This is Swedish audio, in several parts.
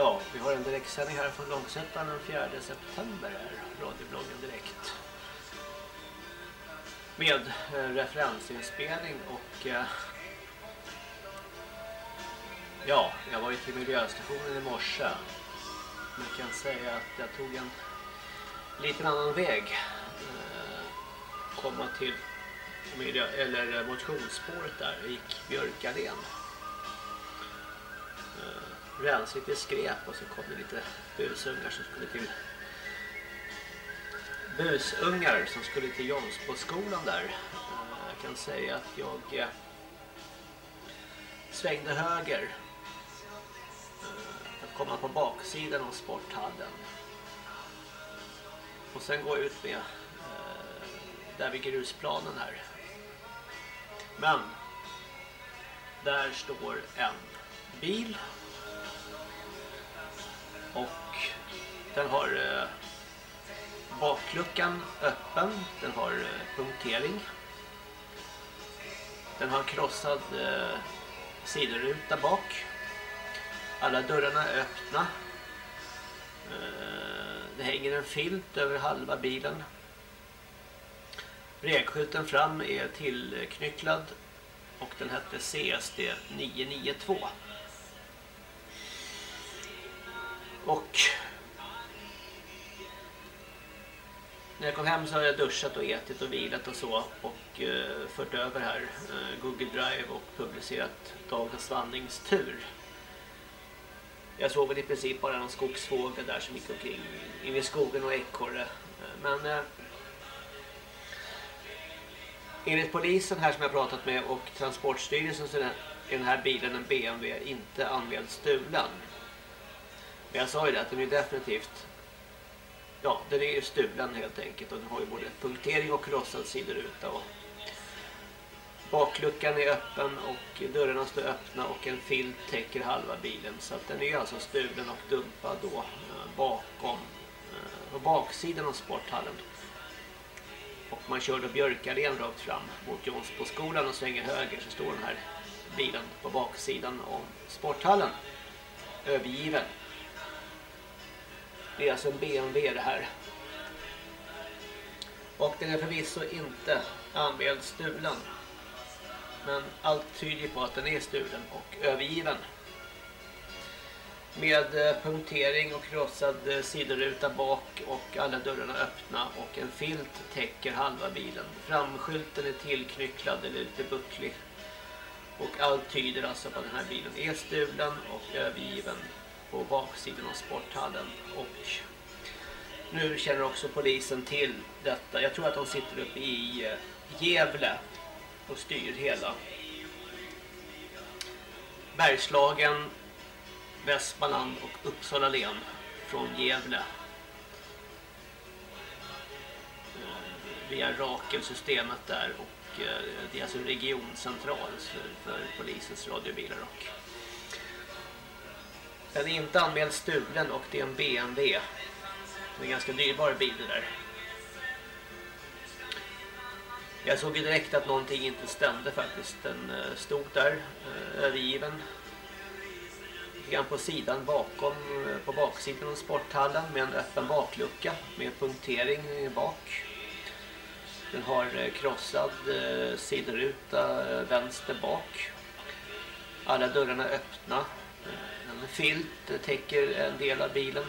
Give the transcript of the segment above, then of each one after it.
Ja, vi har en direktsändning här från Långsättan den 4 september här, radiobloggen direkt. Med eh, referensinspelning och eh, ja, jag var ju till miljöstationen i morse. Man kan säga att jag tog en liten annan väg. Eh, komma till miljö, eller eh, motionsspåret där, jag gick Björkalen rensa alltså lite skräp och så kom det lite busungar som skulle till busungar som skulle till Jonsboskolan där. Eh, jag kan säga att jag eh, svängde höger eh, för att komma på baksidan av sporthallen. Och sen gå ut med där vid grusplanen här. Men där står en bil den har eh, bakluckan öppen, den har eh, punktering. Den har krossad eh, sidoruta bak. Alla dörrarna är öppna. Eh, det hänger en filt över halva bilen. Regskylten fram är tillknycklad och den hette CSD 992. Och när jag kom hem så har jag duschat och ätit och vilat och så och eh, fört över här eh, Google Drive och publicerat dagens vandringstur. Jag såg väl i princip bara någon skogsfågel där som gick omkring in i skogen och ekorre. Eh, men eh, enligt polisen här som jag pratat med och Transportstyrelsen så är den här bilen en BMW inte anmäld stulen. Men jag sa ju det att den är definitivt ja, den är ju stulen helt enkelt. Och den har ju både punktering och krossad sidoruta och bakluckan är öppen och dörrarna står öppna och en filt täcker halva bilen. Så att den är alltså stulen och dumpad då eh, bakom eh, på baksidan av sporthallen. Och man kör då Björkaren rakt fram mot Jonsboskolan och svänger höger så står den här bilen på baksidan av sporthallen. Övergiven det är alltså en BMW det här. Och den är förvisso inte anmäld stulen. Men allt tyder på att den är stulen och övergiven. Med eh, punktering och krossad eh, sidoruta bak och alla dörrarna öppna och en filt täcker halva bilen. Framskylten är tillknycklad eller lite bucklig. Och allt tyder alltså på att den här bilen är stulen och övergiven på baksidan av sporthallen och nu känner också polisen till detta. Jag tror att de sitter uppe i eh, Gävle och styr hela Bergslagen, Västmanland och Uppsala län från Gävle. Via via Rakelsystemet där och eh, det är alltså regioncentral för, för polisens radiobilar och den är inte anmäld stulen och det är en BMW. Det är en ganska dyrbar bil det där. Jag såg ju direkt att någonting inte stämde faktiskt. Den eh, stod där, eh, övergiven. Lite på sidan bakom, eh, på baksidan av sporthallen med en öppen baklucka med punktering bak. Den har krossad sidoruta vänster bak. Alla dörrarna öppna en filt täcker en del av bilen.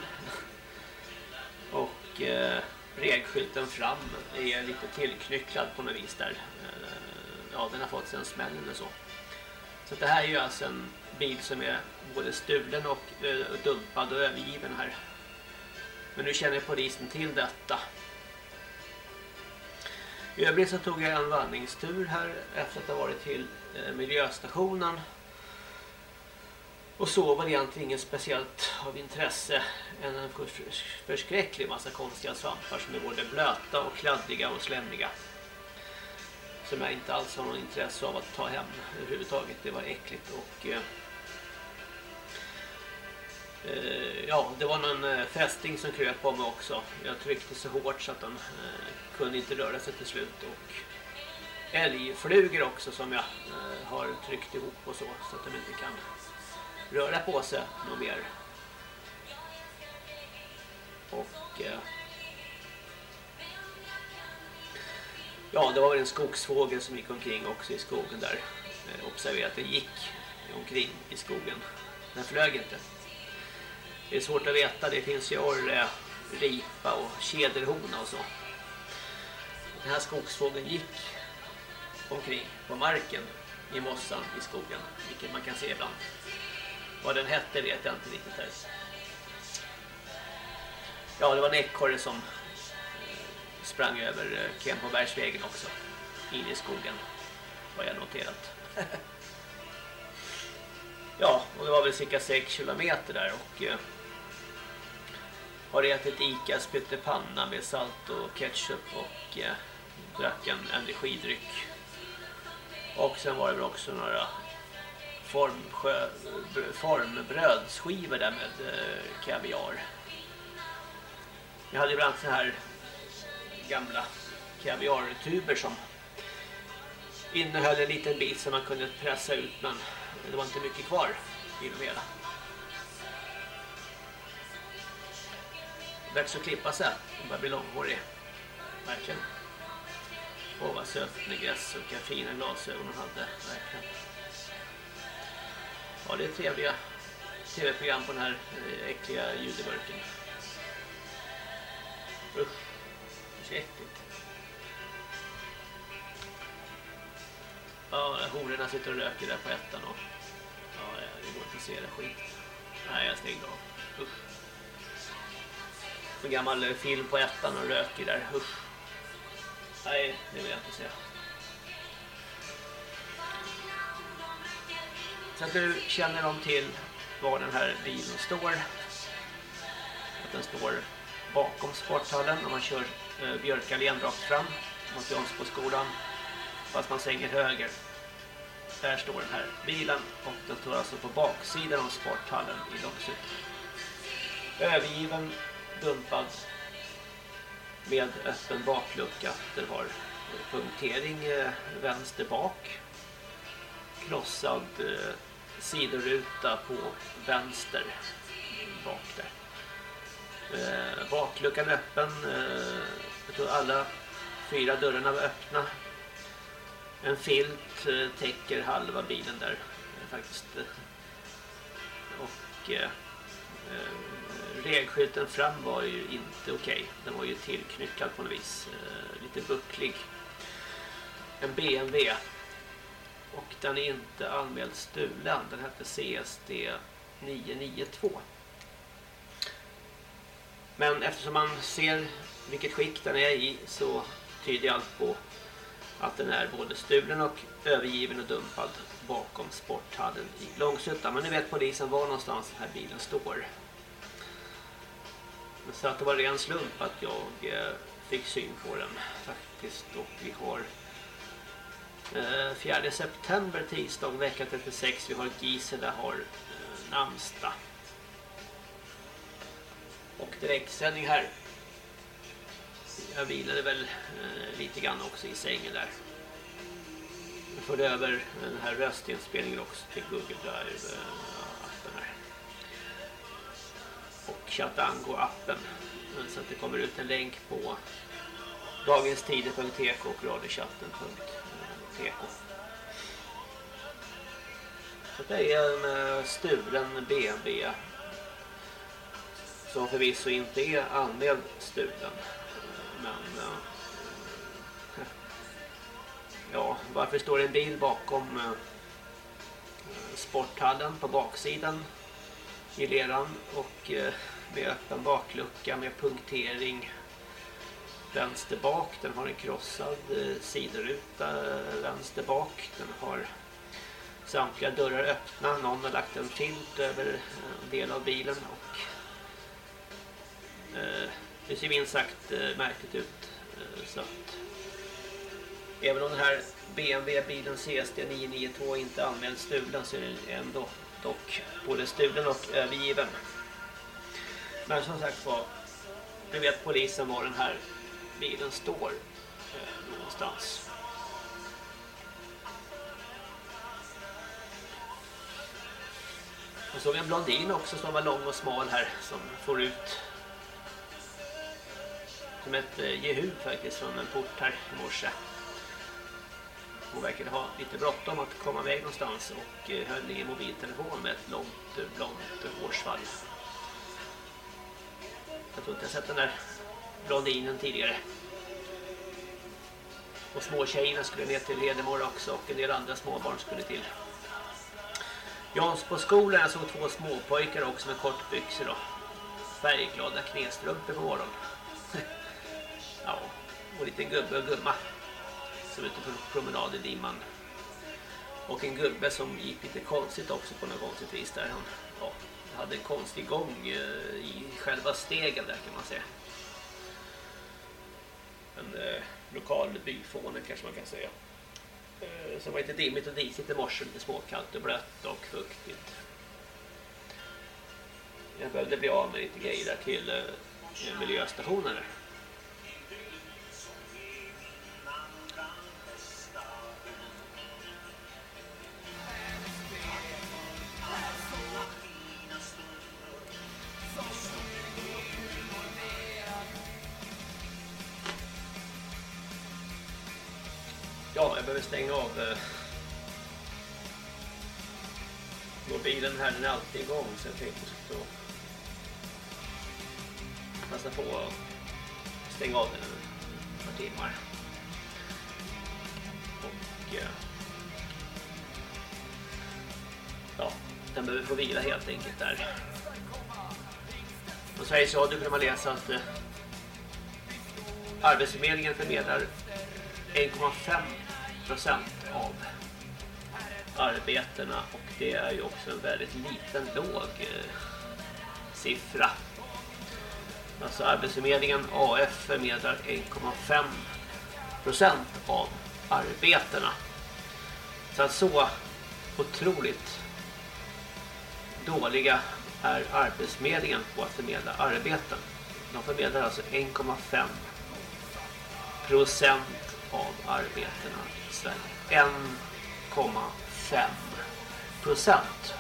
Och eh, regskylten fram är lite tillknycklad på något vis där. Eh, ja, den har fått sig en smäll eller så. Så det här är ju alltså en bil som är både stulen och eh, dumpad och övergiven här. Men nu känner polisen till detta. I övrigt så tog jag en vandringstur här efter att ha varit till eh, miljöstationen och så var det egentligen inget speciellt av intresse än en förskräcklig massa konstiga svampar som är både blöta och kladdiga och slemmiga. Som jag inte alls har någon intresse av att ta hem överhuvudtaget. Det var äckligt och... Eh, eh ja, det var någon eh, fästing som kröp på mig också. Jag tryckte så hårt så att den eh, kunde inte röra sig till slut. Och älgflugor också som jag eh, har tryckt ihop och så. Så att de inte kan röra på sig något mer. Och eh, Ja, det var väl en skogsfågel som gick omkring också i skogen där. Eh, observera att den gick omkring i skogen. Den flög inte. Det är svårt att veta. Det finns ju orre, ripa och kederhona och så. Den här skogsfågeln gick omkring på marken i mossan i skogen. Vilket man kan se ibland. Vad den hette vet jag inte riktigt här. Ja, det var en ekorre som eh, sprang över eh, Kempobergsvägen också. In i skogen. Har jag noterat. ja, och det var väl cirka 6 kilometer där och eh, har ätit Icas pyttipanna med salt och ketchup och eh, drack en energidryck. Och sen var det väl också några formsjö, formbrödsskivor där med eh, kaviar. Jag hade ibland så här gamla kaviartuber som innehöll en liten bit som man kunde pressa ut men det var inte mycket kvar i det hela. Dags att klippa sig. jag börjar bli långhårig. Verkligen. Åh vad söt negress och fina glasögon hon hade. Verkligen. Ja det är trevliga tv-program på den här eh, äckliga judeburken. Usch äckligt. Ja, hororna sitter och röker där på ettan och ja, det går inte att se det skit. Nej, jag stängde av. Usch. En gammal eh, film på ettan och röker där. Usch. Nej, det vill jag inte se. Så att nu känner de till var den här bilen står. Att den står bakom sporthallen om man kör eh, Björkallén rakt fram mot Jansboskolan fast man svänger höger. Där står den här bilen och den står alltså på baksidan av sporthallen i Loxut. Övergiven, dumpad med öppen baklucka. Den har punktering eh, vänster bak. Krossad eh, sidoruta på vänster bak där. Eh, bakluckan öppen. Eh, jag tror alla fyra dörrarna var öppna. En filt eh, täcker halva bilen där eh, faktiskt. Eh, och eh, eh, regskylten fram var ju inte okej. Okay. Den var ju tillknycklad på något vis. Eh, lite bucklig. En BMW. Och den är inte anmäld stulen. Den hette CSD 992. Men eftersom man ser vilket skick den är i så tyder allt på att den är både stulen och övergiven och dumpad bakom sporthallen i Långsuttan. Men nu vet polisen var någonstans den här bilen står. Så att det var ren slump att jag eh, fick syn på den faktiskt. Och vi har Eh, 4 september, tisdag, vecka 36. Vi har Gisela har eh, namnsdag. Och direktsändning här. Jag vilade väl eh, lite grann också i sängen där. Jag förde över eh, den här röstinspelningen också till Google Drive-appen eh, här. Och Chatango-appen. Så att det kommer ut en länk på dagenstider.tk och PK. Så det är en eh, stulen BMW som förvisso inte är anmäld stulen. Men eh, ja, varför står det en bil bakom eh, sporthallen på baksidan i leran och med öppen baklucka med punktering vänster bak. Den har en krossad eh, sidoruta eh, vänster bak. Den har samtliga dörrar öppna. Någon har lagt en filt över eh, en del av bilen och det ser minst sagt märkligt ut. Så att, även om den här BMW-bilen CSD 992 inte anmäld stulen så är den ändå dock både stulen och övergiven. Men som sagt var, nu vet polisen var den här bilen står eh, någonstans. Och så har vi en blondin också som var lång och smal här som får ut som ett eh, Jehu faktiskt från en port här i morse. Hon verkade ha lite bråttom att komma iväg någonstans och eh, höll i mobiltelefon med ett långt blont hårsvall. Jag tror inte jag sett den där blondinen tidigare. Och småtjejerna skulle ner till Hedemora också och en del andra småbarn skulle till. Jans på skolan jag såg två småpojkar också med kortbyxor och färgglada knästrumpor på morgonen. ja, och lite gubbe och gumma som ute på promenad i dimman. Och en gubbe som gick lite konstigt också på något konstigt vis där. Han ja, hade en konstig gång eh, i själva stegen där kan man säga. En eh, lokal byfåne kanske man kan säga. Eh, som var lite dimmigt och disigt i morse, lite småkallt och blött och fuktigt. Jag behövde bli av med lite grejer där till eh, miljöstationen. Behöver stänga av eh, mobilen här, den är alltid igång så jag tänkte så passa på att stänga av den ett par timmar. Och eh, ja, den behöver få vila helt enkelt där. På Sveriges Radio kunde man läsa att eh, Arbetsförmedlingen förmedlar 1,5 procent av arbetena och det är ju också en väldigt liten låg eh, siffra. Alltså Arbetsförmedlingen AF förmedlar 1,5 procent av arbetena. Så att så otroligt dåliga är Arbetsförmedlingen på att förmedla arbeten. De förmedlar alltså 1,5 procent av arbetena Sverige. 1,5 procent.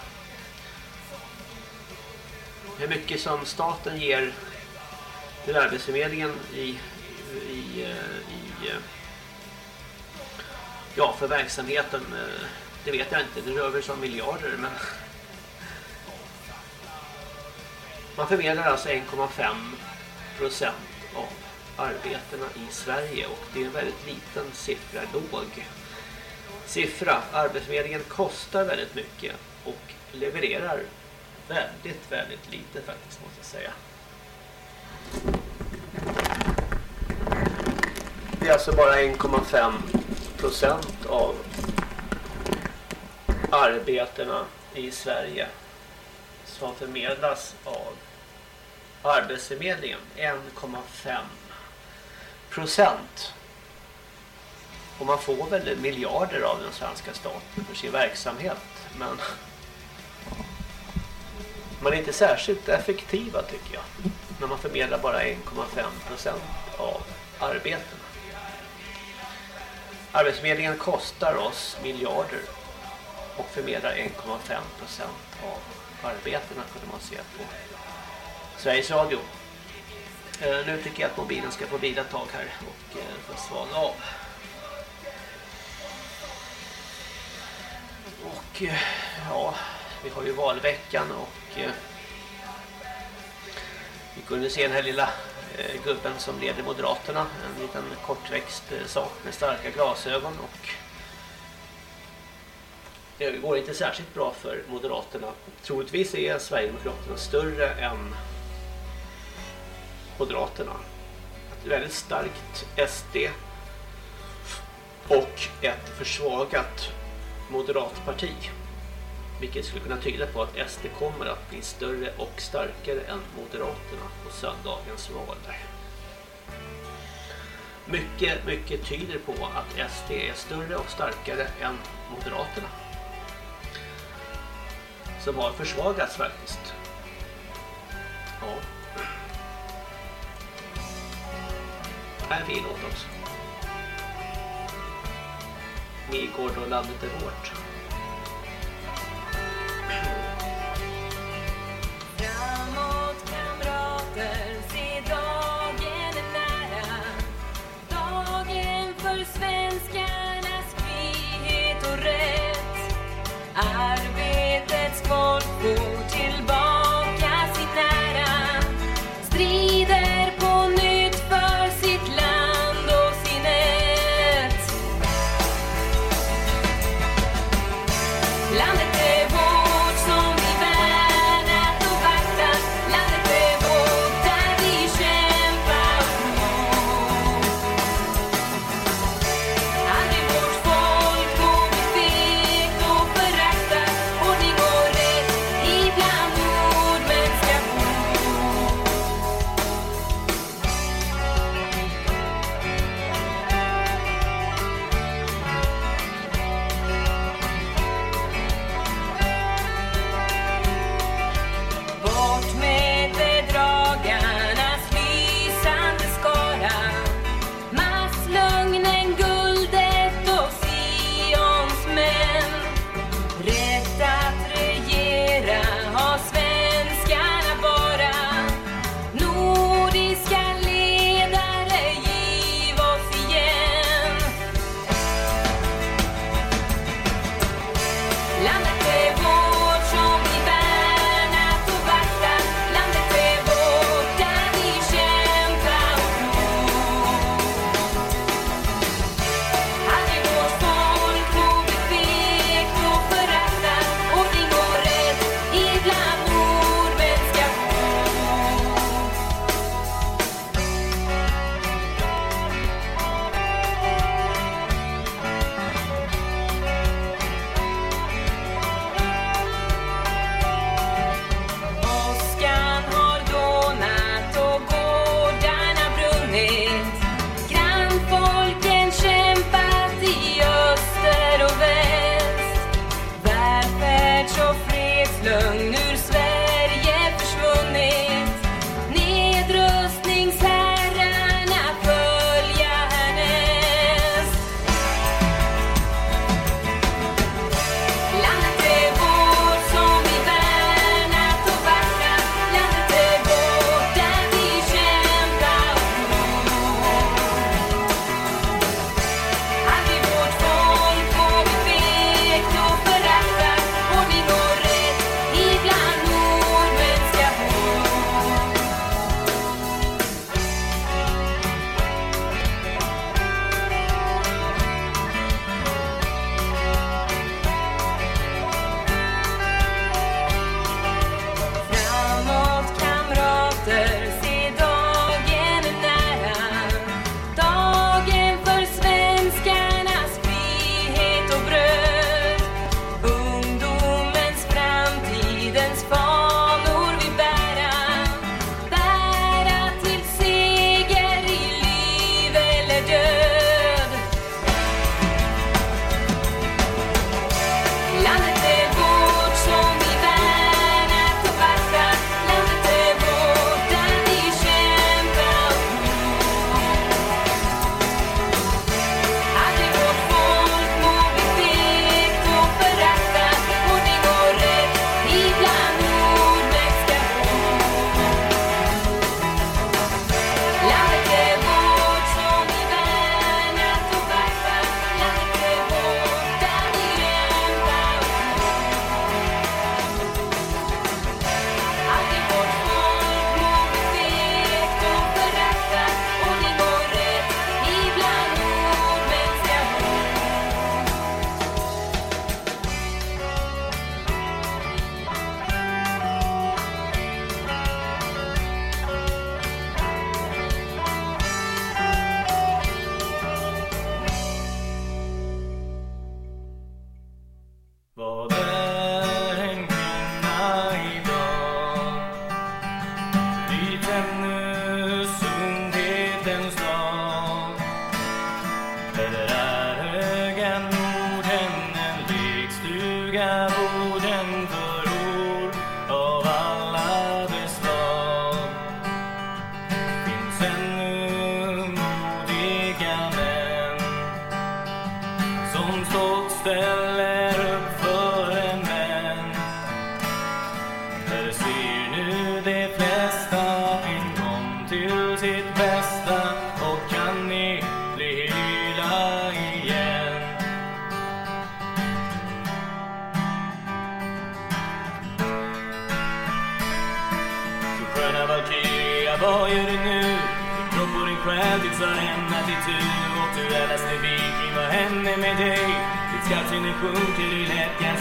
Hur mycket som staten ger till Arbetsförmedlingen i, i, eh, i eh, ja, för verksamheten eh, det vet jag inte, det rör sig om miljarder men man förmedlar alltså 1,5 procent av arbetena i Sverige och det är en väldigt liten siffra, låg siffra. Arbetsförmedlingen kostar väldigt mycket och levererar väldigt, väldigt lite faktiskt måste jag säga. Det är alltså bara 1,5 procent av arbetena i Sverige som förmedlas av Arbetsförmedlingen 1,5 procent. Och man får väl miljarder av den svenska staten för sin verksamhet. Men man är inte särskilt effektiva tycker jag. När man förmedlar bara 1,5 procent av arbetena. Arbetsförmedlingen kostar oss miljarder och förmedlar 1,5 procent av arbetena kunde man se på Sveriges Radio. Eh, nu tycker jag att mobilen ska få vila ett tag här och eh, få svalna av. Och eh, ja, vi har ju valveckan och vi kunde se den här lilla gubben som leder Moderaterna, en liten kortväxt sak med starka glasögon och det går inte särskilt bra för Moderaterna. Troligtvis är Sverigedemokraterna större än Moderaterna. Ett väldigt starkt SD och ett försvagat moderatparti. Vilket skulle kunna tyda på att SD kommer att bli större och starkare än Moderaterna på söndagens val. Mycket, mycket tyder på att SD är större och starkare än Moderaterna. Som har försvagats faktiskt. Ja. en fin låt också. Midgård och landet är vårt. Framåt kamrater, se dagen är nära. Dagen för svenskarnas frihet och rätt. Arbetets folkbord.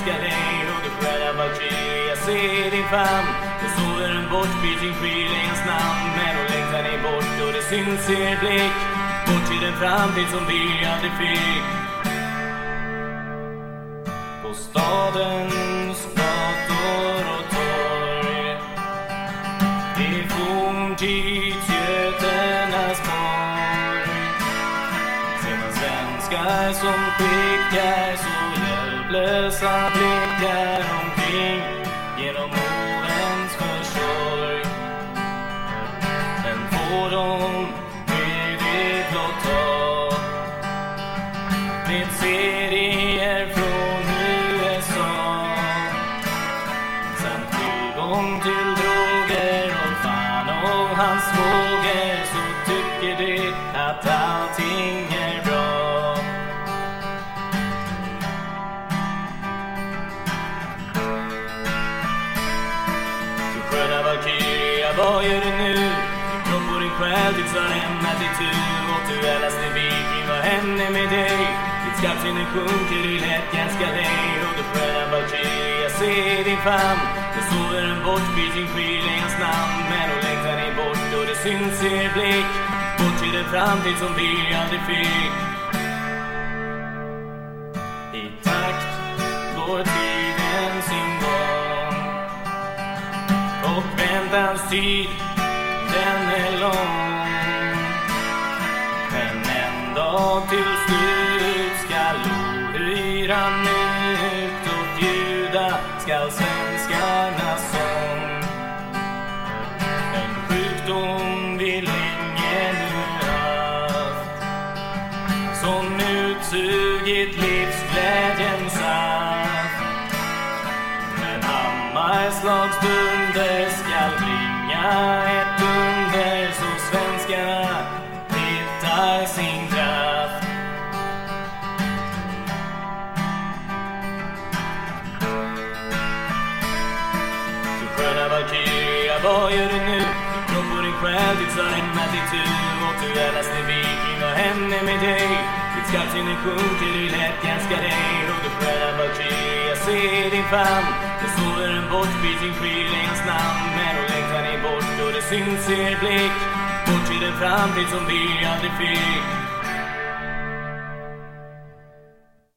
Älskar dig Och du skärar valkyrie, jag ser din famn Jag sover en bortbyting skyr i ens namn. Men hon längtar dig bort och det syns i er blick. Bort till den framtid som vi aldrig fick. På stadens gator och torg. I forntidsgöternas borg ser man svenskar som skickar sol hjälplösa blickar omkring genom årens försorg. Men får de ha tur och du älaste viking, vad händer med dig? Ditt skattsinne sjunker, du lät ganska lej och du sköna Valkyria, se din famn. Det sover en bortbyting skyr i hans namn. Men hon längtar dig bort och det syns i er blick. Bort till den framtid som vi aldrig fick. I takt går tiden sin gång. Och väntans tid, den är lång. Jag till slut skall ohyran ut och bjuda skall svenskarnas sång. En sjukdom vi länge nu haft som utsugit livsglädjens saft. Men hammarslagsstunder skall bringa själ en attityd lämnat ditt och du älaste viking, vad händer med dig? Ditt skattsinne sjunker, du lät ganska dig och du sköna jag ser din famn Det sover en bortbyting skyr i hans namn men hon längtar dig bort och det syns i er blick Bort till den framtid som vi aldrig fick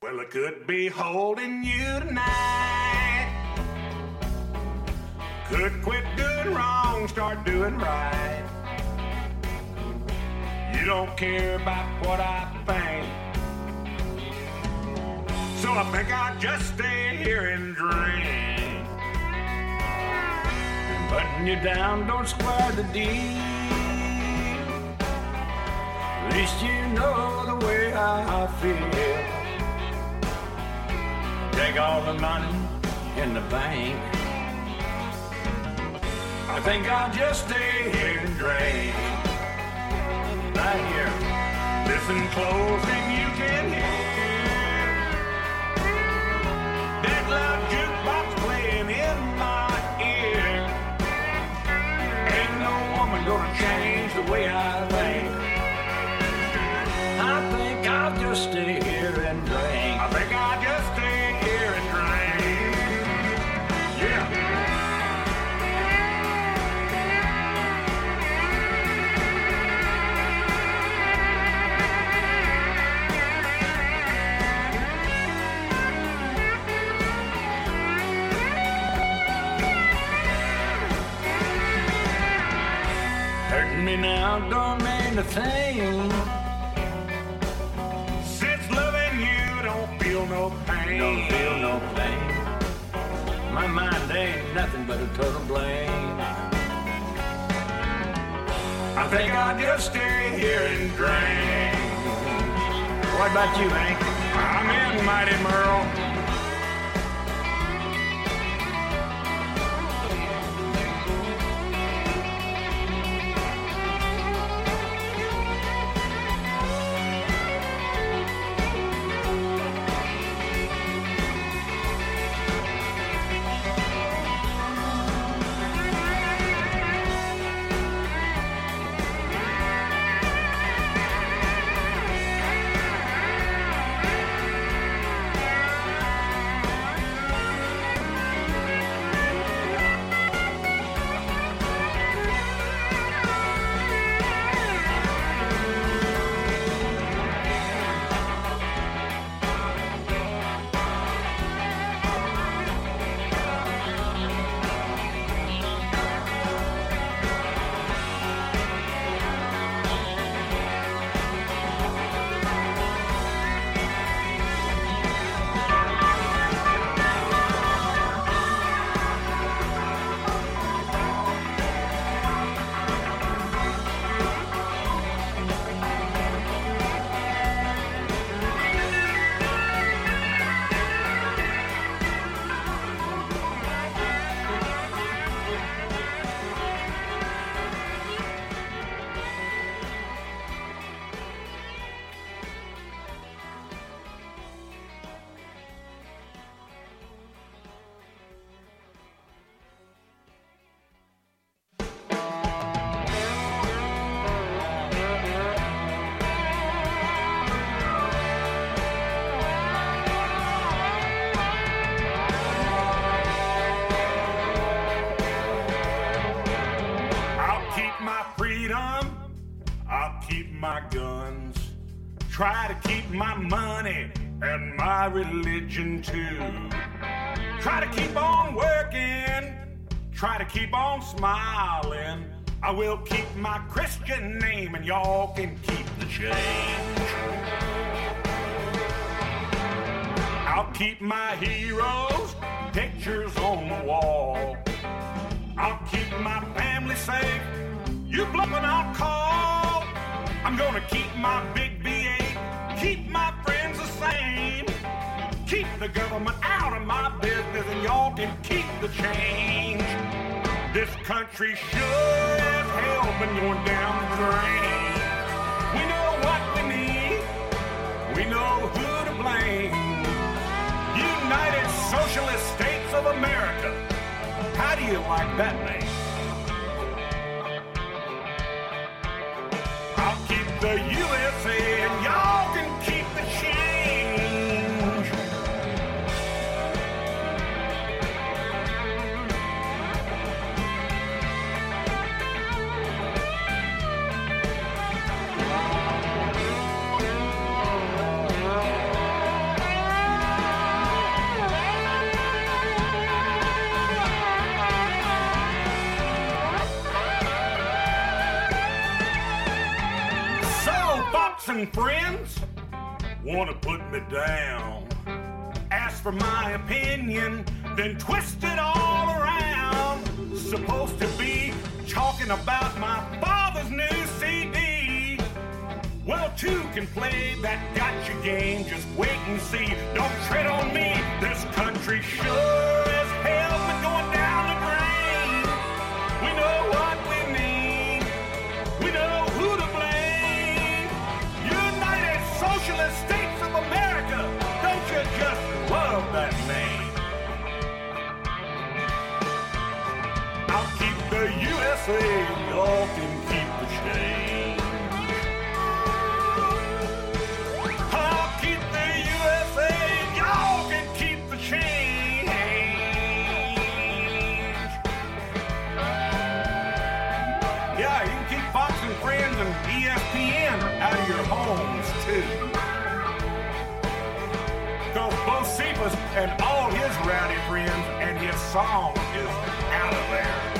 Well, I could be holding you tonight. Could quit doing wrong, start doing right. You don't care about what I think. So I think I'll just stay here and drink. And button you down, don't square the deal. At least you know the way I feel. Take all the money in the bank. I think I'll just stay here and drink. Right here. Listen close and you can hear. That loud jukebox playing in my ear. Ain't no woman gonna change the way I think. I think I'll just stay here and drink. Now don't mean a thing. Since loving you don't feel no pain. Don't feel no pain. My mind ain't nothing but a total blame. I think I'll just stay here and drink. What about you, Hank? I'm in, Mighty Merle. Keep on smiling. I will keep my Christian name and y'all can keep the change. I'll keep my heroes pictures on the wall. I'll keep my family safe. You and I'll call. I'm gonna keep my big B8, keep my friends the same. Keep the government out of my business and y'all can keep the change. This country sure as hell been going down the drain. We know what we need. We know who to blame. United Socialist States of America. How do you like that name? I'll keep the USA and y'all and friends, wanna put me down. Ask for my opinion, then twist it all around. Supposed to be talking about my father's new CD. Well, two can play that gotcha game. Just wait and see. Don't tread on me. This country sure as hell been going USA. Y'all can keep the change. I'll keep the USA. Y'all can keep the change. Yeah, you can keep Fox and Friends and ESPN out of your homes too. Cause Bo Cephas and all his rowdy friends and his song is out of there.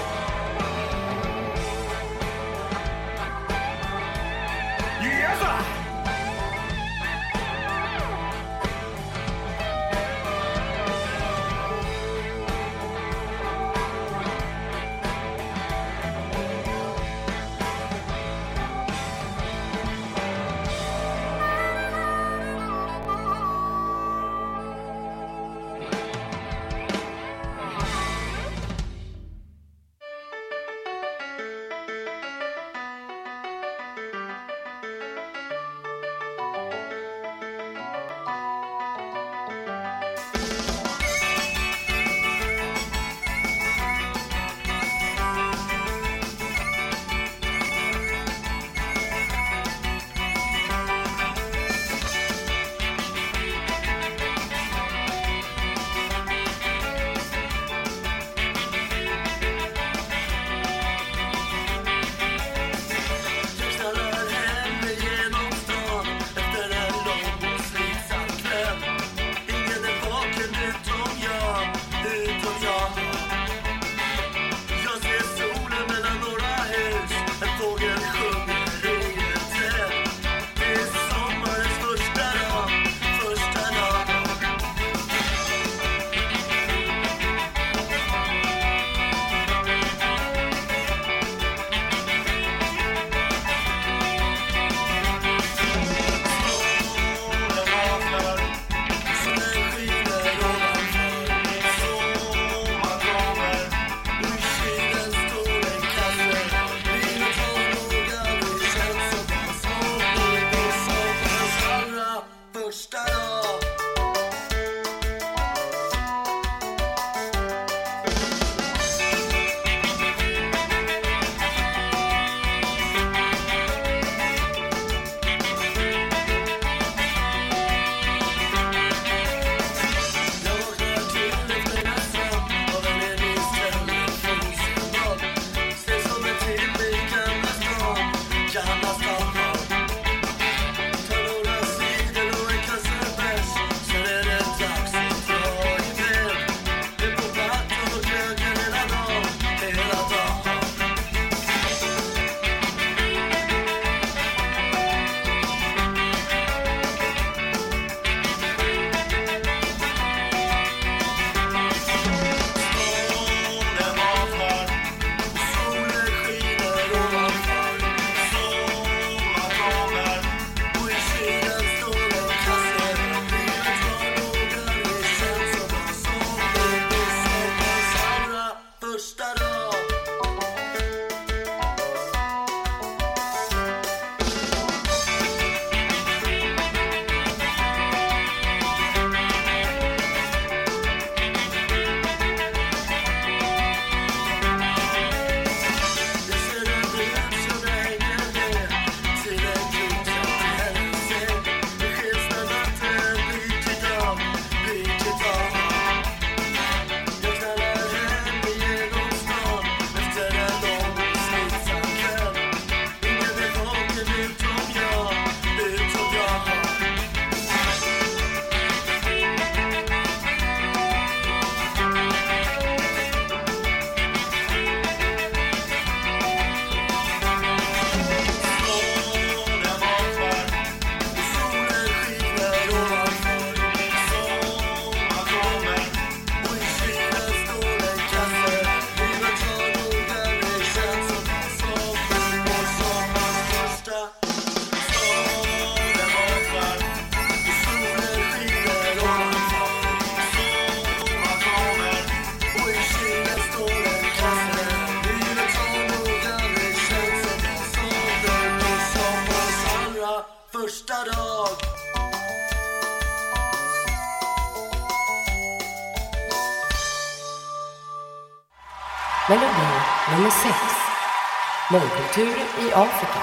Kultur i Afrika.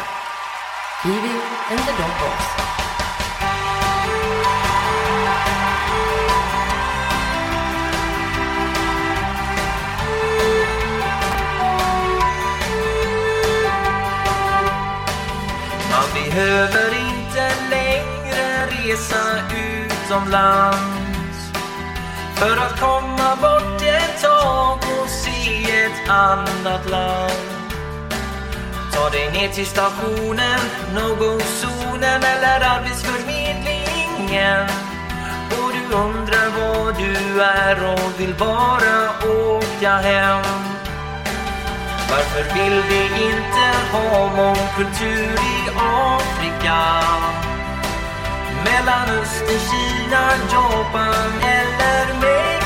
Kiwi and the Dog Boys. Man behöver inte längre resa utomlands för att komma bort ett tag och se ett annat land. Ta dig ner till stationen, no-go-zonen eller arbetsförmedlingen och du undrar var du är och vill bara åka hem. Varför vill vi inte ha mångkultur i Afrika? Mellanöstern, Kina, Japan eller Mexiko?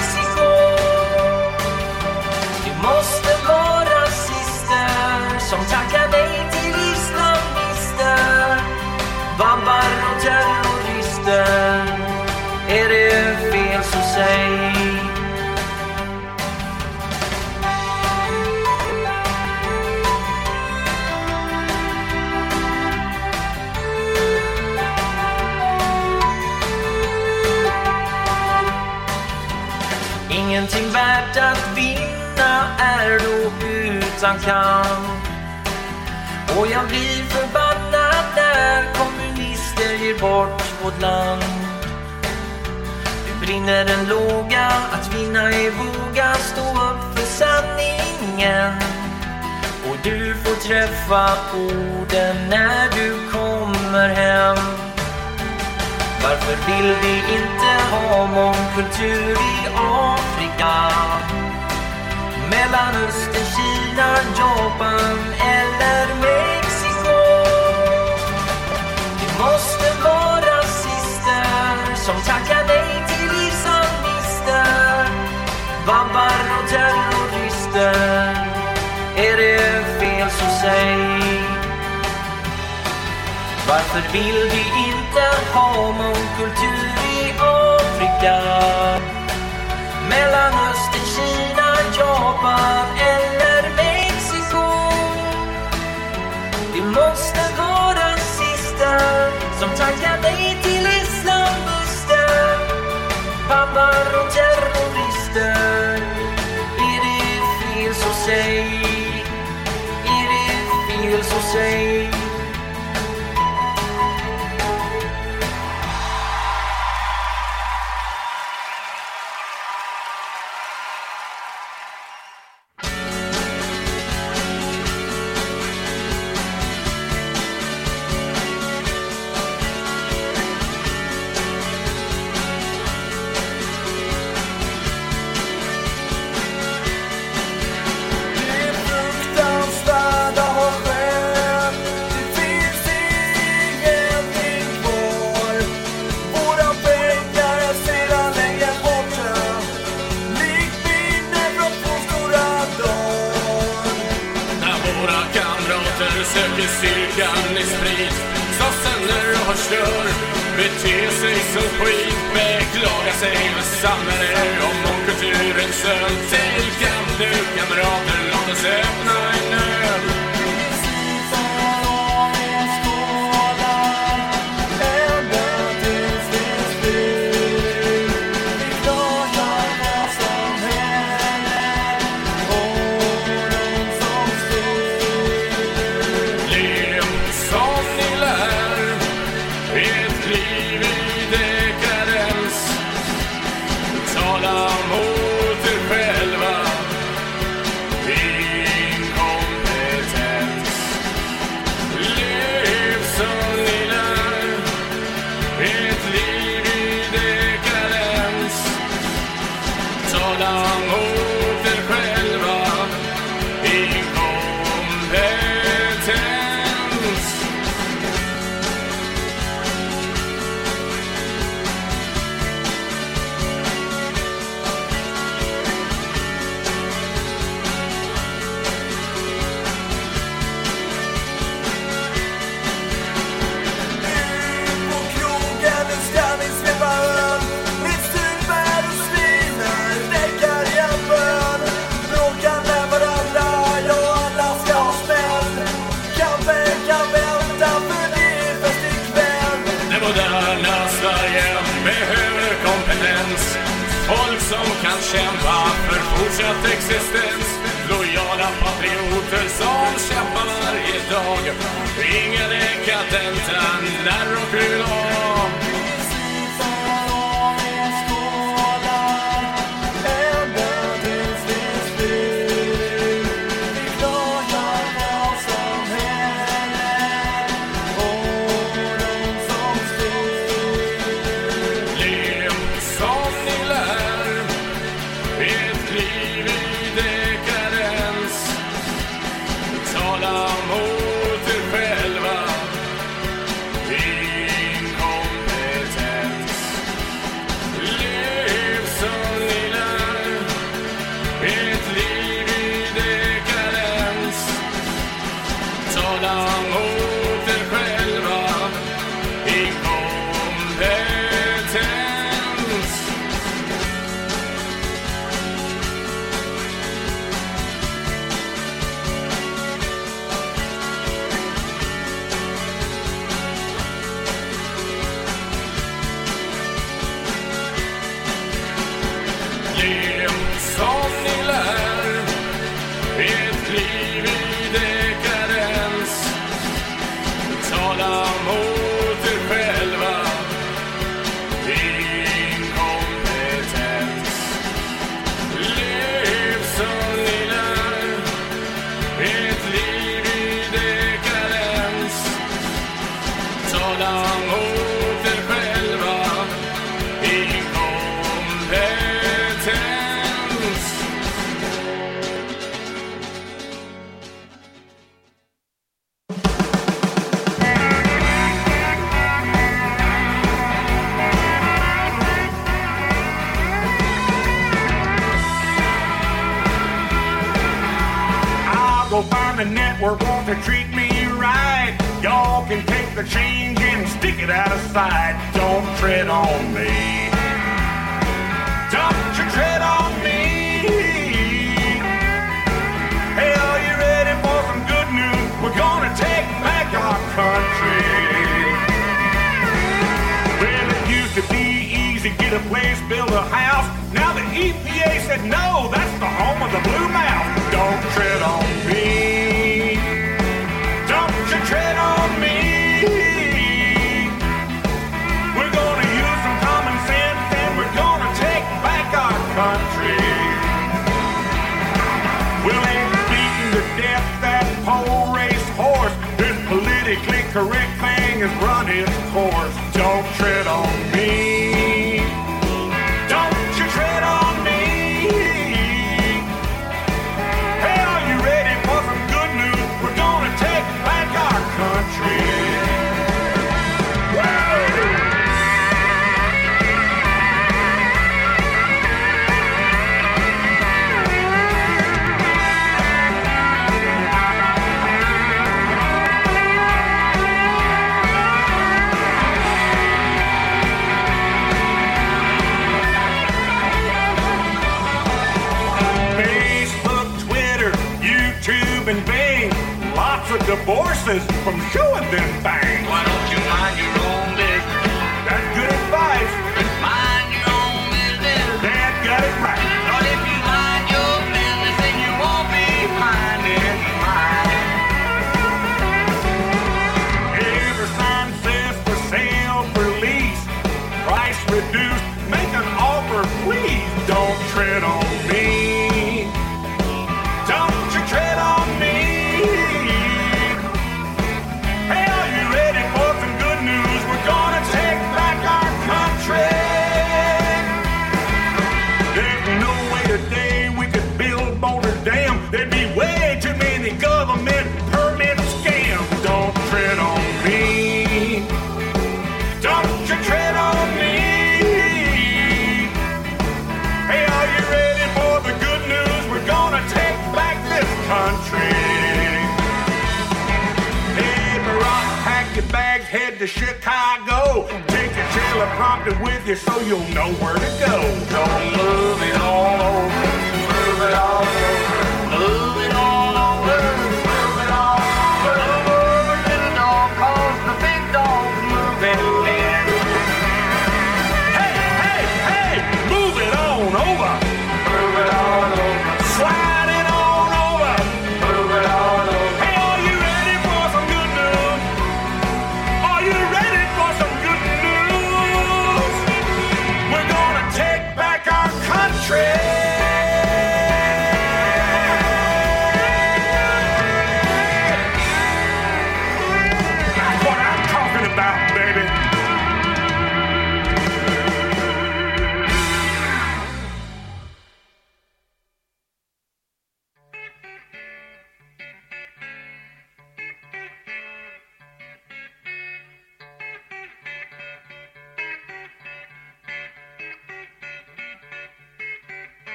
Är då utan kamp. Och jag blir förbannad när kommunister ger bort vårt land. Nu brinner en låga, att vinna är våga Stå upp för sanningen. Och du får träffa orden när du kommer hem. Varför vill vi inte ha mångkultur i Afrika? Mellanöstern, Kina, Japan eller Mexiko? Det måste vara rasister som tackar nej till islamister Babbar och terrorister Är det fel så säg varför vill vi inte ha mångkultur i Afrika? Mellanöstern, Japan eller Mexiko? Det måste vara sista som tackar nej till islamister Pappar och terrorister. Är det fel så säg. Är det fel så säg.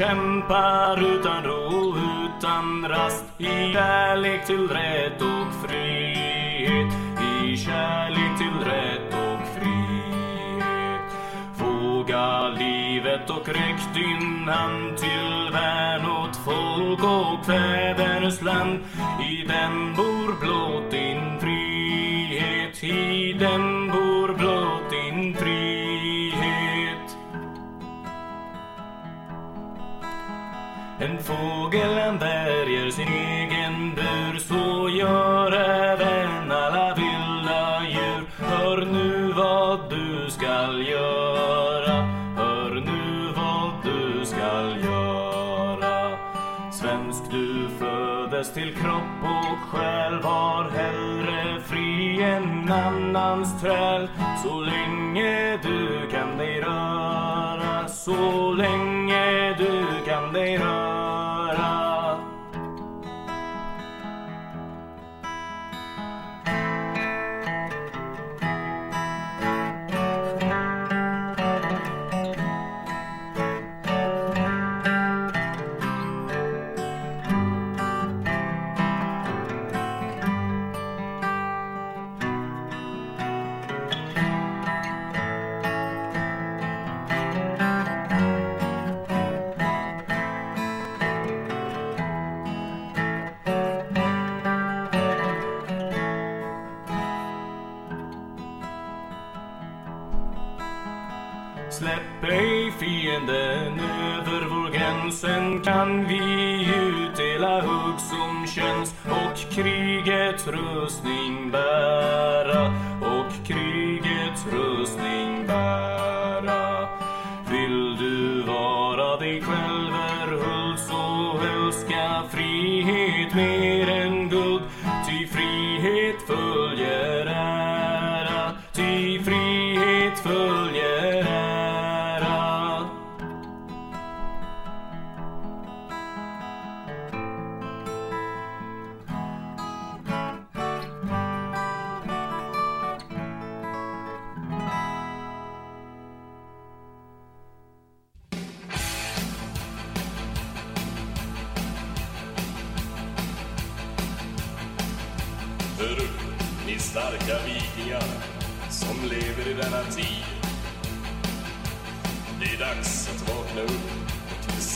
kämpar utan ro, utan rast i kärlek till rätt och frihet. I kärlek till rätt och frihet. Våga livet och räck din hand till värn åt folk och fäders land. I den bor En fågel han värjer sin egen bur. Så gör även alla vilda djur. Hör nu vad du skall göra. Hör nu vad du skall göra. Svensk du föddes till kropp och själ. Var hellre fri än annans träl. Så länge du kan dig röra Så länge they are. kan vi utdela hugg som känns och krigets rustning bära och kriget rustning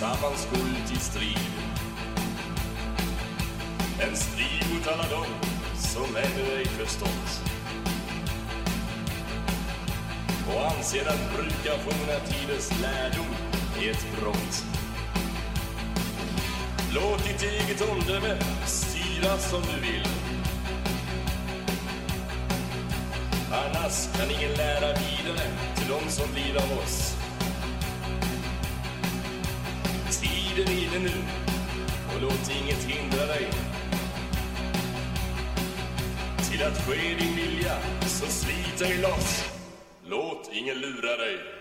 tillsammans skuld i strid. En strid mot alla dem som ännu ej förstått. Och anser att bruka forna tiders lärdom är ett brott. Låt ditt eget omdöme styra som du vill. Annars kan ingen lära vidare till de som blir av oss. du i det nu och låt inget hindra dig. Till att ske din vilja, så slit dig loss. Låt ingen lura dig.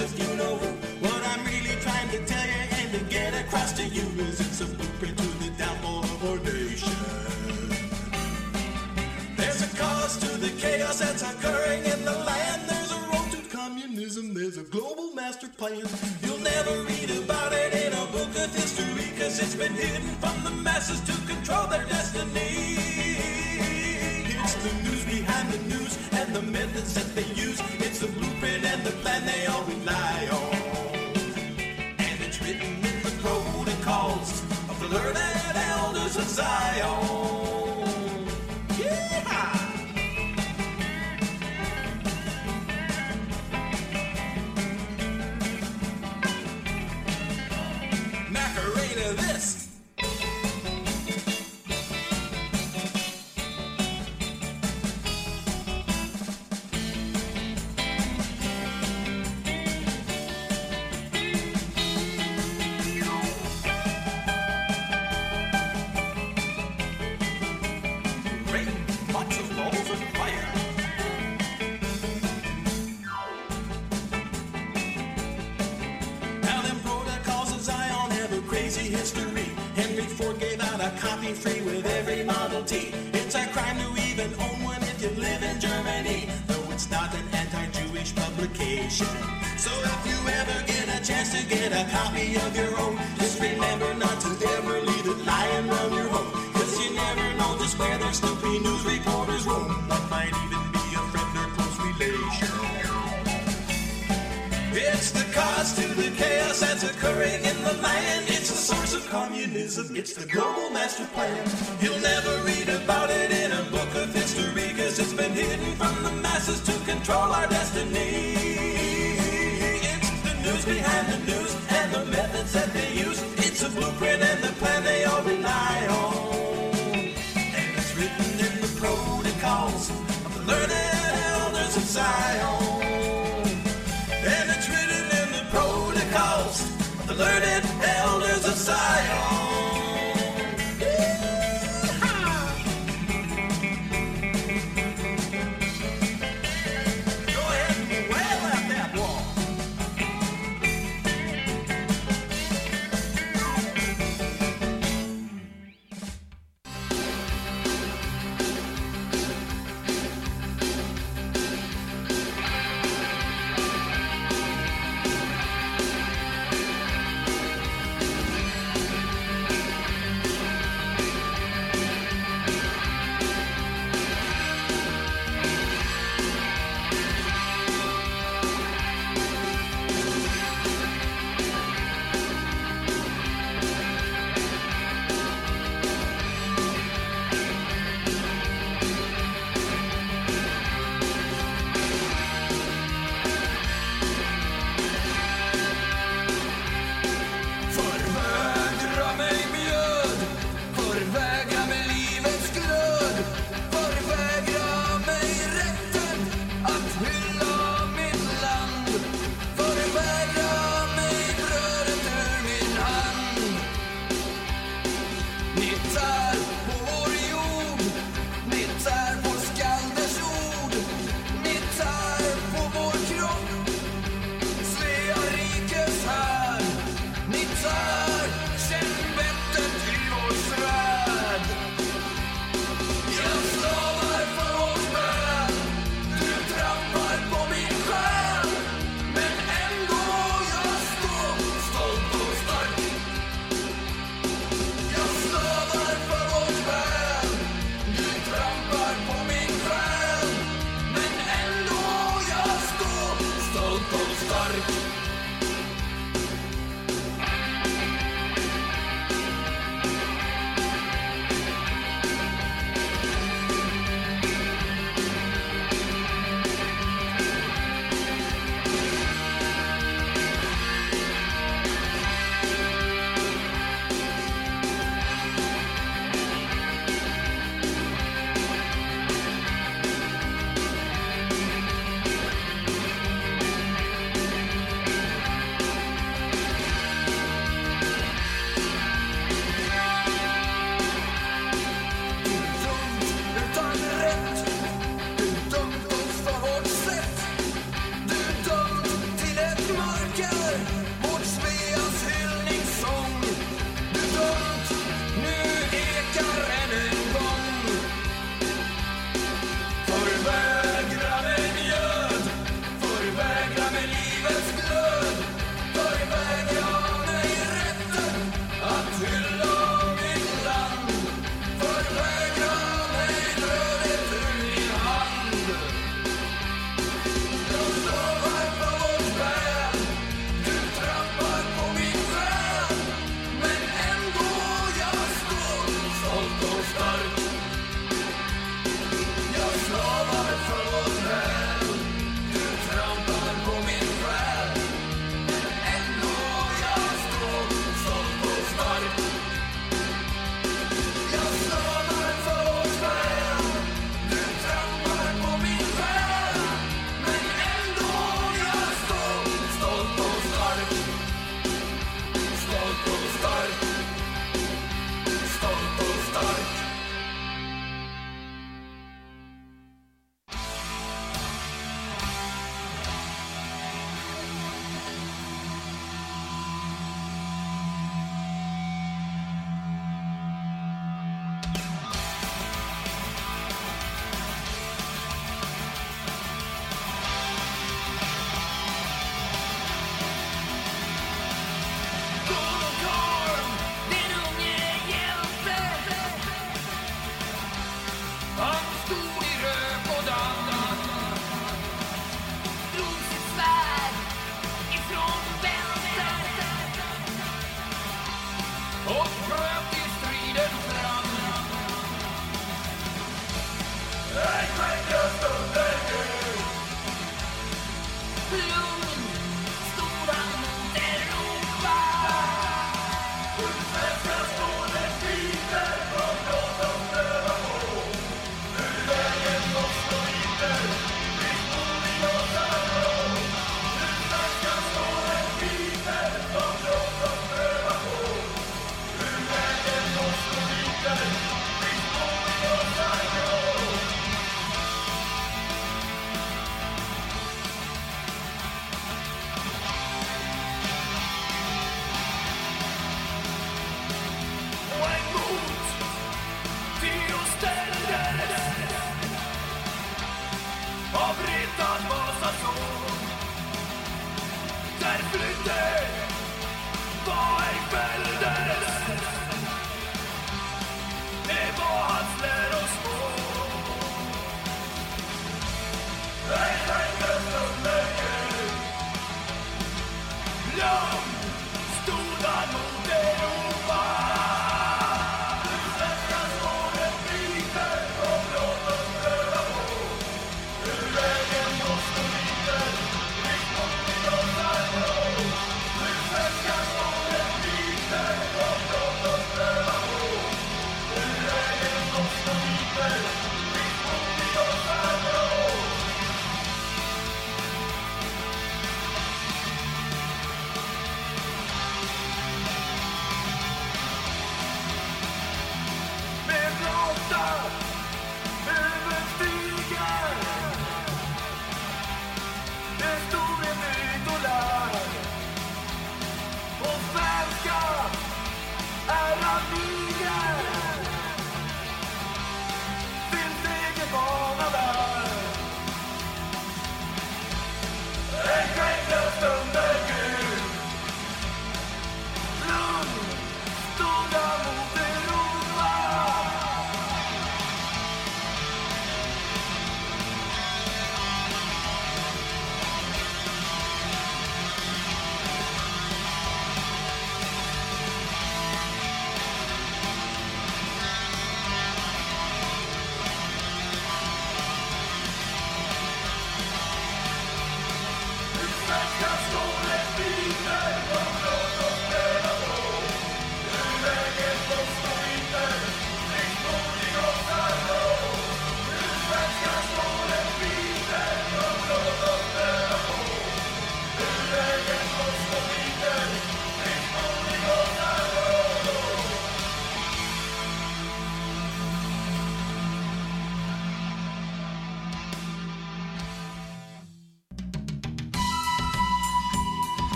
Or the copy of your own, just remember not to ever leave it lying around your home. Cause you never know just where their snoopy news reporters roam. One might even be a friend or close relation. It's the cause to the chaos that's occurring in the land. It's the source of communism. It's the global master plan. You'll never read about it in a book of history because it's been hidden from the masses to control our destiny. Behind the news and the methods that they use. It's a blueprint and the plan they all rely on. And it's written in the protocols of the learned elders of Zion. And it's written in the protocols of the learned elders of Zion.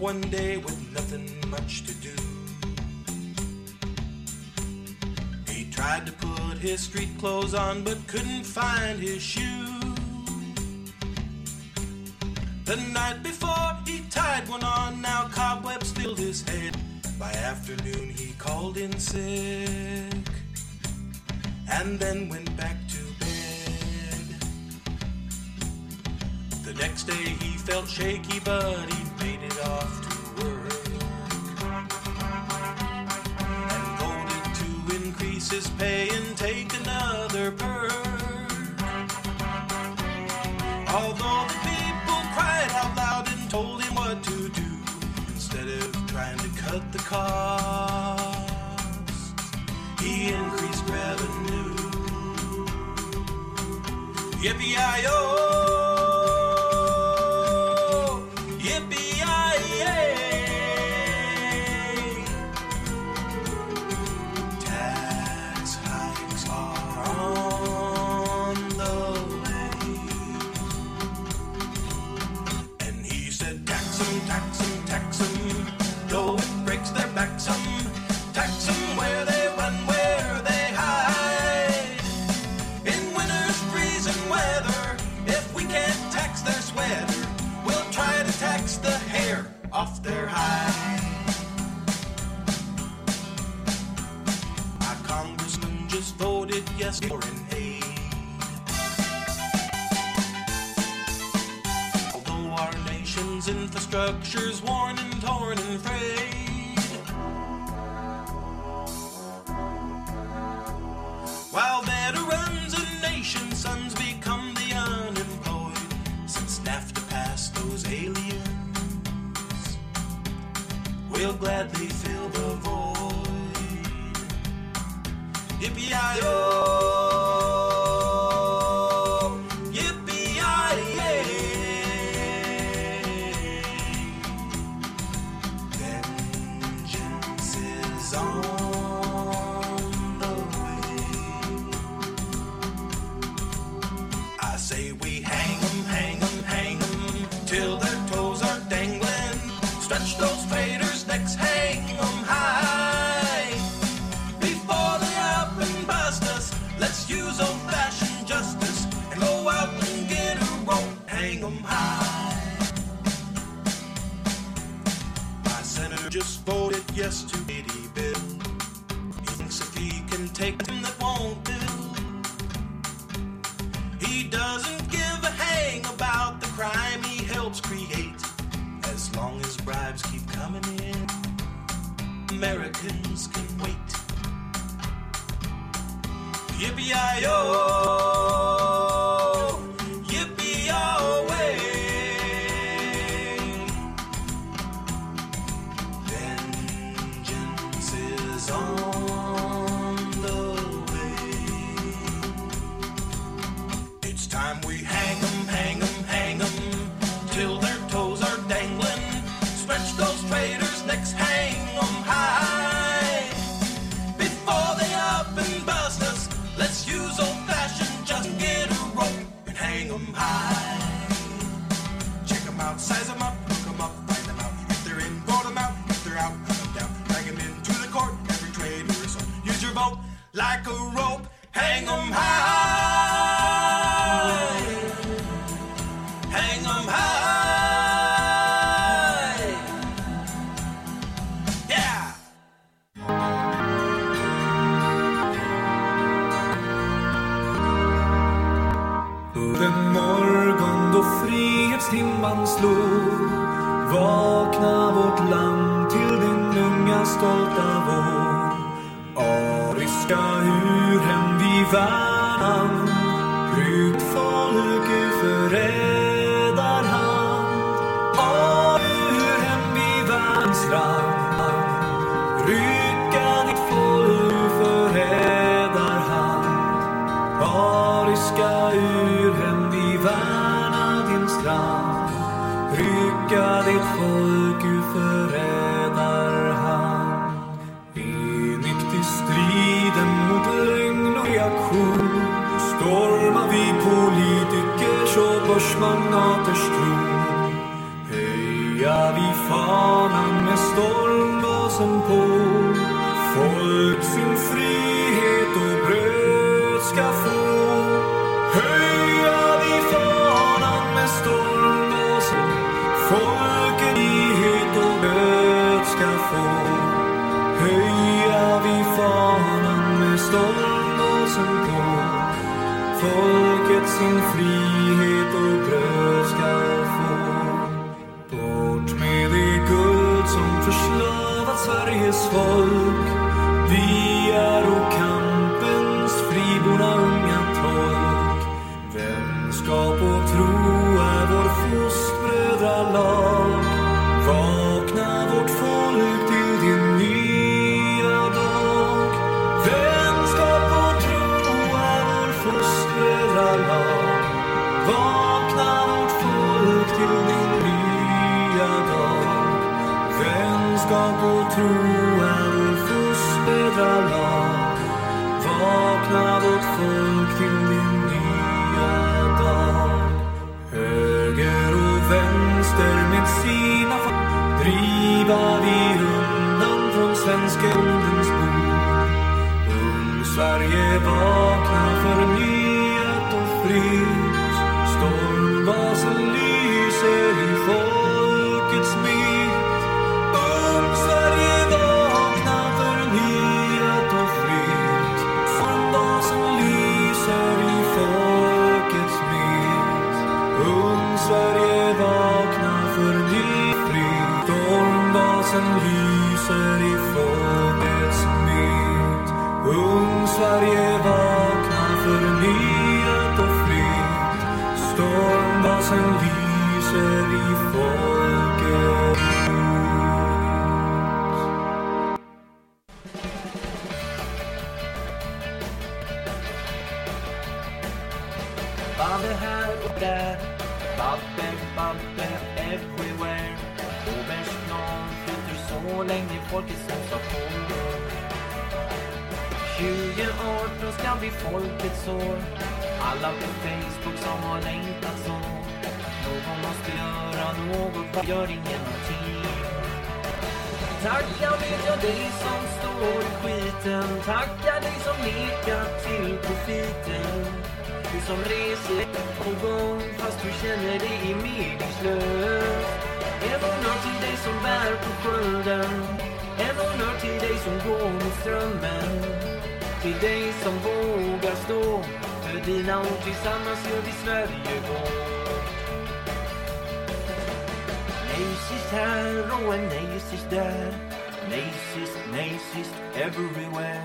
one day with nothing much to do. He tried to put his street clothes on but couldn't find his shoe. The night before he tied one on, now cobwebs filled his head. By afternoon he called in sick. And then when stormblåsen på folket sin frihet och bröd ska få. Bort med det guld som förslavat Sveriges folk. Byar och kampens friborna unga tolk. Vänskap och tro är vår fostbrödralag ska gå troen fostrad lag. Vakna vårt folk till din nya dag. Höger och vänster med sina folk driva vi undan från svenska ungdoms bord. Ung Sverige vaknar, förnyat och fritt. Stormbasen folkets år. Alla på Facebook som har längtat så. Någon måste göra något, gör ingenting. Tacka vet jag dig som står i skiten. Tacka dig som nekat till profiten. Du som reser på gång fast du känner dig meningslös. En honnör till dig som bär på skölden. En honnör till dig som går mot strömmen. Till dig som vågar stå. För dina ord tillsammans gör vi Sverige gott Nej sist här och en nej sist där. Nej sist, nej sist everywhere.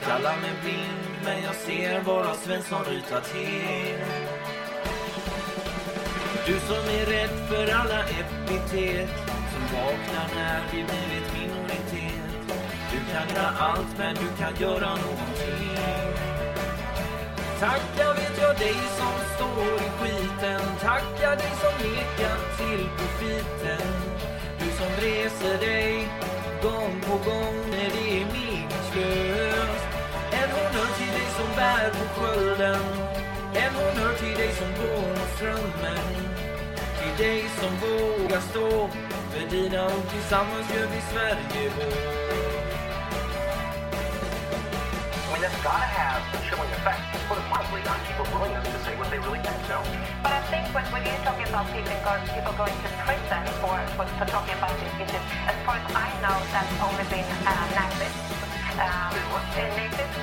Kallar mig blind men jag ser bara Svensson ryta till. Du som är rädd för alla epitet. Som vaknar när vi blivit kan göra allt men du kan göra någonting. Tacka vet jag dig som står i skiten. Tacka dig som nekar till profiten. Du som reser dig gång på gång när det är meningslöst. En honnör till dig som bär på skölden. En honnör till dig som går mot strömmen. Till dig som vågar stå För dina ord. Tillsammans gör vi Sverige vårt. I mean, that's got to have a chilling effect, put it mildly, on people's willingness to say what they really think. So, But I think when, when you're talking about people, people going to prison for, for, for talking about this issue, as far as I know, that's only been uh, Nazis. Um, uh, Nazis?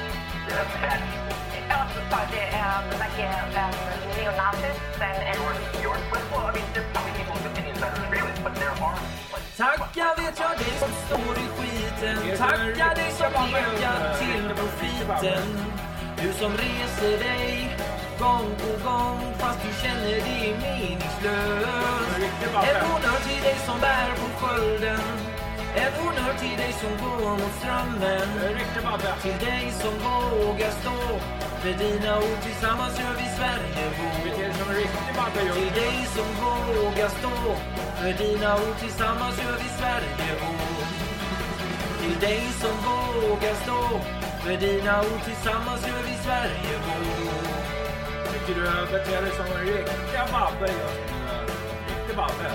Oh, sorry, the, um, like uh, um, neo-Nazis and... and yours, well, I mean, there's probably people's opinions that are Tacka vet jag dig som står i skiten. Tacka dig som nekar till profiten Du som reser dig gång på gång fast du känner dig meningslös En honnör till dig som bär på skölden. En honnör till dig som går mot strömmen Till dig som vågar stå För dina ord. Tillsammans gör vi Sverige vår Till dig som vågar stå för dina ord tillsammans gör vi Sverige vårt Till dig som vågar stå För dina ord tillsammans gör vi Sverige vårt. Tycker du jag beter dig som en riktig babbe just nu? Riktig babbe.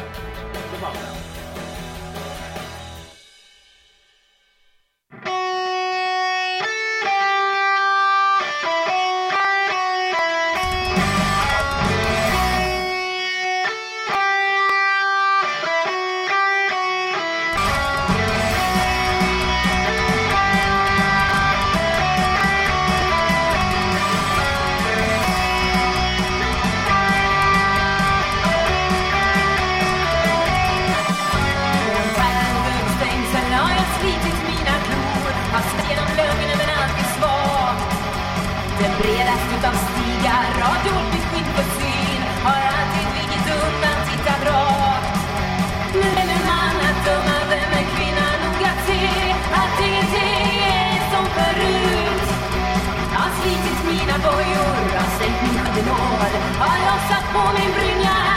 Riktig babbe. Lossat på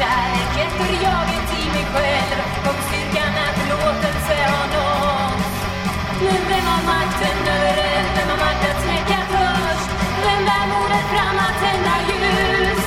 kärlek, efter jaget i mig själv och styrkan är förlåtelse har nått. Men vem har makten över eld? Vem har makt att släcka törst? Vem bär modet fram att tända ljus?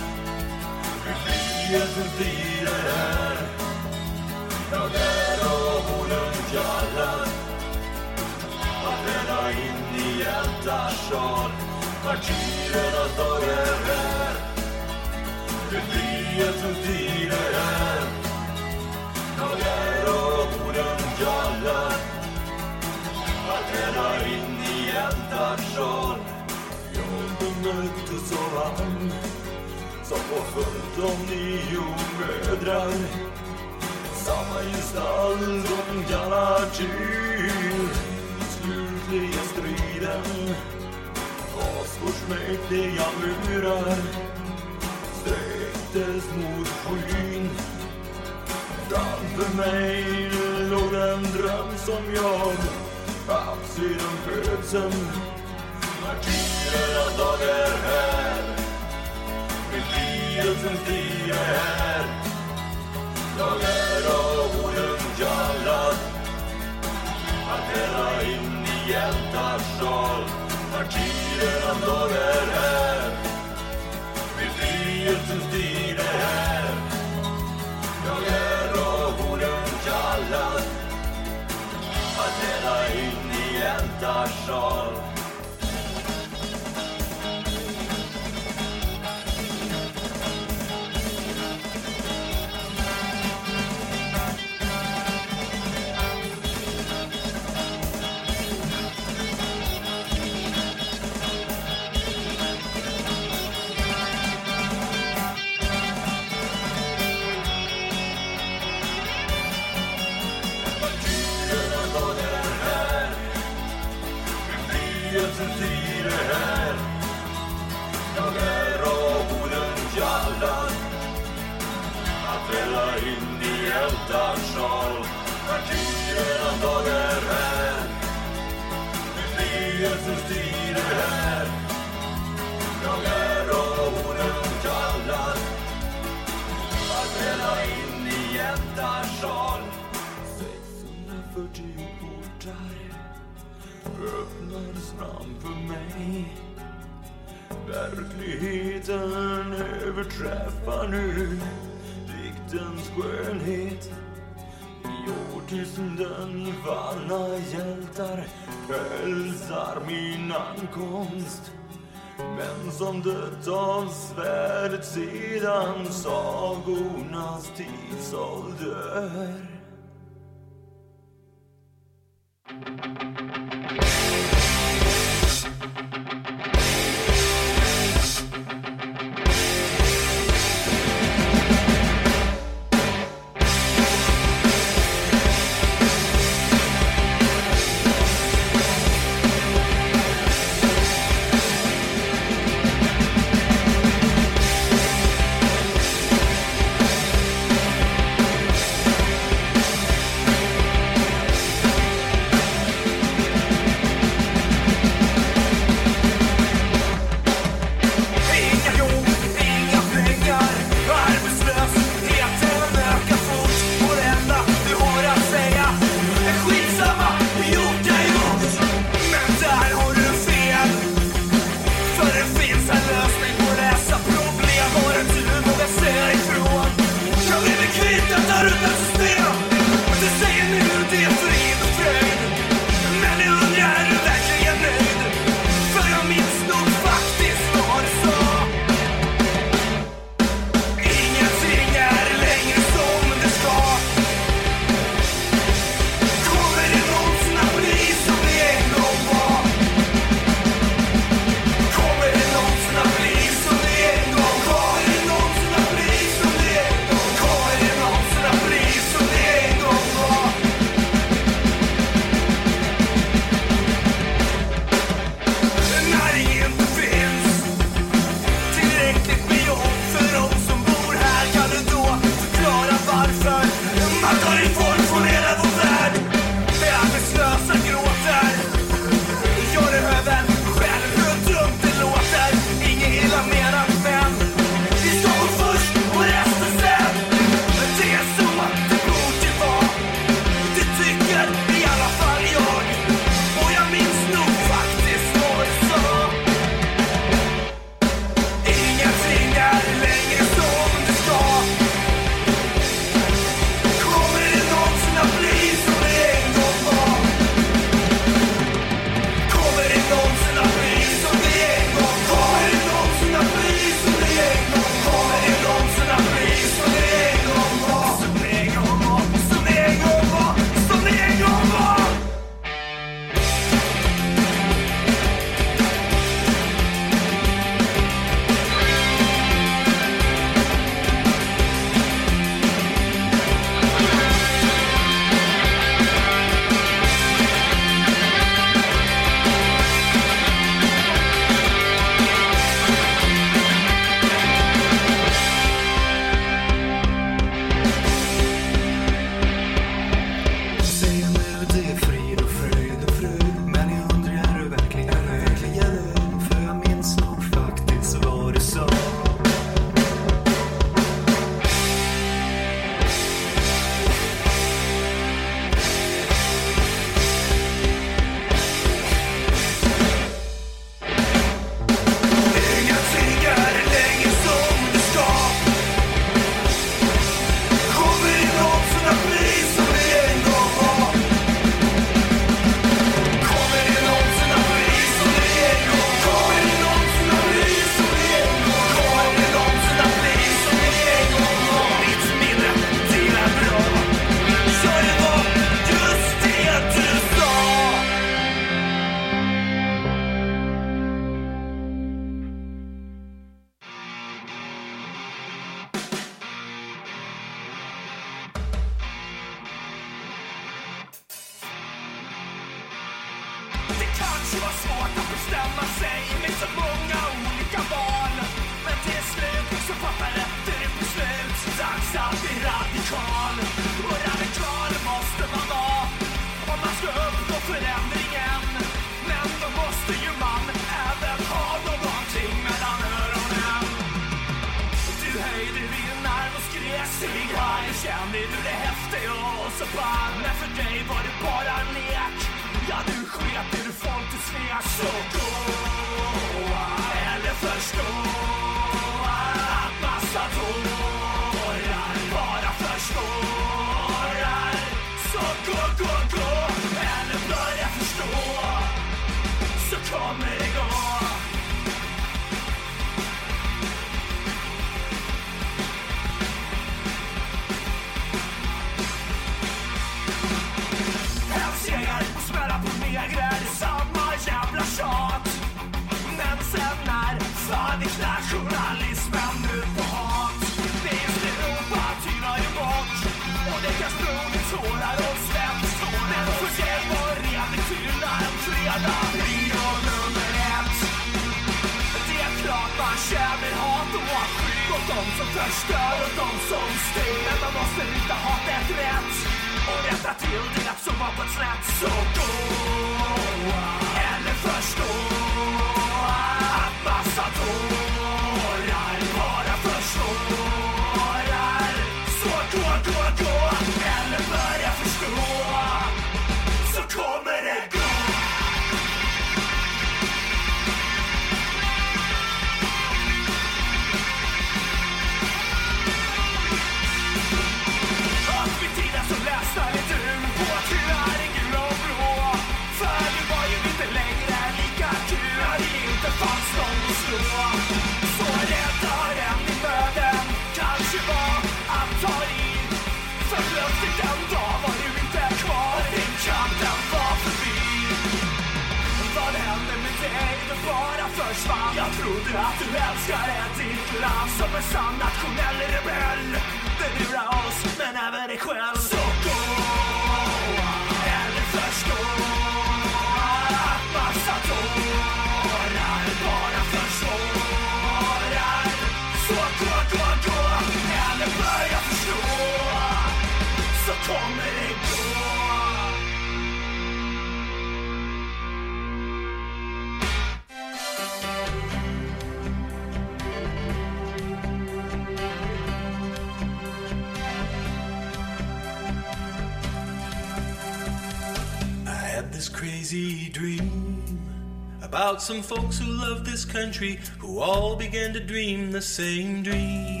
about some folks who love this country who all began to dream the same dream.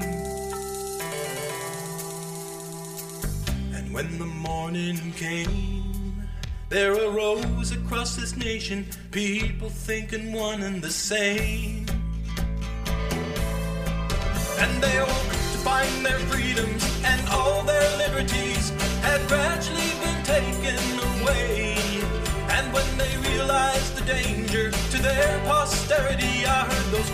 And when the morning came, there arose across this nation people thinking one and the same. And they all find their freedoms and all their liberties had gradually been taken away. And when they realized the danger their posterity. I heard those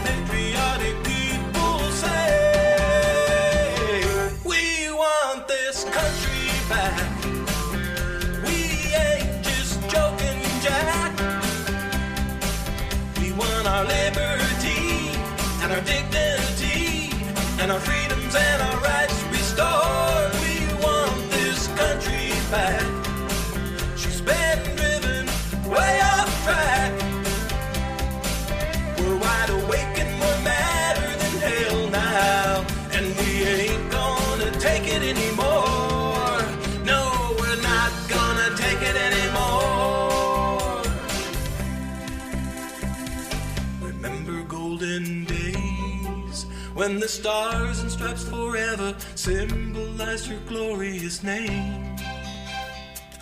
stars and stripes forever symbolize your glorious name.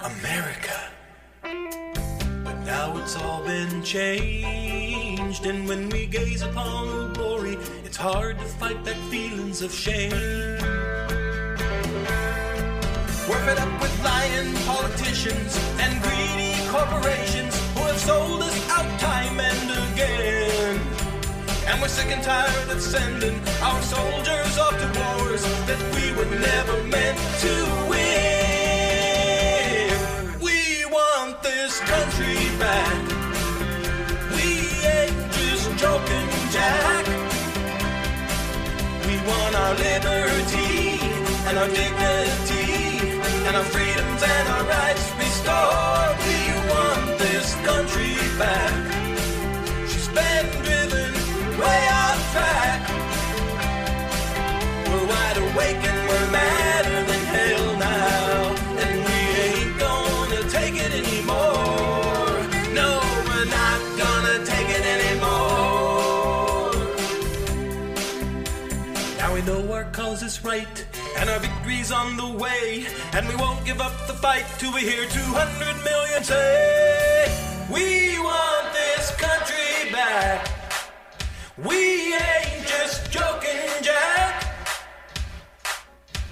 America. But now it's all been changed, and when we gaze upon her glory, it's hard to fight back feelings of shame. We're fed up with lying politicians and greedy corporations who have sold us out time and again. And we're sick and tired of sending our soldiers off to wars that we were never meant to win. We want this country back. We ain't just joking, Jack. We want our liberty and our dignity and our freedoms and our rights restored. We want this country back. She's been driven way off track. We're wide awake and we're madder than hell now. And we ain't gonna take it anymore. No, we're not gonna take it anymore. Now we know our cause is right. And our victory's on the way. And we won't give up the fight till we hear 200 million say, We want this country back. We ain't just joking, Jack.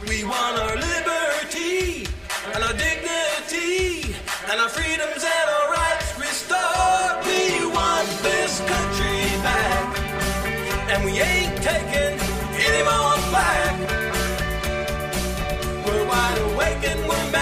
We want our liberty and our dignity and our freedoms and our rights restored. We want this country back, and we ain't taking any more back. We're wide awake and we're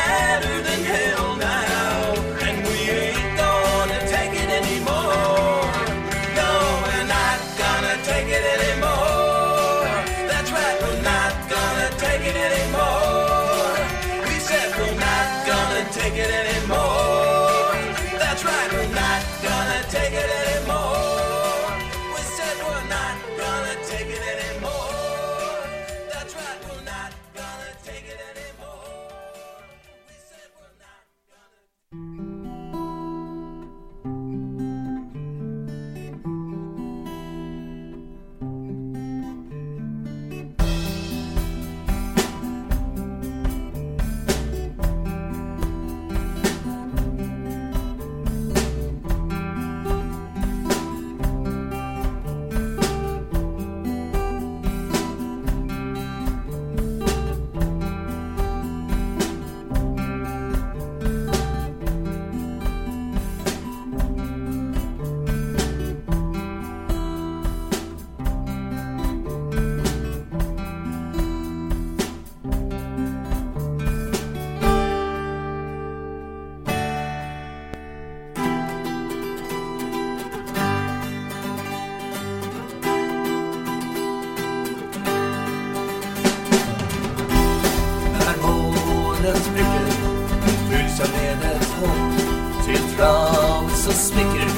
fram så smicker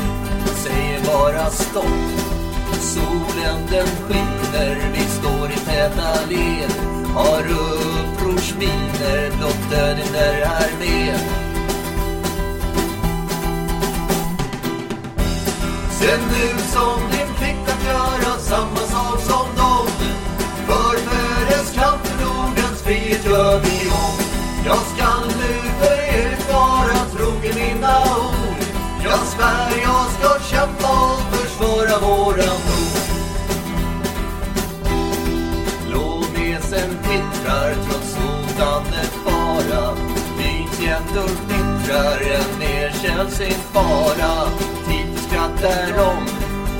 säger bara stopp. Solen den skiner, vi står i täta led. Har upprorsminer, blott döden är här med Sen nu som din plikt att göra samma sak som dem. För kamp för Nordens frihet gör vi om trogen ord. Jag svär jag ska kämpa och försvara våran nord Blåmesen tittrar trots hotande fara Byns jämdor fnittrar, en erkänd sin fara. Tid skrattar om,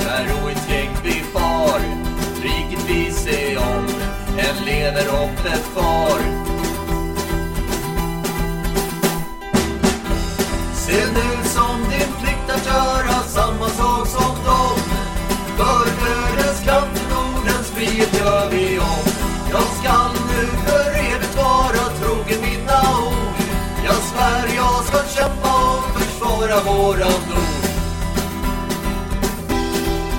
när oinskränkt vi far. Riket vi se om, en lever hoppet far. Se nu som din plikt att göra samma sak som dem. För världens kamp till Nordens frihet gör vi om. Jag skall nu för evigt vara trogen mina ord. Jag svär jag ska kämpa och försvara våran nord.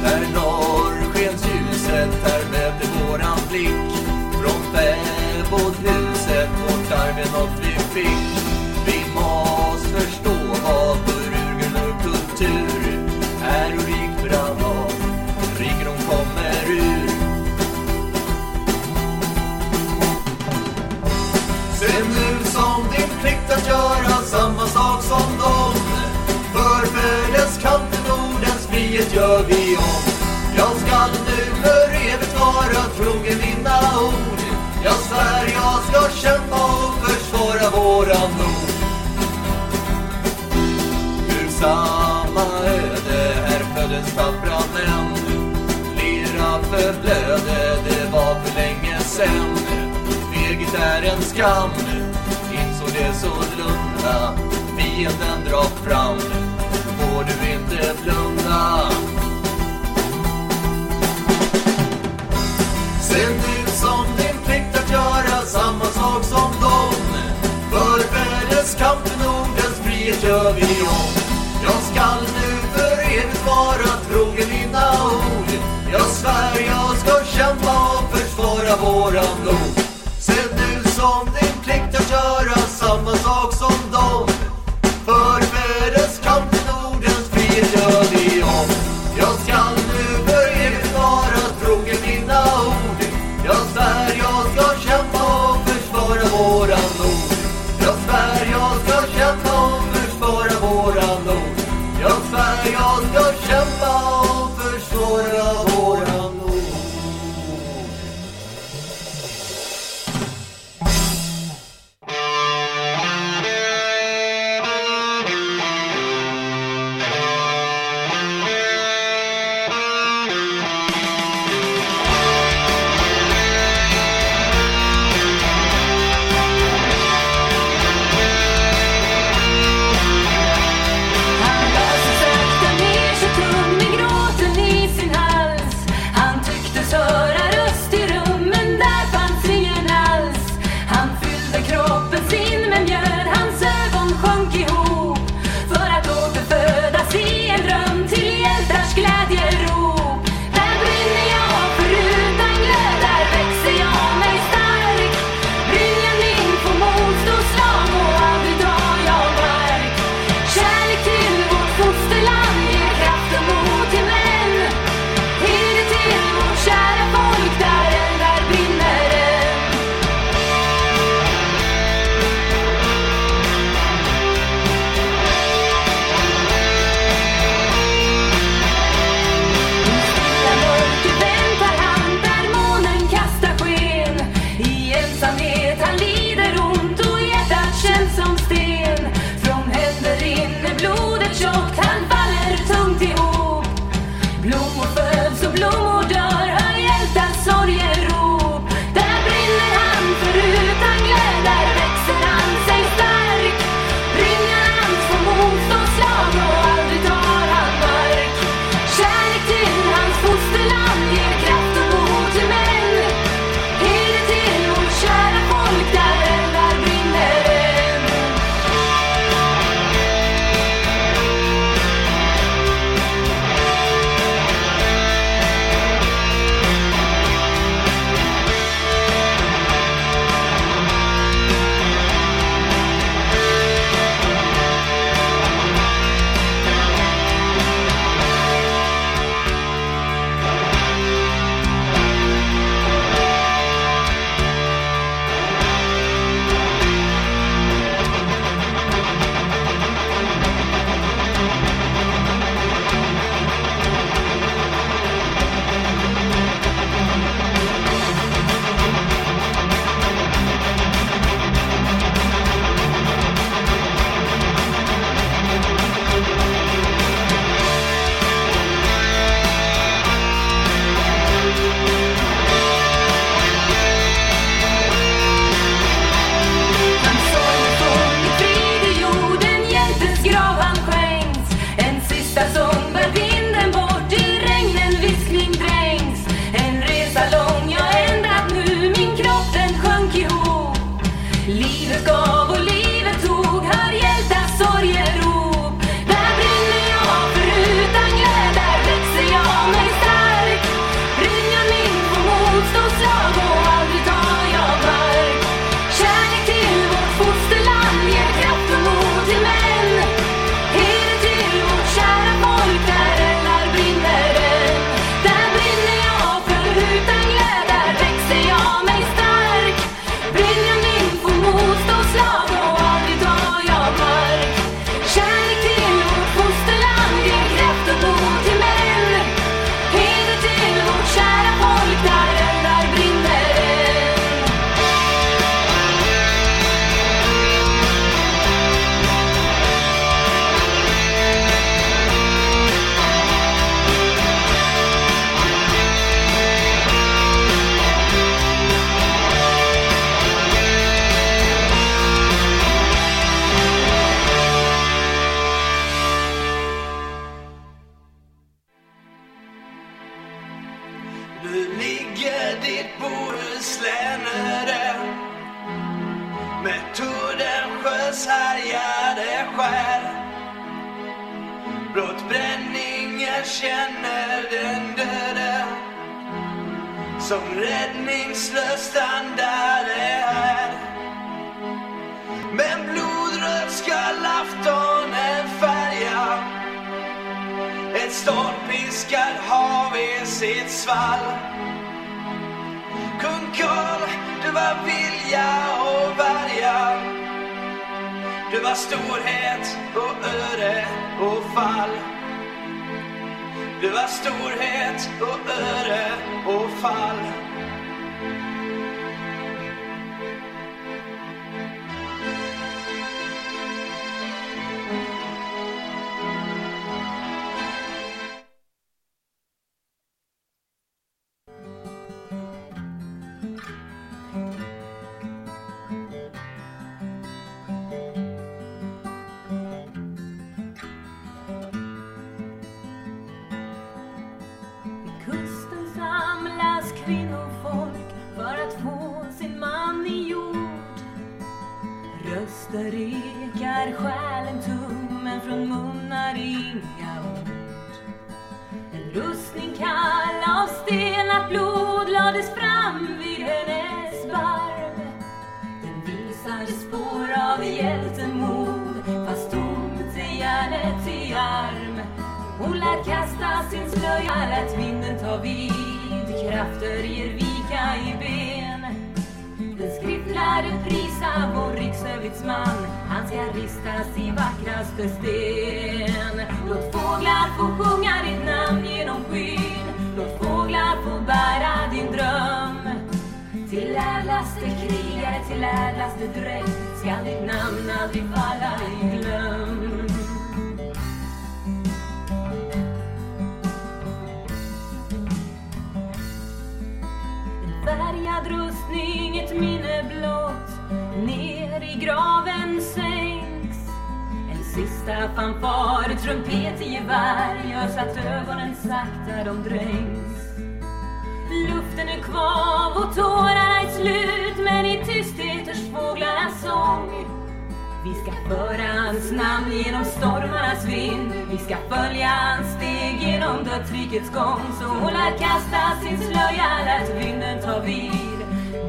När norrskensljuset här vävde våran blick Från fäbodhuset vårt arv är något vi fick Vi måste sak som dom För världens kamp för Nordens frihet gör vi om. Jag skall nu för evigt vara trogen mina ord. Jag svär jag ska kämpa och försvara våran nord. Ur samma öde här föddes tappra män. Lera förblödde, det var för länge sen Feghet är en skam, insåg det så lugna. Fienden drar fram, får du inte blunda. Se ut som din plikt att göra samma sak som dem. För världskampen, kamp Nordens frihet gör vi om. Jag skall nu för evigt vara trogen mina ord. Jag svär jag ska kämpa och försvara våran nord färgad rustning, ett minne blott. Ner i graven sänks En sista fanfar, trumpet i gevär Gör så att ögonen sakta de dränks. Luften är kvav och tårarna är slut Men i tysthet hörs fåglarnas sång. Vi ska föra hans namn genom stormarnas vind. Vi ska följa hans steg genom dödsrikets gång. Så hon lär kasta sin slöja, lät vinden ta vid.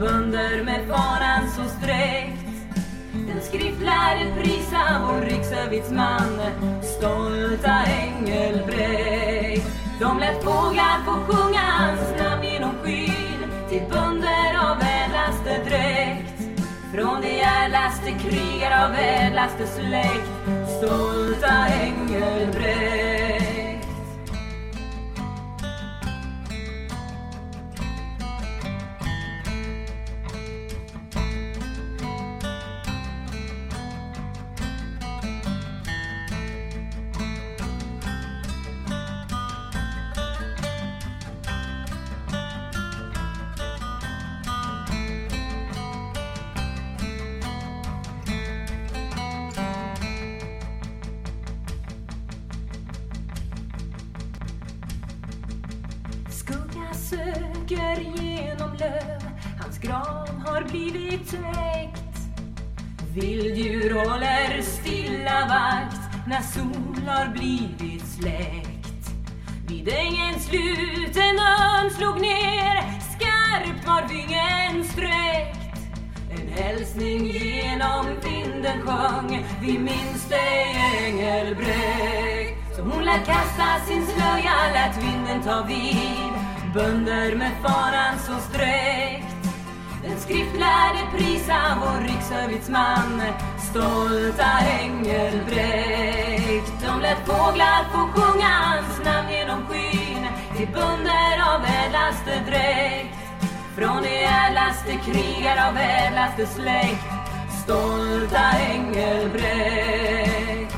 Bönder med fanan så sträckt. Den skriftlärde prisa vår riksövitsman Stolta Engelbrekt. De lät fåglar få sjunga hans namn genom skyn Till bönder av ädlaste dräkt. Från de ädlaste krigare av ädlaste släkt Stolta Engelbrekt. Blivit Vilddjur håller stilla vakt När sol har blivit släckt. Vid ängens slut en örn slog ner Skarpt var vingen sträckt. En hälsning genom vinden sjöng Vi minns dig Engelbrekt. Så hon lät kasta sin slöja, lät vinden ta vid. Bönder med faran så sträckt. Den skriftlärde prisa vår riksövitsman Stolta Engelbrekt. De lät fåglar få sjunga hans namn genom skyn. Till bönder av ädlaste dräkt. Från de ädlaste krigar av ädlaste släkt. Stolta Engelbrekt.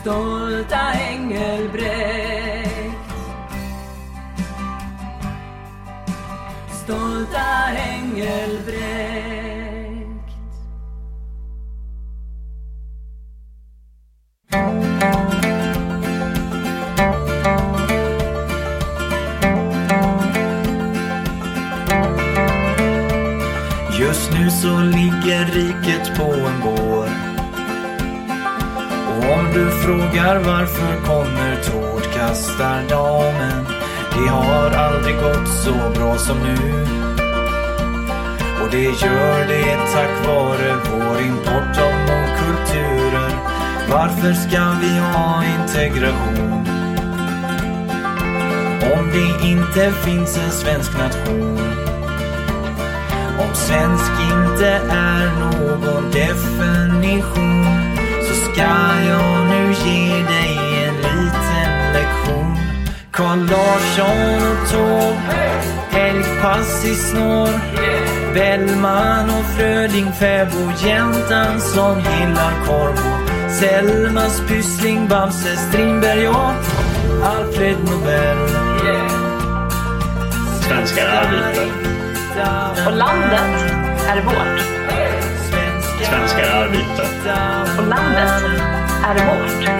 Stolta Engelbrekt. Stolta Engelbrekt Just nu så ligger riket på en bår. Och om du frågar varför kommer tårtkastardamen? Det har aldrig gått så bra som nu Och det gör det tack vare vår import av mångkulturer Varför ska vi ha integration? Om det inte finns en svensk nation om svensk inte är någon definition så ska jag nu ge dig en liten lektion. Carl Larsson och tåg, helgpass i snår. Bellman och Fröding, fäbo, jäntan som gillar korv Selmas Pyssling, Bamse, Strindberg och Alfred Nobel. Svenskar arbetar. Och landet är vårt. Svenskar arbetar. Och landet är vårt.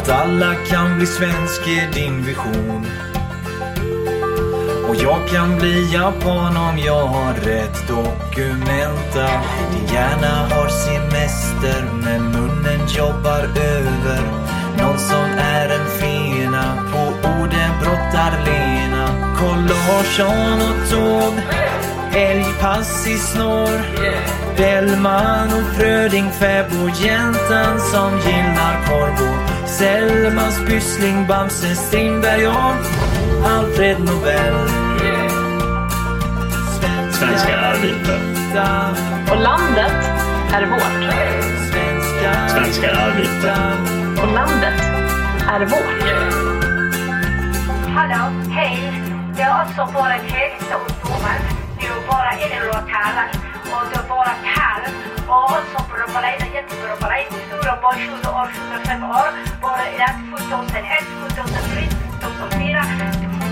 Att alla kan bli svensk är din vision. Och jag kan bli japan om jag har rätt dokumenta. Din hjärna har semester men munnen jobbar över. Någon som är en fena på orden brottar Lena. Carl Larsson och tåg, älgpass i snår. Bellman och Fröding, fäbodjäntan som gillar korv Selmas Pyssling, Bamse, Strindberg och Alfred Nobel. Svenskar arbetar. Och landet är vårt. Svenskar arbetar. Och landet är vårt. Hallå, hej. Det är också bara kvällssolstormen. Det är bara en lokal och det är bara kalv. Och som på de beredda. Stora barn 20 år, 25 år. Bara i ett 2001, 2003, 2004,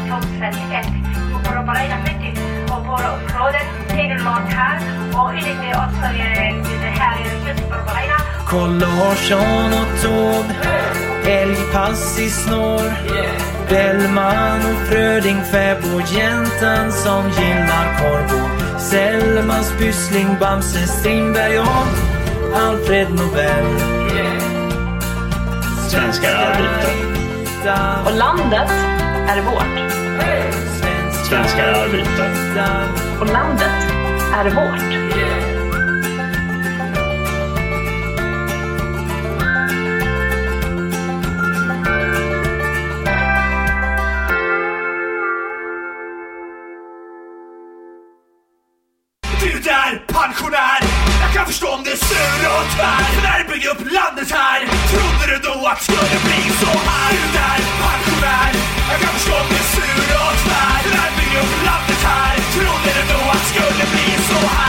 2001. Och på de beredda mycket. Och våra områden, egen här Och enligt mig också är det här är jättebra beredda. Carl Larsson och tåg, älgpass i snår. Bellman och Fröding, fäbodjäntan som gillar korv och Selmas Pyssling, Bamse, Strindberg och Alfred Nobel. Svenskar arbetar. Och landet är vårt. Svenskar arbetar. Och landet är vårt. Pensionär. Jag kan förstå om det är sur och tvär För när du byggde upp landet här Trodde du då att det skulle bli så här? Du där pensionär. Jag kan förstå om det är sur och tvär För när du byggde upp landet här Trodde du då att det skulle bli så här?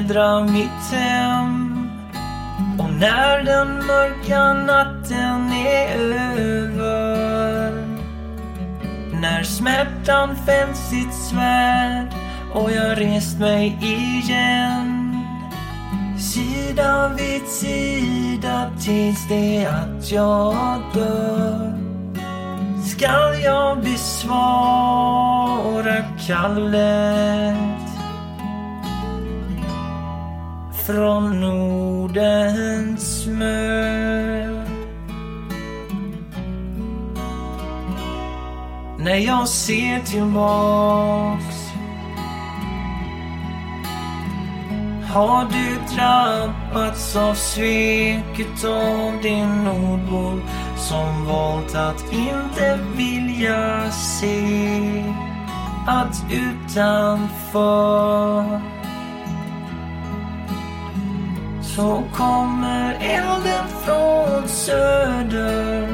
hedra mitt hem. Och när den mörka natten är över. När smärtan fällt sitt svärd och jag rest mig igen. Sida vid sida tills det att jag dör. Skall jag besvara kallet från Nordens mör. När jag ser tillbaks har du drabbats av sveket av din nordbor som valt att inte vilja se att utanför så kommer elden från söder.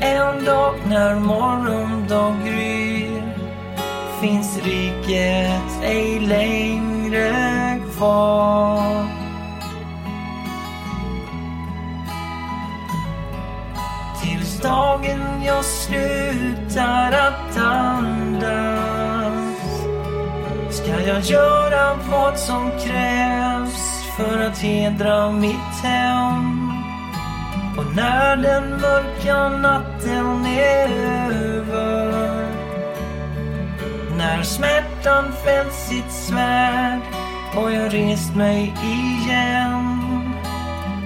En dag när morgondag gryr. Finns riket ej längre kvar. Tills dagen jag slutar att andas ska jag göra vad som krävs för att hedra mitt hem. Och när den mörka natten är över när smärtan fällt sitt svärd och jag rest mig igen.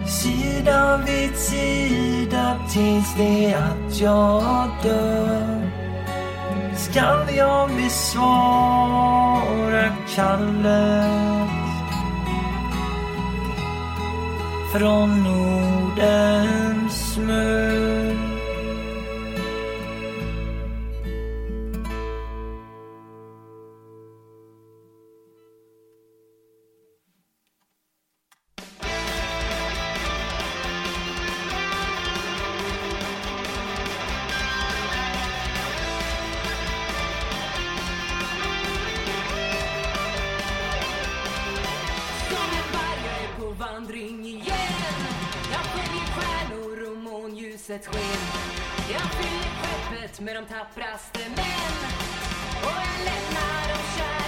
Sida vid sida tills det att jag dör. Skall jag besvara kallet från Nordens smör ljusets sken Jag fyller skeppet med de tappraste män. Och jag lämnar av kär.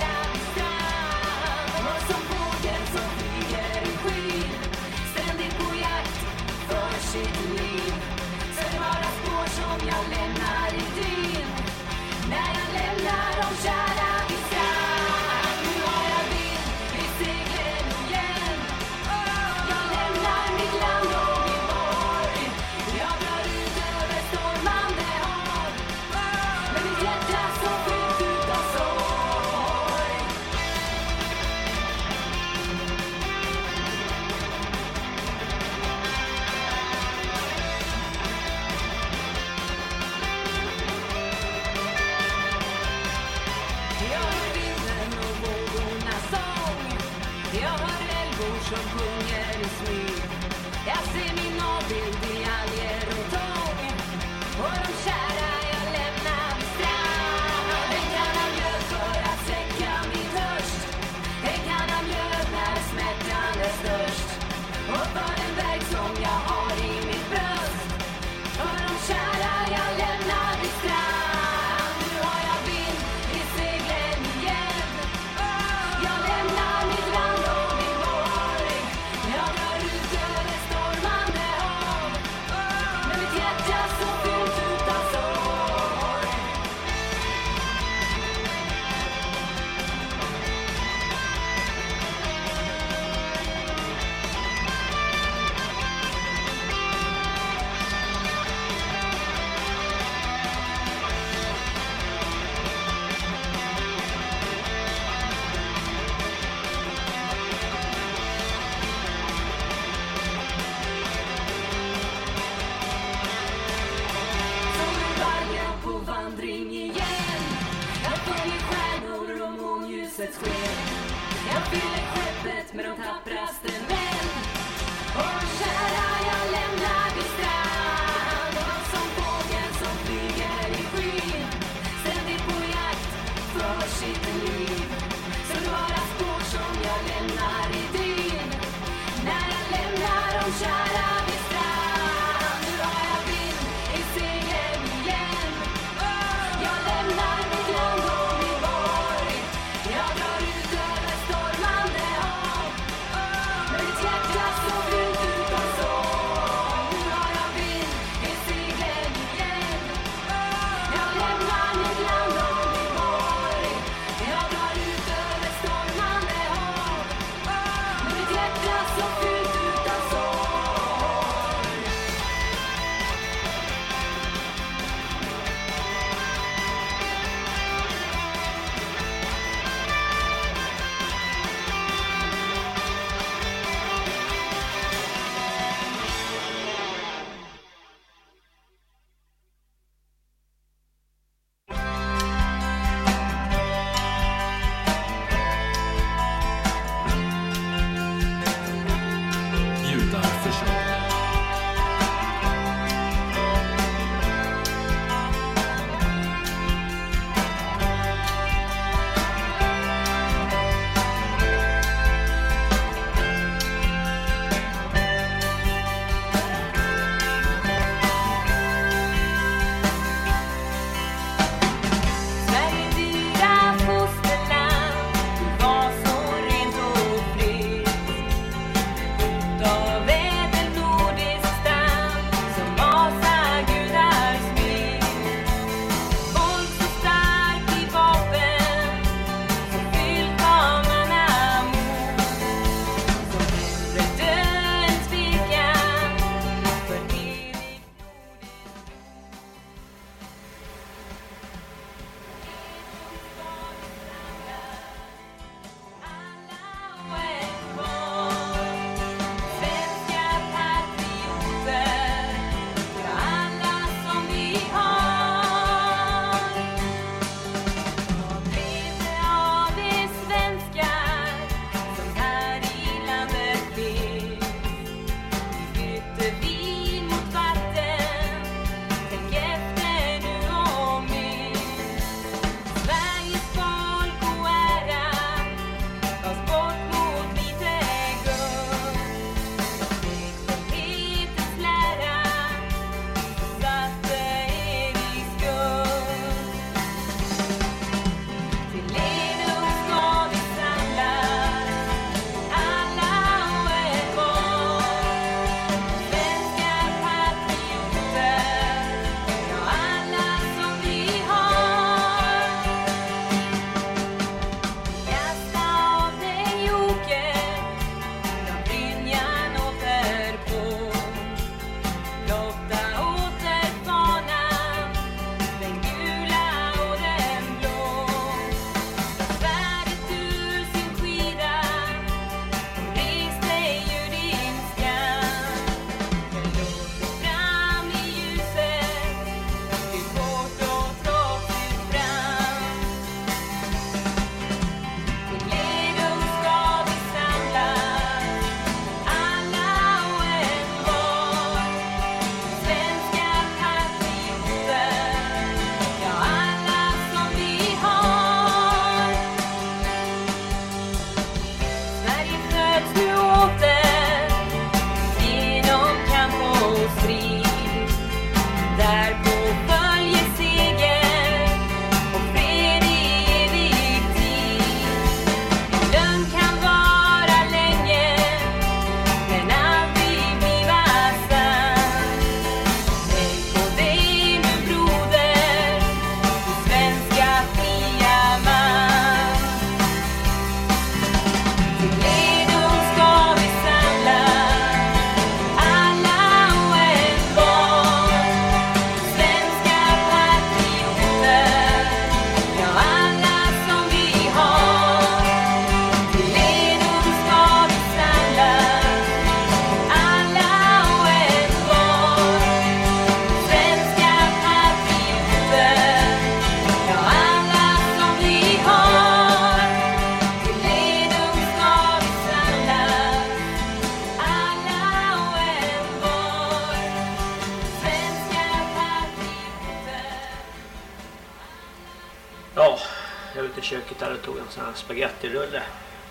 Spagettirulle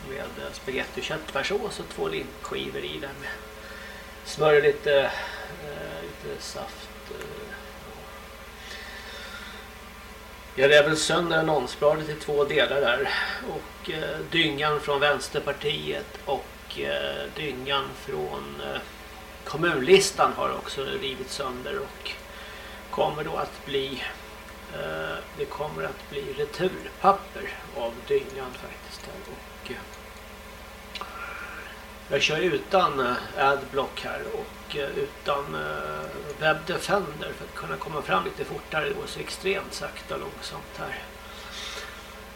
med spagetti och köttfärssås och två limpskivor i den. med smör och lite, eh, lite saft. Eh, Jag rev väl sönder annonsbladet i två delar där och eh, dyngan från Vänsterpartiet och eh, dyngan från eh, kommunlistan har också rivit sönder och kommer då att bli eh, det kommer att bli returpapper av dyngan faktiskt här. och eh, jag kör utan eh, adblock här och eh, utan eh, Web Defender för att kunna komma fram lite fortare. Det går så extremt sakta och långsamt här.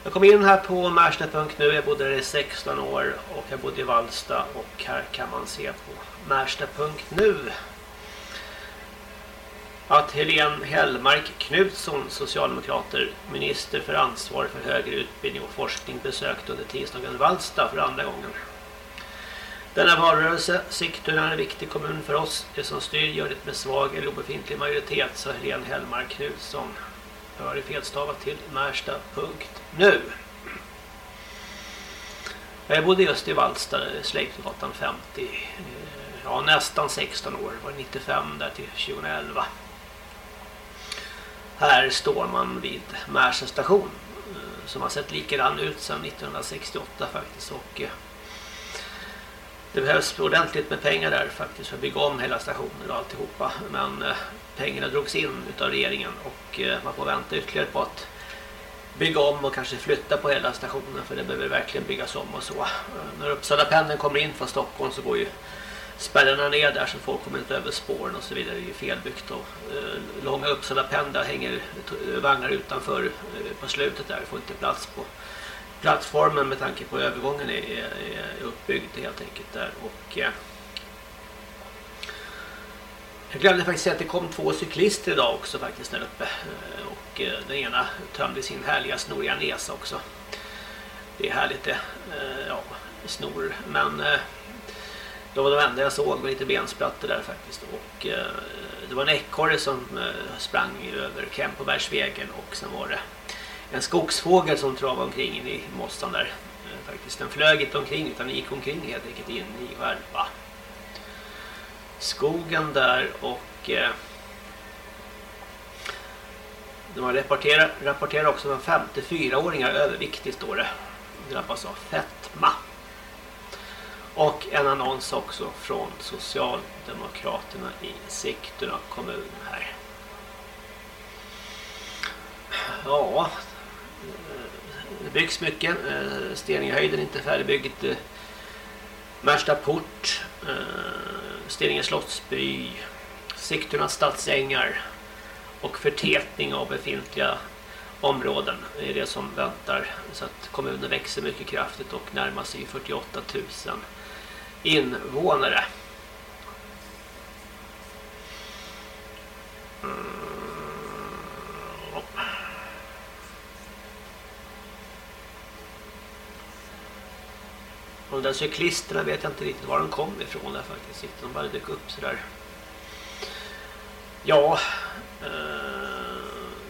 Jag kom in här på Märsta.nu, jag bodde där i 16 år och jag bodde i Vallsta och här kan man se på Märsta.nu att Helene Hellmark Knutsson, Socialdemokrater, minister för ansvar för högre utbildning och forskning, besökte under tisdagen Vallsta för andra gången. Denna valrörelse, Sigtuna är en viktig kommun för oss. Det som styr gör det med svag eller obefintlig majoritet, sa Helene Hellmark Knutsson. Jag har det felstavat till Märsta.nu. Jag bodde just i Vallsta, Sleipnergatan 50. Eh, ja, nästan 16 år. Det var 95 där till 2011. Här står man vid Märsta station eh, som har sett likadan ut sedan 1968 faktiskt och eh, det behövs ordentligt med pengar där faktiskt för att bygga om hela stationen och alltihopa men eh, pengarna drogs in utav regeringen och eh, man får vänta ytterligare på att bygga om och kanske flytta på hela stationen för det behöver verkligen byggas om och så. Eh, när Uppsala pendeln kommer in från Stockholm så går ju spärrarna ner där så folk kommer inte över spåren och så vidare. Det är ju felbyggt och eh, långa Uppsala pendlar hänger vagnar utanför eh, på slutet där. får inte plats på plattformen med tanke på övergången är, är, är uppbyggd helt enkelt där och eh, jag glömde faktiskt säga att det kom två cyklister idag också faktiskt där uppe eh, och eh, den ena tömde sin härliga snoriga näsa också. Det är härligt det. Eh, Ja, snor. Men eh, det var de enda jag såg med lite bensplattor där faktiskt. Och eh, det var en ekorre som eh, sprang över Kempobergsvägen och sen var det en skogsfågel som travade omkring i mossan där. Eh, faktiskt. Den flög inte omkring utan den gick omkring helt enkelt in i själva skogen där och eh, de har rapporterat, rapporterat också en 54-åringar överviktig står det drabbas av fetma. Och en annons också från Socialdemokraterna i Sigtuna kommun här. Ja, det byggs mycket. Eh, Steningehöjden är inte färdigbyggt. Eh, Märsta port, eh, Steninge slottsby, Sigtuna stadsängar och förtätning av befintliga områden är det som väntar. Så att kommunen växer mycket kraftigt och närmar sig 48 000 invånare. Mm. De där cyklisterna vet jag inte riktigt var de kom ifrån där faktiskt. De bara dök upp sådär. Ja, eh,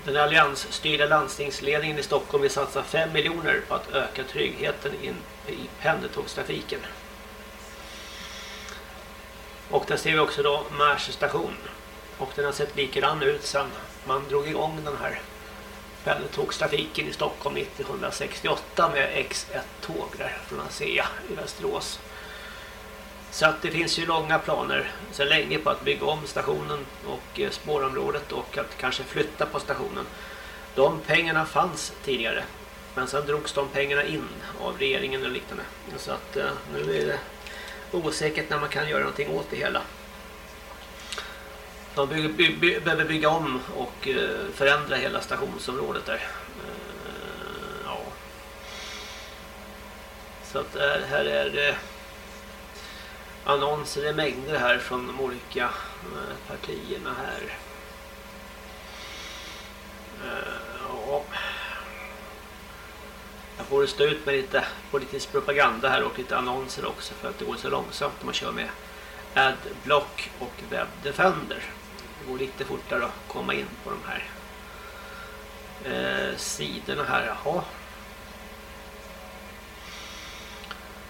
den alliansstyrda landstingsledningen i Stockholm vill satsa 5 miljoner på att öka tryggheten in i pendeltågstrafiken. Och där ser vi också då Märsta station. Och den har sett likadan ut sedan man drog igång den här pendeltågstrafiken i Stockholm 1968 med X1-tåg där från ASEA i Västerås. Så att det finns ju långa planer sedan länge på att bygga om stationen och eh, spårområdet och att kanske flytta på stationen. De pengarna fanns tidigare men sen drogs de pengarna in av regeringen och liknande. Så att eh, nu är det osäkert när man kan göra någonting åt det hela. De bygger, by, by, behöver bygga om och eh, förändra hela stationsområdet där. Eh, ja. Så att här, här är det annonser i mängder här från de olika partierna här. Ja. Jag får stå ut med lite politisk propaganda här och lite annonser också för att det går så långsamt när man kör med Adblock och Webdefender. Det går lite fortare att komma in på de här eh, sidorna här. Jaha.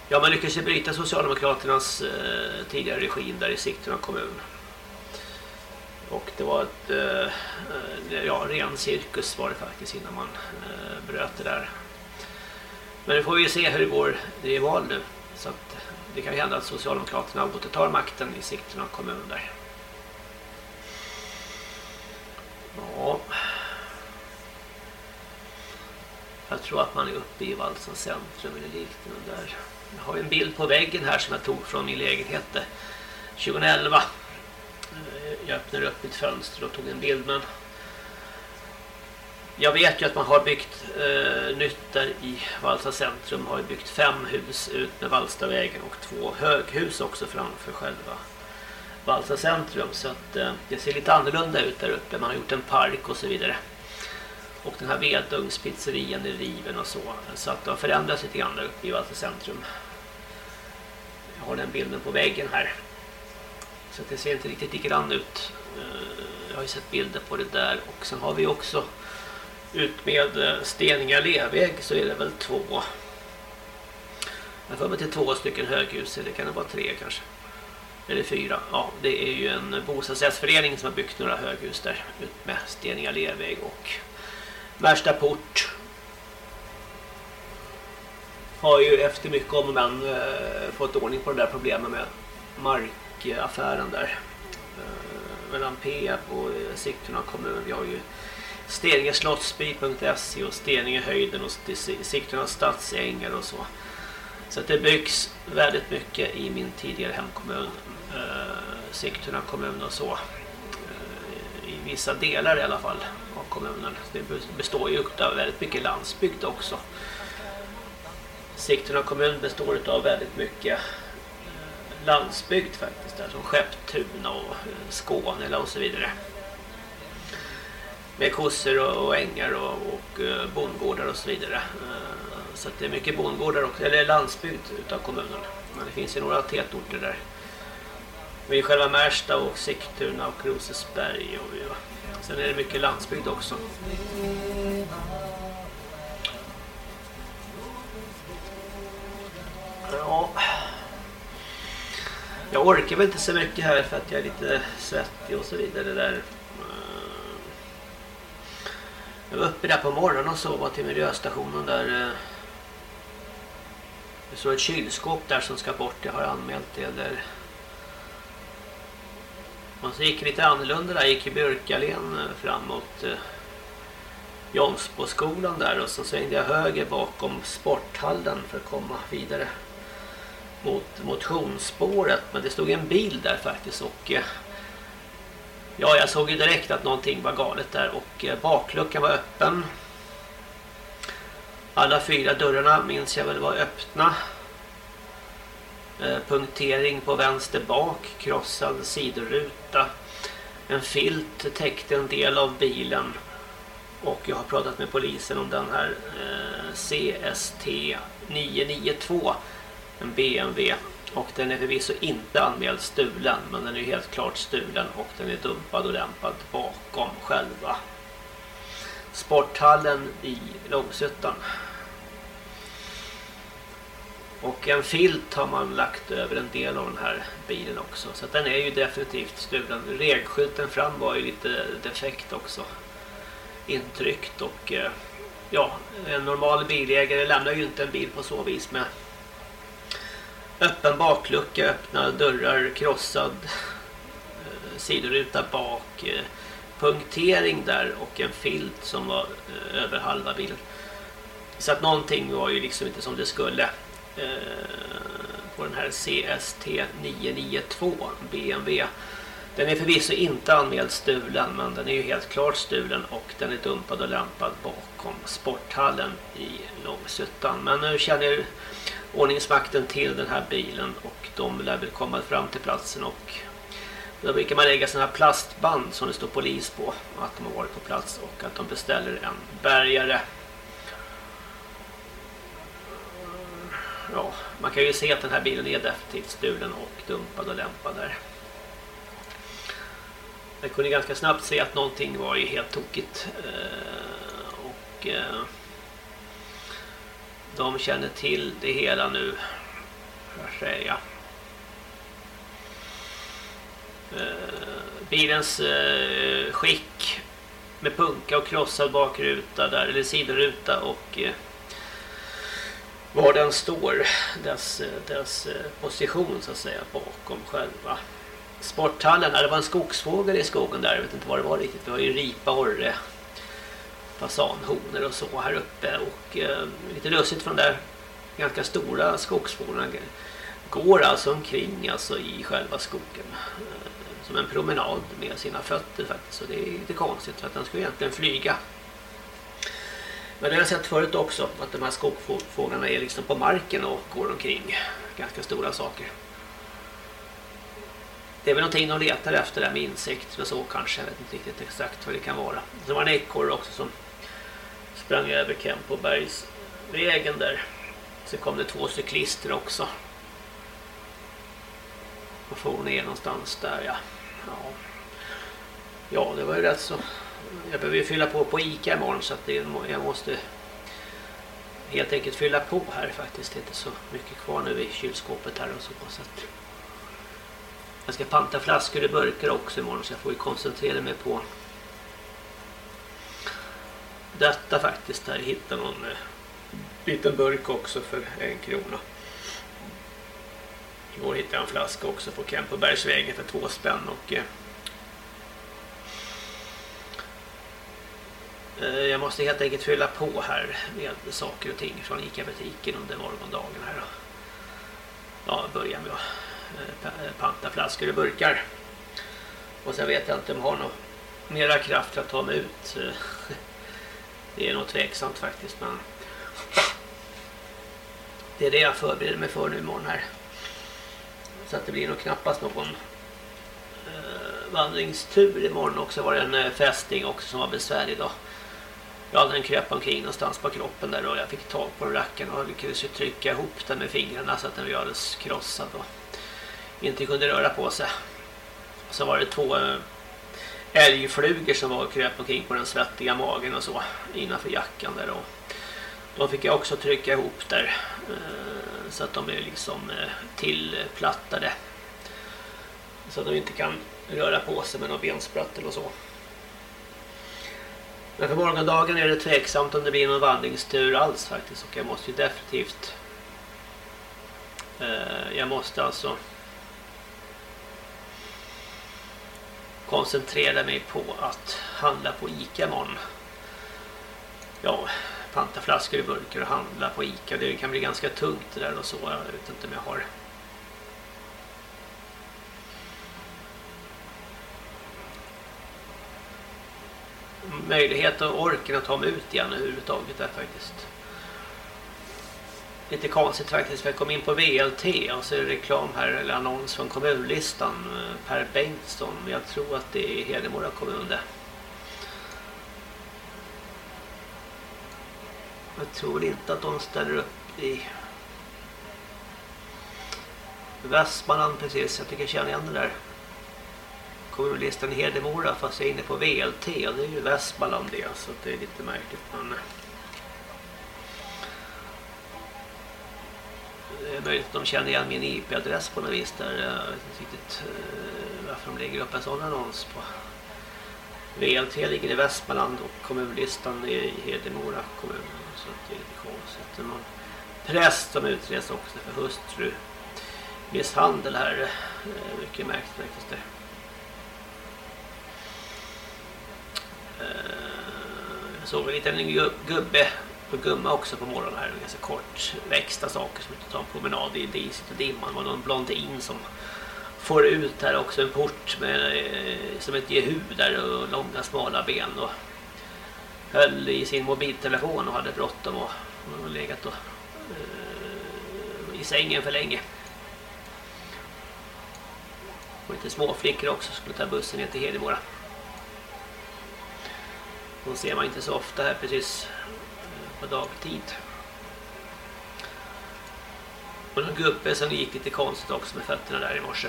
Ja, man lyckades ju bryta Socialdemokraternas eh, tidigare regim där i Sigtuna kommun. Och det var ett eh, eh, ja, ren cirkus var det faktiskt innan man eh, bröt det där. Men nu får vi se hur det går. Det är val nu. Så att det kan ju hända att Socialdemokraterna återtar makten i Sigtuna kommun där. Ja. Jag tror att man är uppe i Valsen centrum eller liknande där. Jag har en bild på väggen här som jag tog från min lägenhet eh, 2011. Eh, jag öppnade upp mitt fönster och tog en bild men jag vet ju att man har byggt eh, nytt där i Valsta centrum. Har ju byggt fem hus ut med Valstavägen och två höghus också framför själva Vallsa centrum. Så att eh, det ser lite annorlunda ut där uppe. Man har gjort en park och så vidare. Och den här vedugnspizzerian är riven och så. Så att det har förändrats lite grann där uppe i Vallsa centrum. Jag har den bilden på väggen här. Så att det ser inte riktigt likadant ut. Eh, Jag har ju sett bilder på det där. Och sen har vi också ut med eh, Steninga Leväg så är det väl två. Jag får mig till två stycken höghus. Eller kan det vara tre kanske? Eller fyra. Ja, det är ju en bostadsrättsförening som har byggt några höghus där. Ut med Steninga Leväg och Värsta port. Har ju efter mycket om och men eh, fått ordning på det där problemet med markaffären där. Eh, mellan Peab och eh, Sigtuna kommun. Vi har ju Steningeslottsby.se och Steningehöjden och Sigtuna stadsängar och så. Så att det byggs väldigt mycket i min tidigare hemkommun. Eh, Sigtuna kommun och så. Eh, I vissa delar i alla fall av kommunen. Det består ju av väldigt mycket landsbygd också. Sigtuna kommun består av väldigt mycket eh, landsbygd faktiskt. Alltså där, som Skepptuna och Skåne och så vidare. Med kossor och, ängar och, och bondgårdar och så vidare. Så att det är mycket bondgårdar också, eller landsbygd utav kommunen. Men det finns ju några tätorter där. Vi är själva Märsta och Sigtuna och Rosesberg och vi, sen är det mycket landsbygd också. Ja. Jag orkar väl inte så mycket här för att jag är lite svettig och så vidare där. Eh, jag var uppe där på morgonen och sov till miljöstationen där. Eh, det står ett kylskåp där som ska bort. Jag har anmält det där. Och så gick det lite annorlunda där. Gick i Björkalen eh, framåt eh, Jonsboskolan där och så svängde jag höger bakom sporthallen för att komma vidare mot motionsspåret. Men det stod en bil där faktiskt och eh, ja, jag såg ju direkt att någonting var galet där och bakluckan var öppen. Alla fyra dörrarna minns jag väl var öppna. Eh, punktering på vänster bak, krossad sidoruta. En filt täckte en del av bilen. Och jag har pratat med polisen om den här eh, CST 992. En BMW. Och den är förvisso inte anmäld stulen. Men den är ju helt klart stulen. Och den är dumpad och lämpad bakom själva sporthallen i Långshyttan. Och en filt har man lagt över en del av den här bilen också. Så att den är ju definitivt stulen. Regskylten fram var ju lite defekt också. Intryckt och eh, ja, en normal bilägare lämnar ju inte en bil på så vis med öppen baklucka, öppna dörrar, krossad eh, sidoruta bak, eh, punktering där och en filt som var över halva bilen. Så att någonting var ju liksom inte som det skulle Eh, på den här CST 992 BMW. Den är förvisso inte anmäld stulen men den är ju helt klart stulen och den är dumpad och lämpad bakom sporthallen i Långshyttan. Men nu känner ordningsmakten till den här bilen och de lär väl komma fram till platsen och då brukar man lägga sådana här plastband som det står polis på att de har varit på plats och att de beställer en bärgare. Ja, man kan ju se att den här bilen är definitivt stulen och dumpad och lämpad där. Jag kunde ganska snabbt se att någonting var ju helt tokigt. Eh, och eh, de känner till det hela nu. får jag säga. Eh, bilens skick med punka och krossad bakruta där, eller sidoruta och var den står, dess, dess eh, position så att säga bakom själva sporthallen. Det var en skogsfågel i skogen där, jag vet inte vad det var riktigt. Det var ju ripa, orre, fasanhonor och så här uppe och eh, lite lustigt från där ganska stora skogsfåglarna går alltså omkring alltså i själva skogen eh, som en promenad med sina fötter faktiskt så det är lite konstigt för att den skulle egentligen flyga men det har jag sett förut också att de här skogsfåglarna är liksom på marken och går omkring ganska stora saker det är väl någonting de letar efter där med insekter och så kanske. Jag vet inte riktigt exakt vad det kan vara. Det var det en ekorre också som sprang över Kempobergsvägen där. Så kom det två cyklister också. Och får ner någonstans där ja. ja. Ja, det var ju rätt så. Jag behöver ju fylla på på Ica imorgon så att det, jag måste helt enkelt fylla på här faktiskt. Det är inte så mycket kvar nu i kylskåpet här och så. så att jag ska panta flaskor i burkar också imorgon så jag får ju koncentrera mig på detta faktiskt. Här hitta någon eh, liten burk också för en krona. Igår hittade jag en flaska också på Kempobergsvägen för två spänn och eh, eh, Eh, jag måste helt enkelt fylla på här med saker och ting från Ica-butiken under morgondagen här. Ja, börja med att eh, eh, panta flaskor och burkar. Och sen vet jag inte om jag har någon mera kraft att ta mig ut. Det är nog tveksamt faktiskt men det är det jag förbereder mig för nu imorgon här. Så att det blir nog knappast någon vandringstur imorgon också var det en fästing också som var besvärlig idag. Jag hade en kröp omkring någonstans på kroppen där och jag fick tag på den racken och lyckades ju trycka ihop den med fingrarna så att den blev alldeles krossad och inte kunde röra på sig. Så var det två eh, älgflugor som var och kröp omkring på den svettiga magen och så innanför jackan där och de fick jag också trycka ihop där eh, så att de är liksom eh, tillplattade så att de inte kan röra på sig med någon bensprattel och så. Men för morgondagen är det tveksamt om det blir någon vandringstur alls faktiskt och jag måste ju definitivt eh, jag måste alltså koncentrera mig på att handla på Ica imorgon. Ja, panta flaskor i burkar och handla på Ica. Det kan bli ganska tungt det där och så. Jag vet inte om jag har möjlighet och orken att ta mig ut igen överhuvudtaget där faktiskt. Lite konstigt faktiskt för jag kom in på VLT och så är det reklam här eller annons från kommunlistan eh, Per Bengtsson. Men jag tror att det är Hedemora kommun det. Jag tror inte att de ställer upp i Västmanland precis. Jag tycker jag känner igen det där kommunlistan i Hedemora fast jag är inne på VLT och det är ju Västmanland det så det är lite märkligt men eh, det är möjligt att de känner igen min IP-adress på något vis där eh, jag vet inte riktigt eh, varför de lägger upp en sån annons på VLT ligger i Västmanland och kommunlistan är i Hedemora kommun så det är lite konstigt. Någon präst som utreds också för hustru misshandel här. Mycket märkligt faktiskt det. Eh, Jag såg en liten gubbe och gumma också på morgonen här. Ganska kort växta saker som inte tar en promenad i diset och dimman. Det var någon blondin som får ut här också en port med, eh, som ett jehu där och långa smala ben och höll i sin mobiltelefon och hade bråttom och, och legat och, eh, i sängen för länge. Och lite småflickor också skulle ta bussen ner till Hedemora. Hon ser man inte så ofta här precis eh, på dagtid. Och en gubbe som gick lite konstigt också med fötterna där i morse.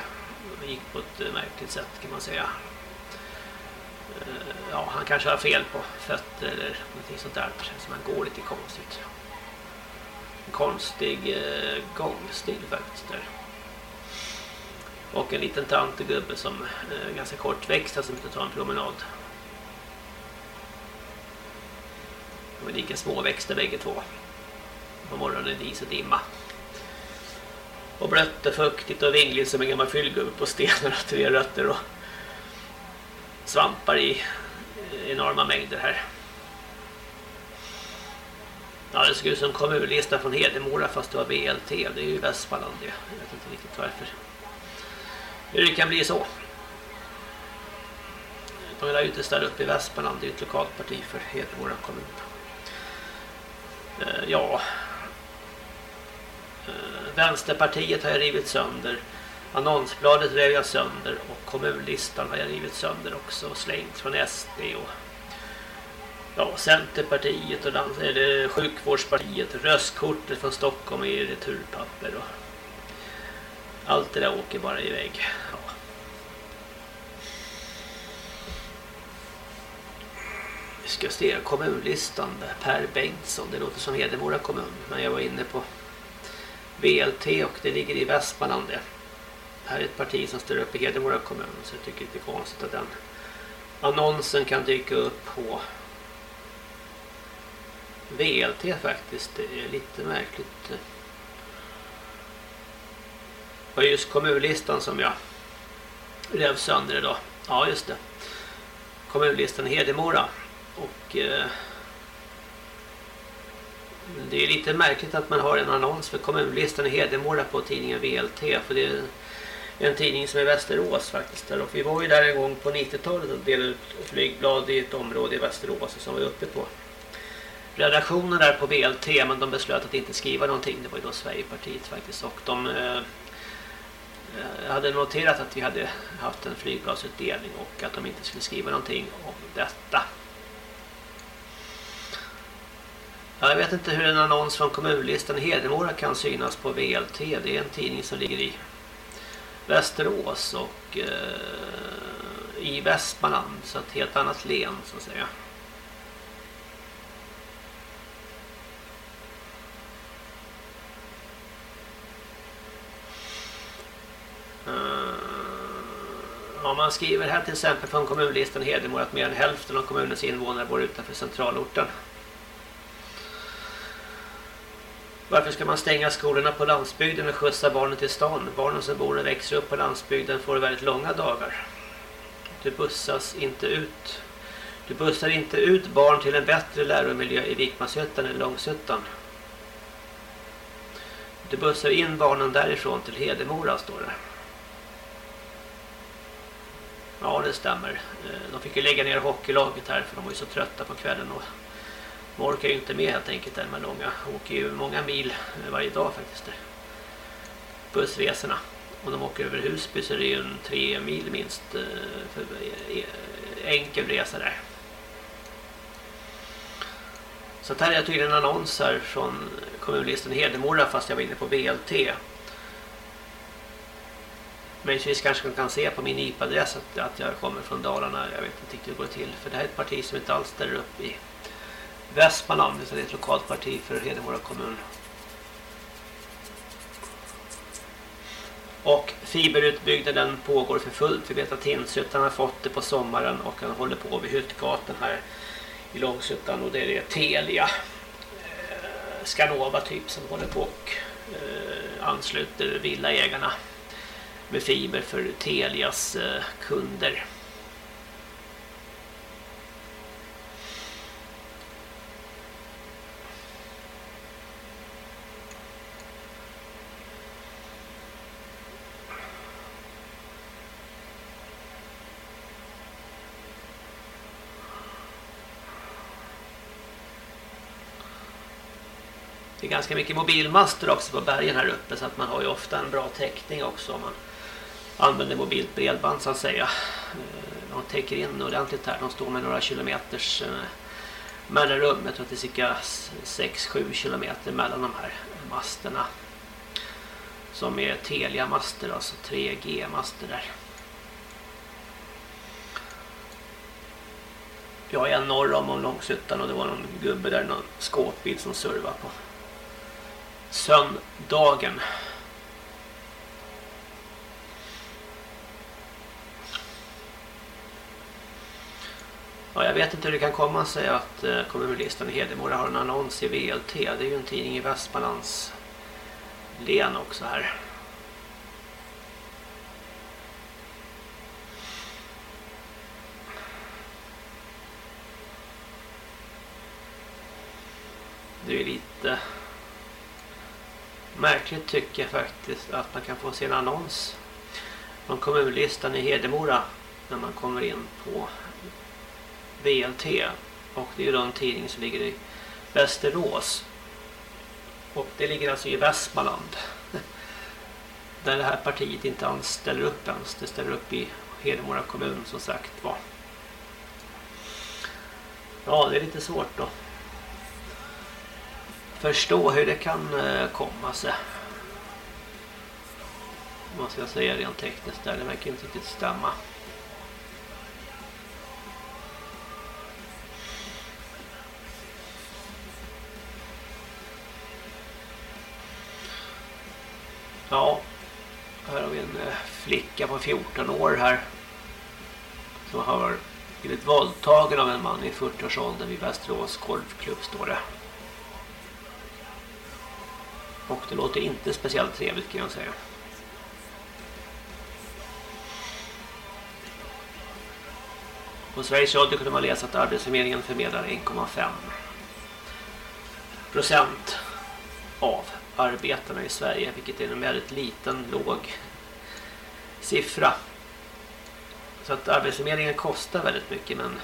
Han gick på ett eh, märkligt sätt kan man säga. Eh, ja, han kanske har fel på fötter eller någonting sånt där. Så man går lite konstigt. En konstig eh, gångstil faktiskt där. Och en liten tant och gubbe som eh, ganska kortväxta som inte tar en promenad. De är lika småväxter bägge två. På morgonen är det is och dimma. Och blött och fuktigt och vingligt som en gammal fyllgubbe på stenar och tre rötter och svampar i enorma mängder här. Ja, det såg ut som kommunlista från Hedemora fast det var BLT. Det är ju Västmanland det. Jag vet inte riktigt varför. Hur det kan bli så. De vill ju inte ställa upp i Västmanland. Det är ett lokalt parti för Hedemora kommun. Eh, ja. Eh, Vänsterpartiet har jag rivit sönder. Annonsbladet rev jag sönder och kommunlistan har jag rivit sönder också och slängt från SD och ja, Centerpartiet och dans, eller sjukvårdspartiet, röstkortet från Stockholm i returpapper och allt det där åker bara iväg. Ja. Vi ska se kommunlistan Per Bengtsson, det låter som Hedemora kommun men jag var inne på VLT och det ligger i Västmanland det. Här är ett parti som står upp i Hedemora kommun så jag tycker det är konstigt att den annonsen kan dyka upp på VLT faktiskt. Det är lite märkligt. Det var just kommunlistan som jag rev sönder idag. Ja, just det. Kommunlistan i Hedemora. Och eh, det är lite märkligt att man har en annons för kommunlistan i Hedemora på tidningen VLT. För det är en tidning som är Västerås faktiskt. Där. Och vi var ju där en gång på 90-talet och delade ut flygblad i ett område i Västerås som var uppe på redaktionen där på VLT men de beslöt att inte skriva någonting. Det var ju då Sverigepartiet faktiskt och de eh, hade noterat att vi hade haft en flygbladsutdelning och att de inte skulle skriva någonting om detta. Jag vet inte hur en annons från kommunlistan i Hedemora kan synas på VLT. Det är en tidning som ligger i Västerås och eh, i Västmanland så ett helt annat län så att säga. Eh, om man skriver här till exempel från kommunlistan Hedemora att mer än hälften av kommunens invånare bor utanför centralorten. Varför ska man stänga skolorna på landsbygden och skjutsa barnen till stan? Barnen som bor och växer upp på landsbygden får väldigt långa dagar. Du bussas inte ut. Du bussar inte ut barn till en bättre läromiljö i Vikmanshyttan eller Långshyttan. Du bussar in barnen därifrån till Hedemora, står det. Ja, det stämmer. Eh, de fick ju lägga ner hockeylaget här för de var ju så trötta på kvällen och de orkar ju inte med helt enkelt de med långa. Åker ju många mil eh, varje dag faktiskt. Bussresorna. Om de åker över Husby så är det ju en tre mil minst eh, för eh, enkel resa där. Så här är tydligen en annons här från kommunlisten Hedemora fast jag var inne på VLT. Möjligtvis kanske man kan se på min IP-adress att, att jag kommer från Dalarna. Jag vet inte riktigt hur det går till. För det här är ett parti som inte alls ställer upp i Västmanland. Så det är ett lokalt parti för Hedemora kommun. Och fiberutbyggnaden pågår för fullt. Vi vet att Tinshyttan har fått det på sommaren och han håller på vid Hyttgatan här i Långshyttan. Och det är Telia, eh, Skanova typ som håller på och eh, ansluter villaägarna med fiber för Telias eh, kunder. Ganska mycket mobilmaster också på bergen här uppe så att man har ju ofta en bra täckning också om man använder mobilt bredband så att säga. Eh, de täcker in ordentligt här. De står med några kilometers eh, mellanrum. Jag tror att det är cirka 6-7 kilometer mellan de här masterna. Som är Telia-master, alltså 3G-master där. Jag är en norr om Långshyttan och det var någon gubbe där, någon skåpbil som servade på söndagen. Ja, jag vet inte hur det kan komma sig att eh, kommunlistan i Hedemora har en annons i VLT. Det är ju en tidning i Västmanlands län också här. Det är lite märkligt tycker jag faktiskt att man kan få se en annons från kommunlistan i Hedemora när man kommer in på VLT och det är ju då en tidning som ligger i Västerås. Och det ligger alltså i Västmanland där det här partiet inte alls ställer upp ens. Det ställer upp i Hedemora kommun som sagt var. Ja det är lite svårt då förstå hur det kan eh, komma sig vad ska jag säga rent tekniskt där det verkar inte riktigt stämma Ja, här har vi en eh, flicka på 14 år här. Som har blivit våldtagen av en man i 40-årsåldern vid Västerås golfklubb står det. Och det låter inte speciellt trevligt kan jag säga. På Sveriges Radio kunde man läsa att Arbetsförmedlingen förmedlar 1,5 procent av arbetarna i Sverige vilket är en väldigt liten, låg siffra. Så att Arbetsförmedlingen kostar väldigt mycket men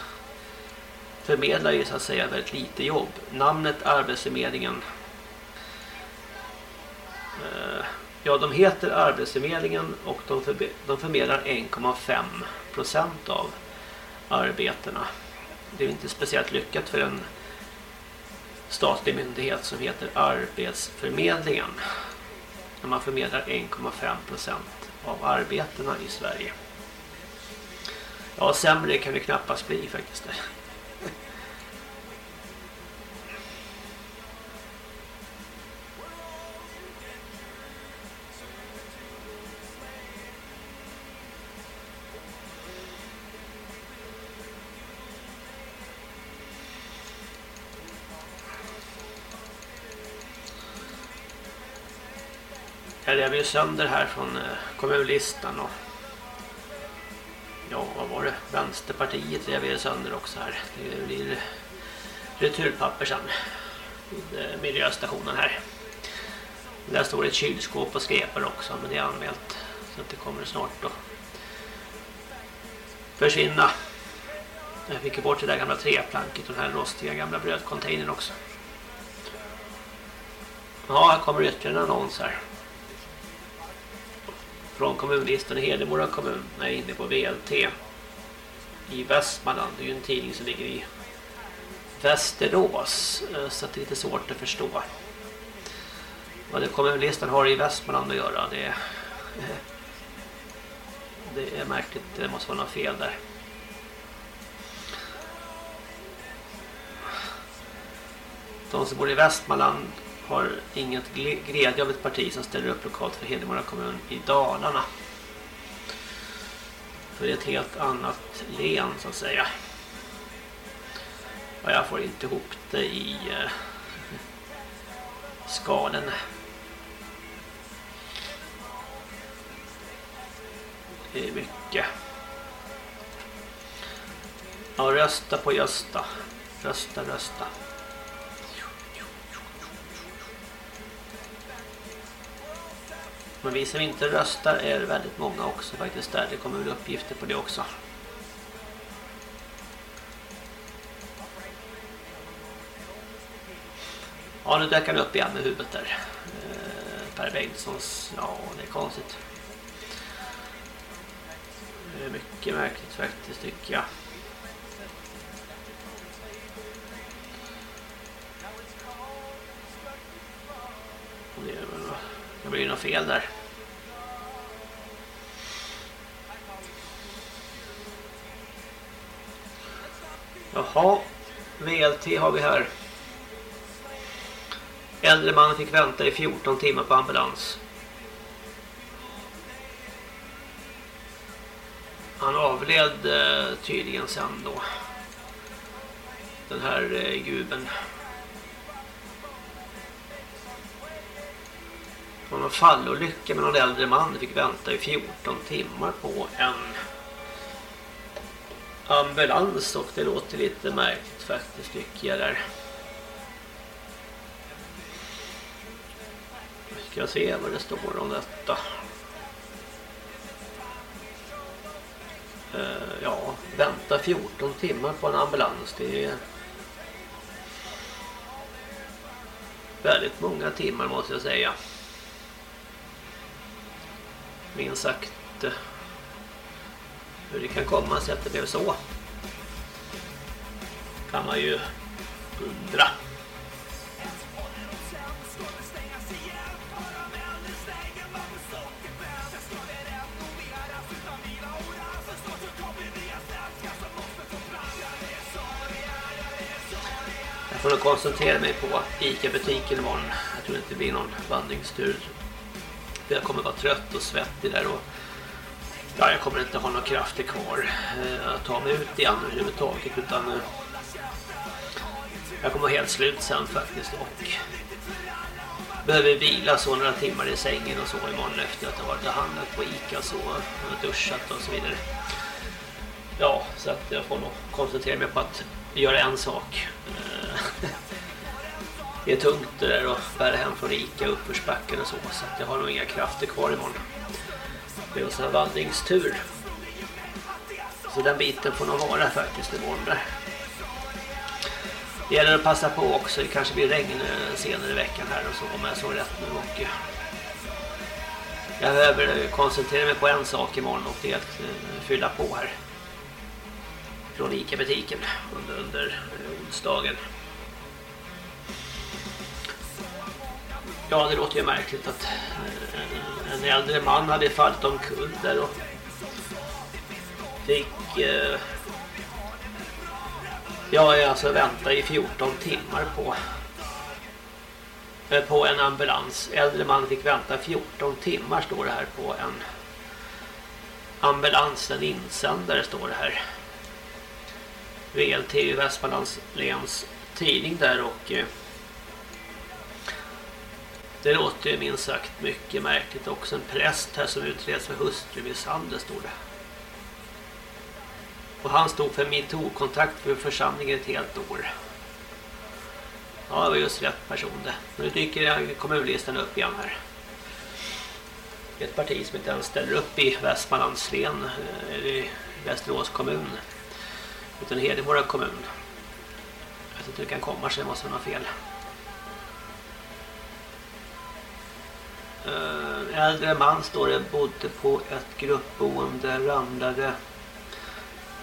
förmedlar ju så att säga väldigt lite jobb. Namnet Arbetsförmedlingen Ja, de heter Arbetsförmedlingen och de, de förmedlar 1,5 procent av arbetena. Det är inte speciellt lyckat för en statlig myndighet som heter Arbetsförmedlingen. När man förmedlar 1,5 procent av arbetena i Sverige. Ja, sämre kan det knappast bli faktiskt. Jag rev ju sönder här från eh, kommunlistan och ja, vad var det? Vänsterpartiet rev ju sönder också här. Det blir returpapper sen vid eh, miljöstationen här. Där står ett kylskåp och skräpar också men det är anmält så att det kommer snart att försvinna. Jag fick bort det där gamla treplanket och den här rostiga gamla brödcontainern också. Ja, här kommer ytterligare en annons här från kommunlistan i Hedemora kommun när jag är inne på VLT i Västmanland. Det är ju en tidning som ligger i Västerås eh, så det är lite svårt att förstå vad det kommunlistan har i Västmanland att göra. Det är, det är märkligt, det måste vara något fel där. De som bor i Västmanland har inget glädje av ett parti som ställer upp lokalt för Hedemora kommun i Dalarna. För ett helt annat län så att säga. Och jag får inte ihop det i eh, skalen. Det är mycket. Ja, rösta på Gösta. Rösta, rösta. Men vi som inte röstar är väldigt många också faktiskt där. Det kommer väl uppgifter på det också. Ja, nu dök han upp igen med huvudet där. Eh, per Bengtssons, ja det är konstigt. Det är mycket märkligt faktiskt tycker jag. Det, är väl, det blir något fel där. Jaha, VLT har vi här. Äldre man fick vänta i 14 timmar på ambulans. Han avled eh, tydligen sen då. Den här eh, guben. Var någon fallolycka med någon äldre man fick vänta i 14 timmar på en ambulans och det låter lite märkligt faktiskt tycker jag där. Ska jag se vad det står om detta. Eh, ja, vänta 14 timmar på en ambulans. Det är väldigt många timmar måste jag säga. Minst sagt eh, hur det kan komma sig att det blev så. Kan man ju undra. Jag får nog koncentrera mig på Ica-butiken imorgon. Jag tror inte det blir någon vandringstur. Jag kommer vara trött och svettig där och ja, jag kommer inte ha några krafter kvar eh, att ta mig ut igen överhuvudtaget utan eh, jag kommer vara helt slut sen faktiskt och behöver vila så några timmar i sängen och så imorgon efter att jag varit och handlat på Ica så och duschat och så vidare. Ja, så att jag får nog koncentrera mig på att göra en sak. Eh, Det är tungt det där att bära hem från Ica uppförsbacken och så så att jag har nog inga krafter kvar imorgon. Det är en sån här vandringstur. Så den biten får nog vara faktiskt imorgon där. Det gäller att passa på också. Det kanske blir regn eh, senare i veckan här och så om jag så rätt nu. Och eh, jag behöver koncentrera mig på en sak imorgon och det är att eh, fylla på här. Från Ica-butiken under, under onsdagen. Ja, det låter ju märkligt att en äldre man hade fallit omkull där och fick eh, ja, alltså vänta i 14 timmar på eh, på en ambulans. Äldre man fick vänta 14 timmar står det här på en ambulans, en insändare står det här. VLT Västmanlands läns tidning där och eh, det låter ju minst sagt mycket märkligt också. En präst här som utreds för hustrumisshandel står det. Och han stod för MeToo-kontakt för församlingen ett helt år. Ja, det var just rätt person det. Nu dyker kommunlistan upp igen här. Ett parti som inte ens ställer upp i Västmanlands län, eh, eller i Västerås kommun. Utan Hedemora kommun. Jag vet inte hur det kan komma sig, det måste vara fel. Eh, äldre man står det bodde på ett gruppboende, ramlade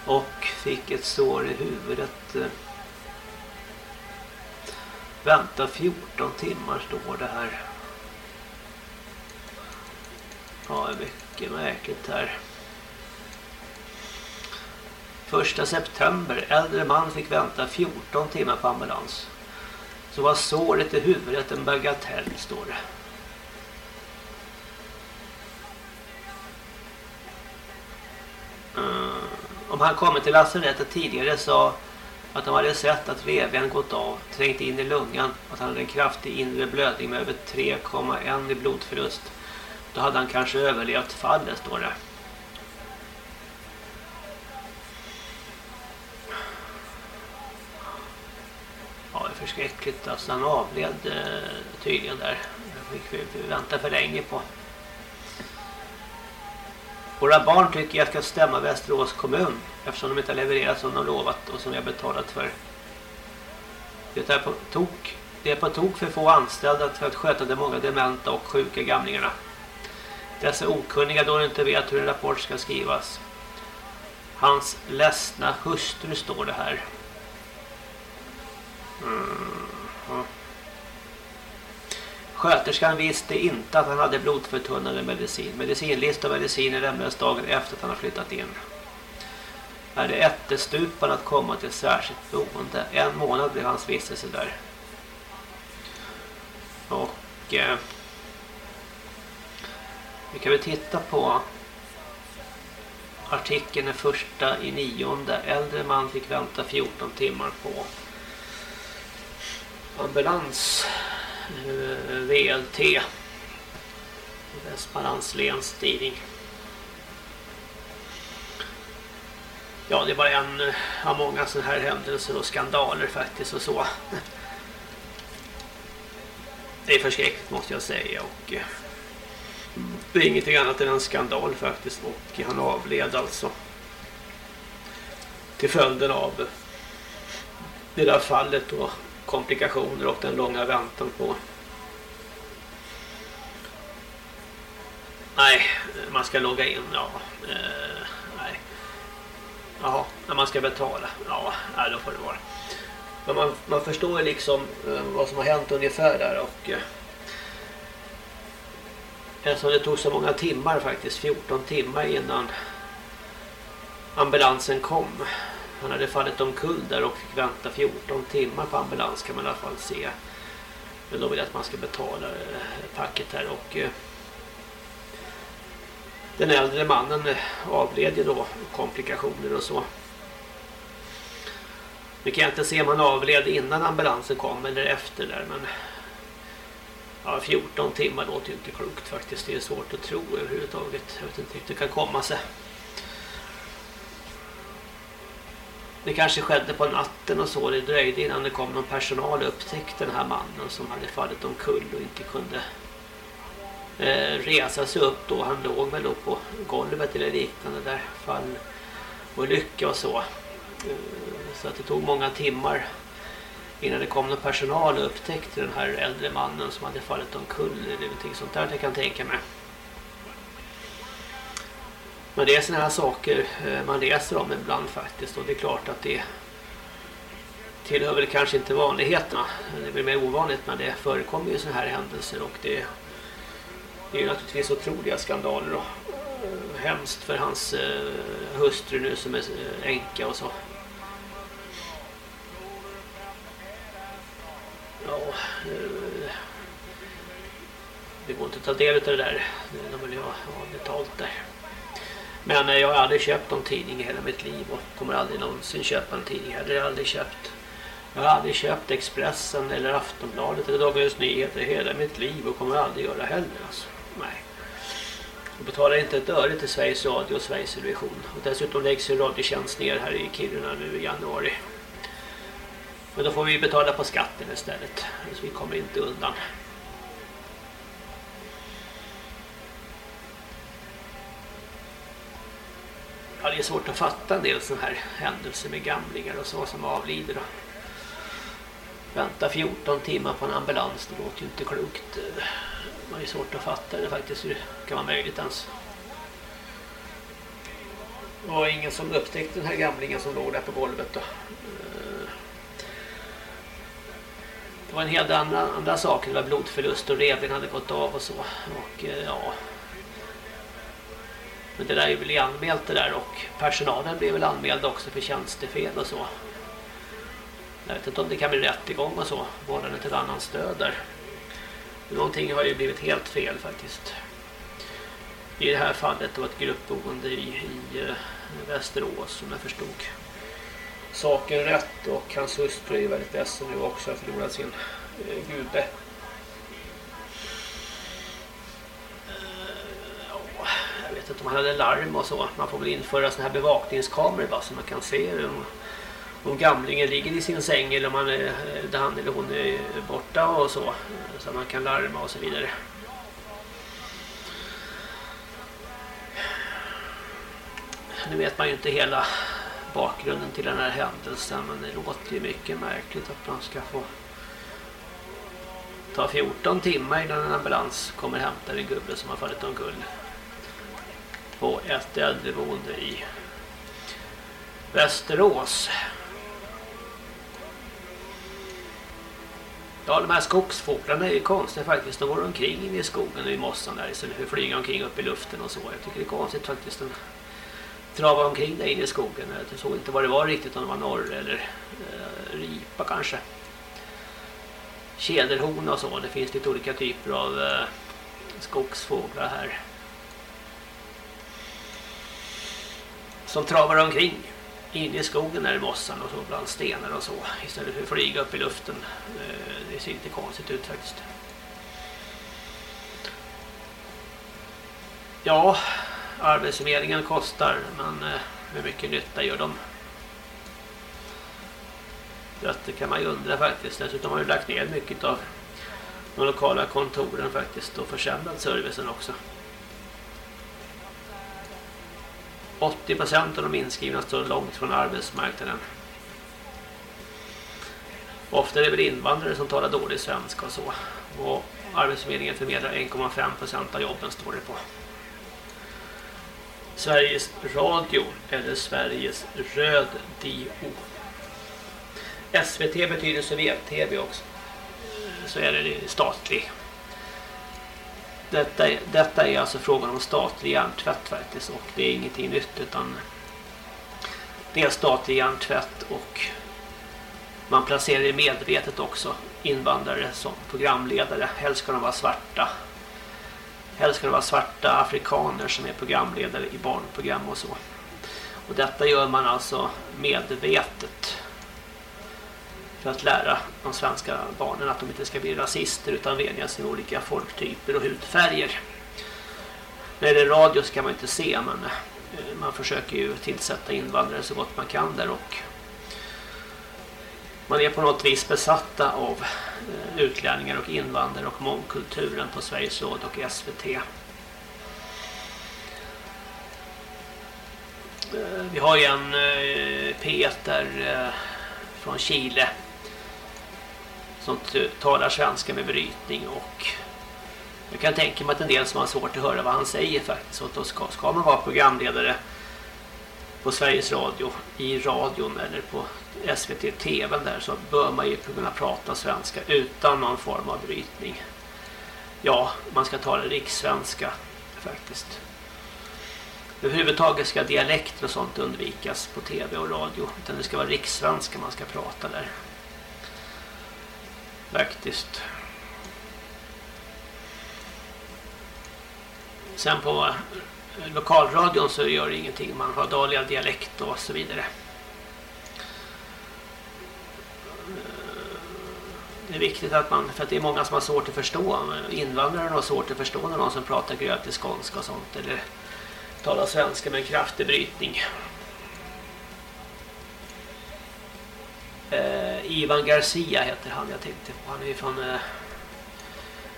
och fick ett sår i huvudet. Vänta 14 timmar står det här. Ja, det är mycket märkligt här. Första september, äldre man fick vänta 14 timmar på ambulans. Så var såret i huvudet en bagatell, står det. Han kommit till lasarettet tidigare sa att de hade sett att revben gått av, trängt in i lungan, att han hade en kraftig inre blödning med över 3,1 i blodförlust. Då hade han kanske överlevt fallet, står det. Ja, det är förskräckligt. Alltså han avled eh, tydligen där. Det fick vi vänta för länge på. Våra barn tycker jag ska stämma Västerås kommun eftersom de inte har levererat som de lovat och som vi har betalat för. Det är på tok, det är på tok för få anställda för att sköta de många dementa och sjuka gamlingarna. Dessa okunniga då de inte vet hur en rapport ska skrivas. Hans ledsna hustru står det här. Mm. Sköterskan visste inte att han hade blodförtunnande medicin. Medicinlista och mediciner lämnades dagen efter att han har flyttat in. Är det ättestupan att komma till särskilt boende. En månad blev hans vistelse där. Och eh, vi kan väl titta på artikeln den första i nionde. Äldre man fick vänta 14 timmar på ambulans Eh, VLT Västmanlands läns tidning. Ja, det är bara en av många sådana här händelser och skandaler faktiskt och så. Det är förskräckligt måste jag säga och eh, det är ingenting annat än en skandal faktiskt och han avled alltså till följden av det där fallet och komplikationer och den långa väntan på. Nej, man ska logga in ja, eh, nej. Jaha, när man ska betala. Ja, nej, då får det vara. Men man, man förstår ju liksom eh, vad som har hänt ungefär där och eh, Eftersom det tog så många timmar faktiskt, 14 timmar innan ambulansen kom. Han hade fallit omkull där och fick vänta 14 timmar på ambulans kan man i alla fall se. Men då vill jag att man ska betala eh, packet här och eh, den äldre mannen eh, avled ju då komplikationer och så. Vi kan inte se om han avled innan ambulansen kom eller efter där men Ja, 14 timmar låter ju inte klokt faktiskt. Det är svårt att tro överhuvudtaget. Jag vet inte hur det kan komma sig. Det kanske skedde på natten och så. Det dröjde innan det kom någon personal och upptäckte den här mannen som hade fallit omkull och inte kunde eh, resa sig upp då. Han låg väl då på golvet eller liknande där. Fall och lycka och så. Eh, så att det tog många timmar innan det kom någon personal och upptäckte den här äldre mannen som hade fallit omkull eller någonting sånt där jag kan tänka mig. Men det är sådana här saker eh, man läser om ibland faktiskt och det är klart att det tillhör väl kanske inte vanligheterna. Det blir mer ovanligt men det förekommer ju sådana här händelser och det, det är ju naturligtvis otroliga skandaler och eh, hemskt för hans eh, hustru nu som är änka och så. Ja, det går inte att ta del av det där. De vill ju ha betalt där. Men eh, jag har aldrig köpt någon tidning i hela mitt liv och kommer aldrig någonsin köpa en tidning heller. Jag har aldrig köpt. Jag har aldrig köpt Expressen eller Aftonbladet eller Dagens Nyheter i hela mitt liv och kommer aldrig göra heller. Alltså. Nej. Jag betalar inte ett öre till Sveriges Radio och Sveriges Television. Och dessutom läggs ju radiotjänst ner här i Kiruna nu i januari. Men då får vi betala på skatten istället. Så vi kommer inte undan. Ja, det är svårt att fatta en del sådana här händelser med gamlingar och så som avlider. Vänta 14 timmar på en ambulans, det låter ju inte klokt. Man är svårt att fatta det faktiskt, hur det kan vara möjligt ens. Det var ingen som upptäckte den här gamlingen som låg där på golvet då. Det var en hel del andra, andra saker. Det var blodförlust och revben hade gått av och så. Och eh, ja... Men det där är väl anmält det där och personalen blev väl anmäld också för tjänstefel och så. Jag vet inte om det kan bli rättegång och så. Vårdande till annan stöd där. Någonting har ju blivit helt fel faktiskt. I det här fallet det var ett gruppboende i, i eh, Västerås som jag förstod saken rätt och hans hustru är väldigt ledsen nu också har förlorat sin eh, gudbe gube. Eh, jag vet inte om han hade larm och så. Man får väl införa såna här bevakningskameror bara så man kan se om, om gamlingen ligger i sin säng eller om han eh, där han eller hon är borta och så. Så man kan larma och så vidare. Nu vet man ju inte hela bakgrunden till den här händelsen men det låter ju mycket märkligt att man ska få ta 14 timmar innan en ambulans kommer hämta en gubbe som har fallit omkull på ett äldreboende i Västerås. Ja, de här skogsfåglarna är ju konstiga faktiskt. De går omkring i skogen och i mossan där istället för att flyga omkring upp i luften och så. Jag tycker det är konstigt faktiskt De travar omkring där inne i skogen. Jag såg inte vad det var riktigt, om det var norr eller eh, ripa kanske. Tjäderhona och så. Det finns lite olika typer av eh, skogsfåglar här. Som travar omkring inne i skogen där i mossan och så bland stenar och så. Istället för att flyga upp i luften. Eh, det ser lite konstigt ut faktiskt. Ja, arbetsförmedlingen kostar men eh, hur mycket nytta gör de? Det kan man ju undra faktiskt. Dessutom har ju lagt ner mycket av de lokala kontoren faktiskt och försämrat servicen också. 80% av de inskrivna står långt från arbetsmarknaden. Ofta är det väl invandrare som talar dålig svenska och så. Och Arbetsförmedlingen förmedlar 1,5% av jobben står det på. Sveriges Radio eller Sveriges Röd-Dio. SVT betyder Sovjet-TV också. Så är det statlig. Detta är, detta är alltså frågan om statlig hjärntvätt faktiskt och det är ingenting nytt utan det är statlig hjärntvätt och man placerar medvetet också invandrare som programledare. Helst ska de vara svarta. Helst ska de vara svarta afrikaner som är programledare i barnprogram och så. Och detta gör man alltså medvetet för att lära de svenska barnen att de inte ska bli rasister utan vänja sig med olika folktyper och hudfärger. När det är radio så kan man inte se men eh, man försöker ju tillsätta invandrare så gott man kan där och man är på något vis besatta av eh, utlänningar och invandrare och mångkulturen på Sveriges Radio och SVT. Eh, vi har ju en Peter från Chile som talar svenska med brytning och jag kan tänka mig att en del som har svårt att höra vad han säger faktiskt Så då ska, ska man vara programledare på Sveriges Radio i radion eller på SVT TV där så bör man ju kunna prata svenska utan någon form av brytning. Ja, man ska tala rikssvenska faktiskt. Överhuvudtaget ska dialekter och sånt undvikas på tv och radio utan det ska vara rikssvenska man ska prata där. Faktiskt. Sen på lokalradion så gör det ingenting. Man har dåliga dialekt och så vidare. Det är viktigt att man, för att det är många som har svårt att förstå. Invandrare har svårt att förstå när någon som pratar grötig skånska och sånt. Eller talar svenska med en kraftig brytning. Eh, Ivan Garcia heter han jag tänkte på. Han är från eh,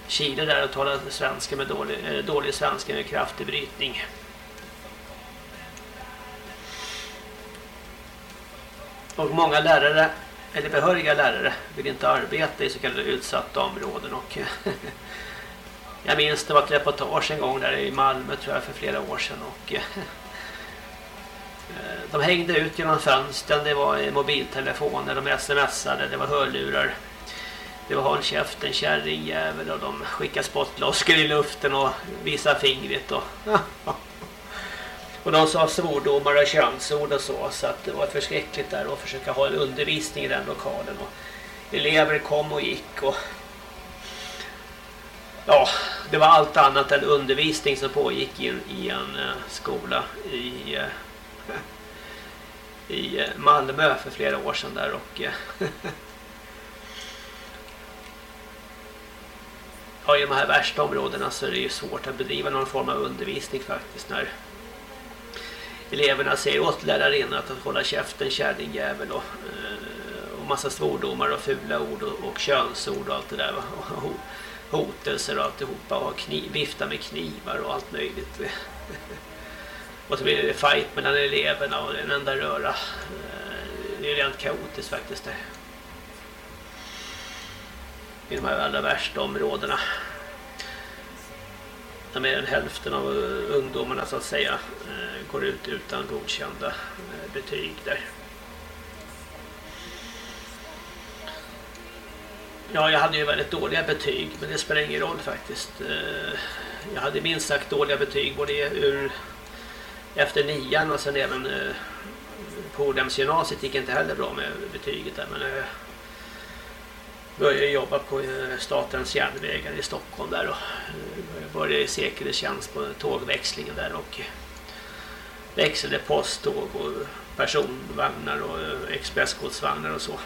Chile där och talar svenska med dålig, eh, dålig svenska med kraftig brytning. Och många lärare, eller behöriga lärare, vill inte arbeta i så kallade utsatta områden. Och jag minns det var ett reportage en gång där i Malmö tror jag för flera år sedan. Och Eh, de hängde ut genom fönstren, det var mobiltelefoner, de smsade, det var hörlurar. Det var håll käften, kärringjävel och de skickade spottloskor i luften och visade fingret. Och, och de sa svordomar och könsord och så, så att det var förskräckligt där att försöka ha en undervisning i den lokalen. Och elever kom och gick och ja, det var allt annat än undervisning som pågick i en, i en eh, skola i eh, i eh, Malmö för flera år sedan där och eh, ja, i de här värsta områdena så är det ju svårt att bedriva någon form av undervisning faktiskt när eleverna säger åt lärarinnan att hålla käften kärringjävel och, eh, och massa svordomar och fula ord och, och könsord och allt det där och hotelser och alltihopa och kniv, vifta med knivar och allt möjligt. Och så blir det fight mellan eleverna och en enda röra. Eh, det är rent kaotiskt faktiskt det. I de här allra värsta områdena. Där mer än hälften av ungdomarna så att säga eh, går ut utan godkända eh, betyg där. Ja, jag hade ju väldigt dåliga betyg, men det spelar ingen roll faktiskt. Jag hade minst sagt dåliga betyg både ur efter nian och sen även eh, på Odhemsgymnasiet gick inte heller bra med betyget där men eh, började jobba på eh, Statens järnvägar i Stockholm där och eh, började i säkerhetstjänst på tågväxlingen där och växlade posttåg och personvagnar och eh, expressgodsvagnar och så.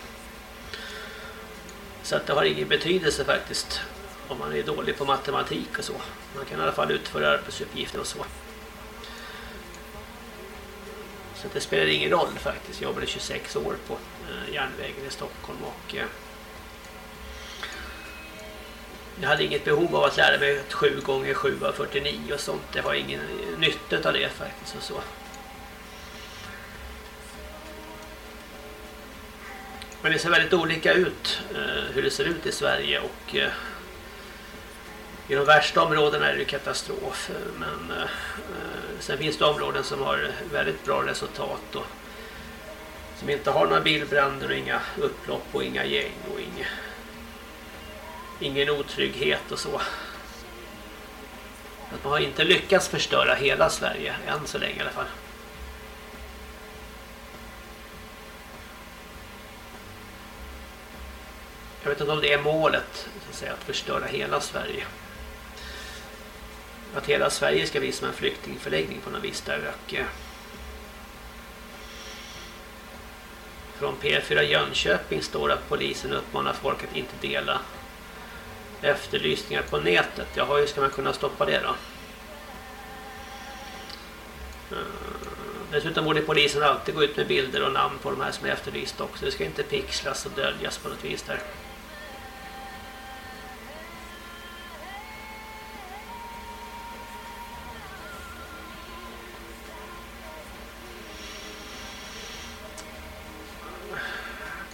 Så att det har ingen betydelse faktiskt om man är dålig på matematik och så. Man kan i alla fall utföra arbetsuppgifter och så. Så det spelar ingen roll faktiskt. Jag jobbade 26 år på eh, järnvägen i Stockholm och eh, jag hade inget behov av att lära mig 7 gånger 7 var 49 och sånt. Det har ingen nytta av det faktiskt och så. Men det ser väldigt olika ut eh, hur det ser ut i Sverige och i de värsta områdena är det katastrof. Men eh, sen finns det områden som har väldigt bra resultat och som inte har några bilbränder och inga upplopp och inga gäng och inga, ingen otrygghet och så. Att man har inte lyckats förstöra hela Sverige, än så länge i alla fall. Jag vet inte om det är målet så att, säga, att förstöra hela Sverige. Att hela Sverige ska bli som en flyktingförläggning på något vis där och eh, Från P4 Jönköping står att polisen uppmanar folk att inte dela efterlysningar på nätet. Jaha, hur ska man kunna stoppa det då? Eh, dessutom borde polisen alltid gå ut med bilder och namn på de här som är efterlysta också. Det ska inte pixlas och döljas på något vis där.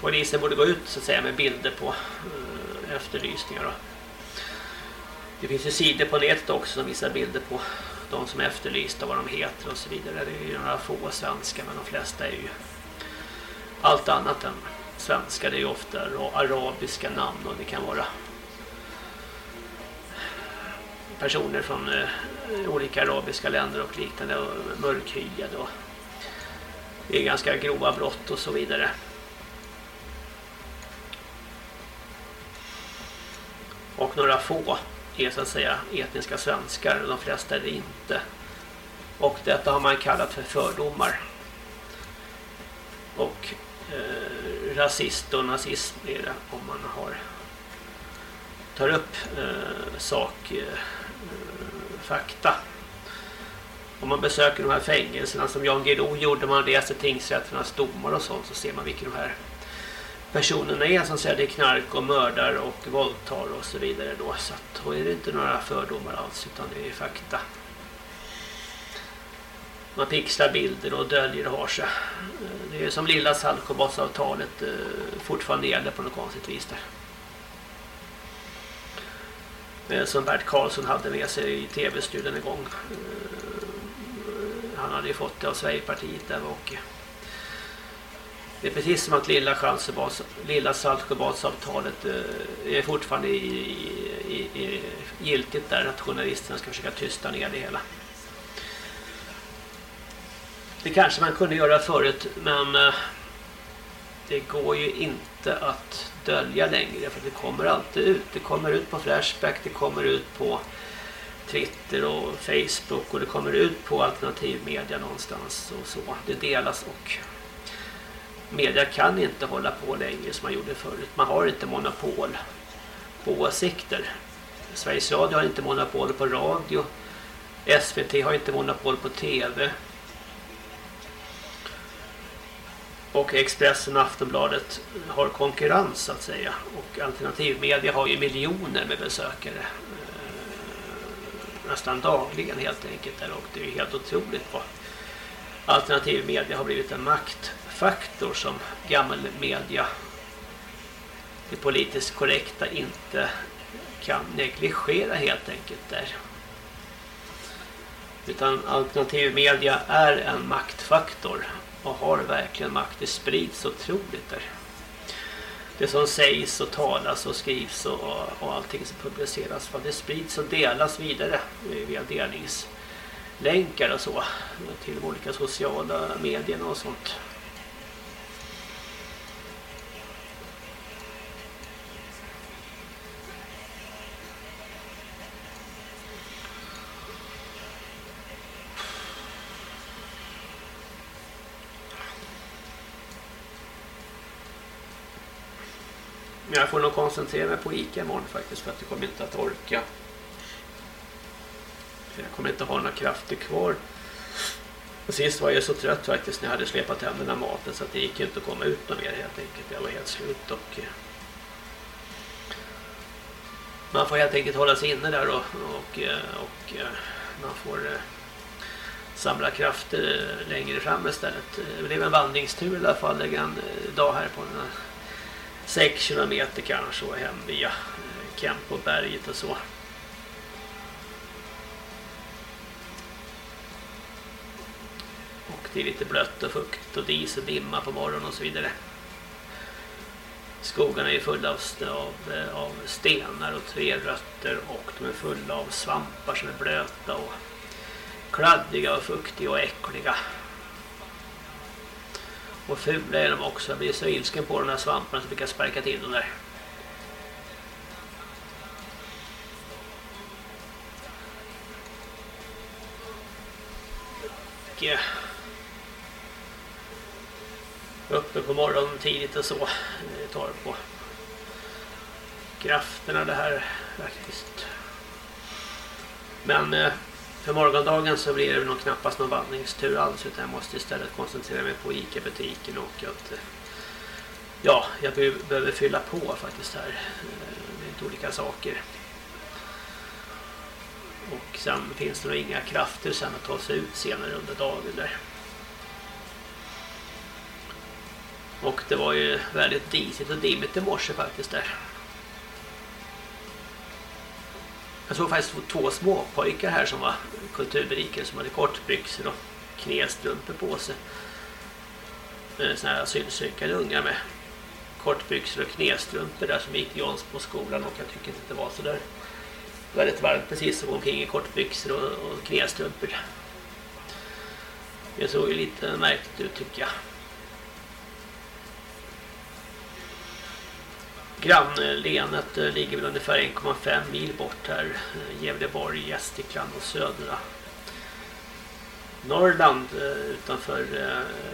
Polisen borde gå ut så att säga med bilder på eh, efterlysningar. Då. Det finns ju sidor på nätet också som visar bilder på de som är efterlysta, vad de heter och så vidare. Det är ju några få svenskar men de flesta är ju allt annat än svenska. Det är ju ofta arabiska namn och det kan vara personer från eh, olika arabiska länder och liknande och mörkhyade och det är ganska grova brott och så vidare. Några få är så att säga etniska svenskar, de flesta är det inte. Och detta har man kallat för fördomar. Och eh, rasist och nazism är det om man har tar upp eh, sak eh, fakta. Om man besöker de här fängelserna som Jan Guillou gjorde, man läser tingsrätternas domar och sånt så ser man vilka de här personerna är som säljer knark och mördar och våldtar och så vidare då. Så att då är det inte några fördomar alls utan det är fakta. Man pixlar bilder och döljer och har sig. Det är som lilla Saltsjöbadsavtalet eh, fortfarande gäller på något konstigt vis där. Eh, som Bert Karlsson hade med sig i tv-studion en gång. Eh, han hade ju fått det av Sverigepartiet där och det är precis som att lilla, lilla Saltsjöbadsavtalet eh, är fortfarande i, i, i, giltigt där att journalisterna ska försöka tysta ner det hela. Det kanske man kunde göra förut men eh, det går ju inte att dölja längre för det kommer alltid ut. Det kommer ut på Flashback, det kommer ut på Twitter och Facebook och det kommer ut på alternativmedia någonstans och så. Det delas och media kan inte hålla på längre som man gjorde förut. Man har inte monopol på åsikter. Sveriges Radio har inte monopol på radio. SVT har inte monopol på tv. Och Expressen och Aftonbladet har konkurrens så att säga. Och alternativmedia har ju miljoner med besökare. Eh, nästan dagligen helt enkelt. Och det är helt otroligt vad alternativmedia har blivit en makt faktor som gammal media det politiskt korrekta inte kan negligera helt enkelt där. Utan alternativmedia är en maktfaktor och har verkligen makt. Det sprids otroligt där. Det som sägs och talas och skrivs och, och allting som publiceras, det sprids och delas vidare via delningslänkar och så till de olika sociala medierna och sånt. Men jag får nog koncentrera mig på Ica imorgon faktiskt för att jag kommer inte att orka. Jag kommer inte ha några krafter kvar. Och sist var jag så trött faktiskt när jag hade släpat hem den här maten så att det gick inte att komma ut något mer helt enkelt. Jag var helt slut och... Eh, man får helt enkelt hålla sig inne där och, och, eh, och eh, man får samla krafter längre fram istället. Det blev en vandringstur i alla fall en dag här på den här 6 kilometer kanske och hem via eh, Kempoberget och så. Och det är lite blött och fukt och dis och dimma på morgonen och så vidare. Skogarna är fulla av, av, eh, av stenar och trerötter och de är fulla av svampar som är blöta och kladdiga och fuktiga och äckliga. Och fula är de också. Jag blir så ilsken på de här svamparna så fick jag sparka till dem där. Uppe på morgonen tidigt och så. Det tar på krafterna det här faktiskt. Men eh, för morgondagen så blir det nog knappast någon vandringstur alls utan jag måste istället koncentrera mig på Ica-butiken och att eh, ja, jag behöver fylla på faktiskt här eh, med lite olika saker. Och sen finns det nog inga krafter sen att ta sig ut senare under dagen där. Och det var ju väldigt disigt och dimmigt i morse faktiskt där. Jag såg faktiskt två små pojkar här som var kulturberikare som hade kortbyxor och knästrumpor på sig. Eh, Sådana här asylsökande ungar med kortbyxor och knästrumpor där som gick i på skolan och jag tycker inte att det var så där väldigt varmt precis som omkring i kortbyxor och, och knästrumpor. Det såg ju lite märkligt ut tycker jag. Grannlänet eh, ligger väl ungefär 1,5 mil bort här. Eh, Gävleborg, Gästrikland och södra Norrland eh, utanför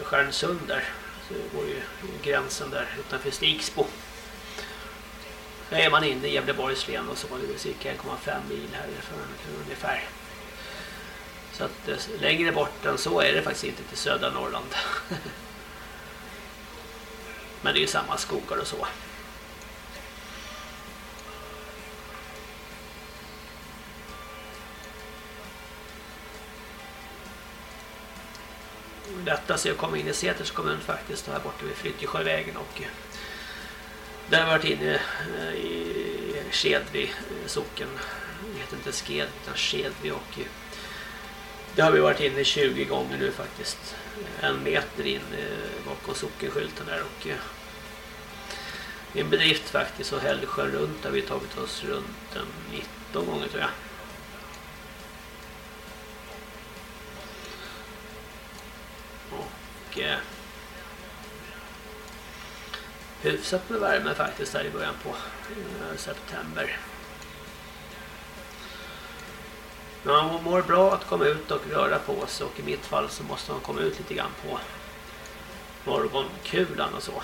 Stjärnsund där. Så det går ju gränsen där utanför Stigsbo. Där är man inne i Gävleborgs län och så var det cirka 1,5 mil härifrån ungefär. Så att längre bort än så är det faktiskt inte till södra Norrland. Men det är ju samma skogar och så. Lättast är att komma in i Säters kommun faktiskt här borta vid Flyttjesjövägen och där har jag varit inne eh, i Skedvi eh, socken. Det heter inte Sked utan Skedvi och det har vi varit inne 20 gånger nu faktiskt. En meter in eh, bakom sockenskylten där och det är en bedrift faktiskt och Hällsjön runt har vi tagit oss runt 19 gånger tror jag. Och eh, hyfsat med värme faktiskt här i början på eh, september. Men man mår bra att komma ut och röra på sig och i mitt fall så måste man komma ut lite grann på morgonkulan och så.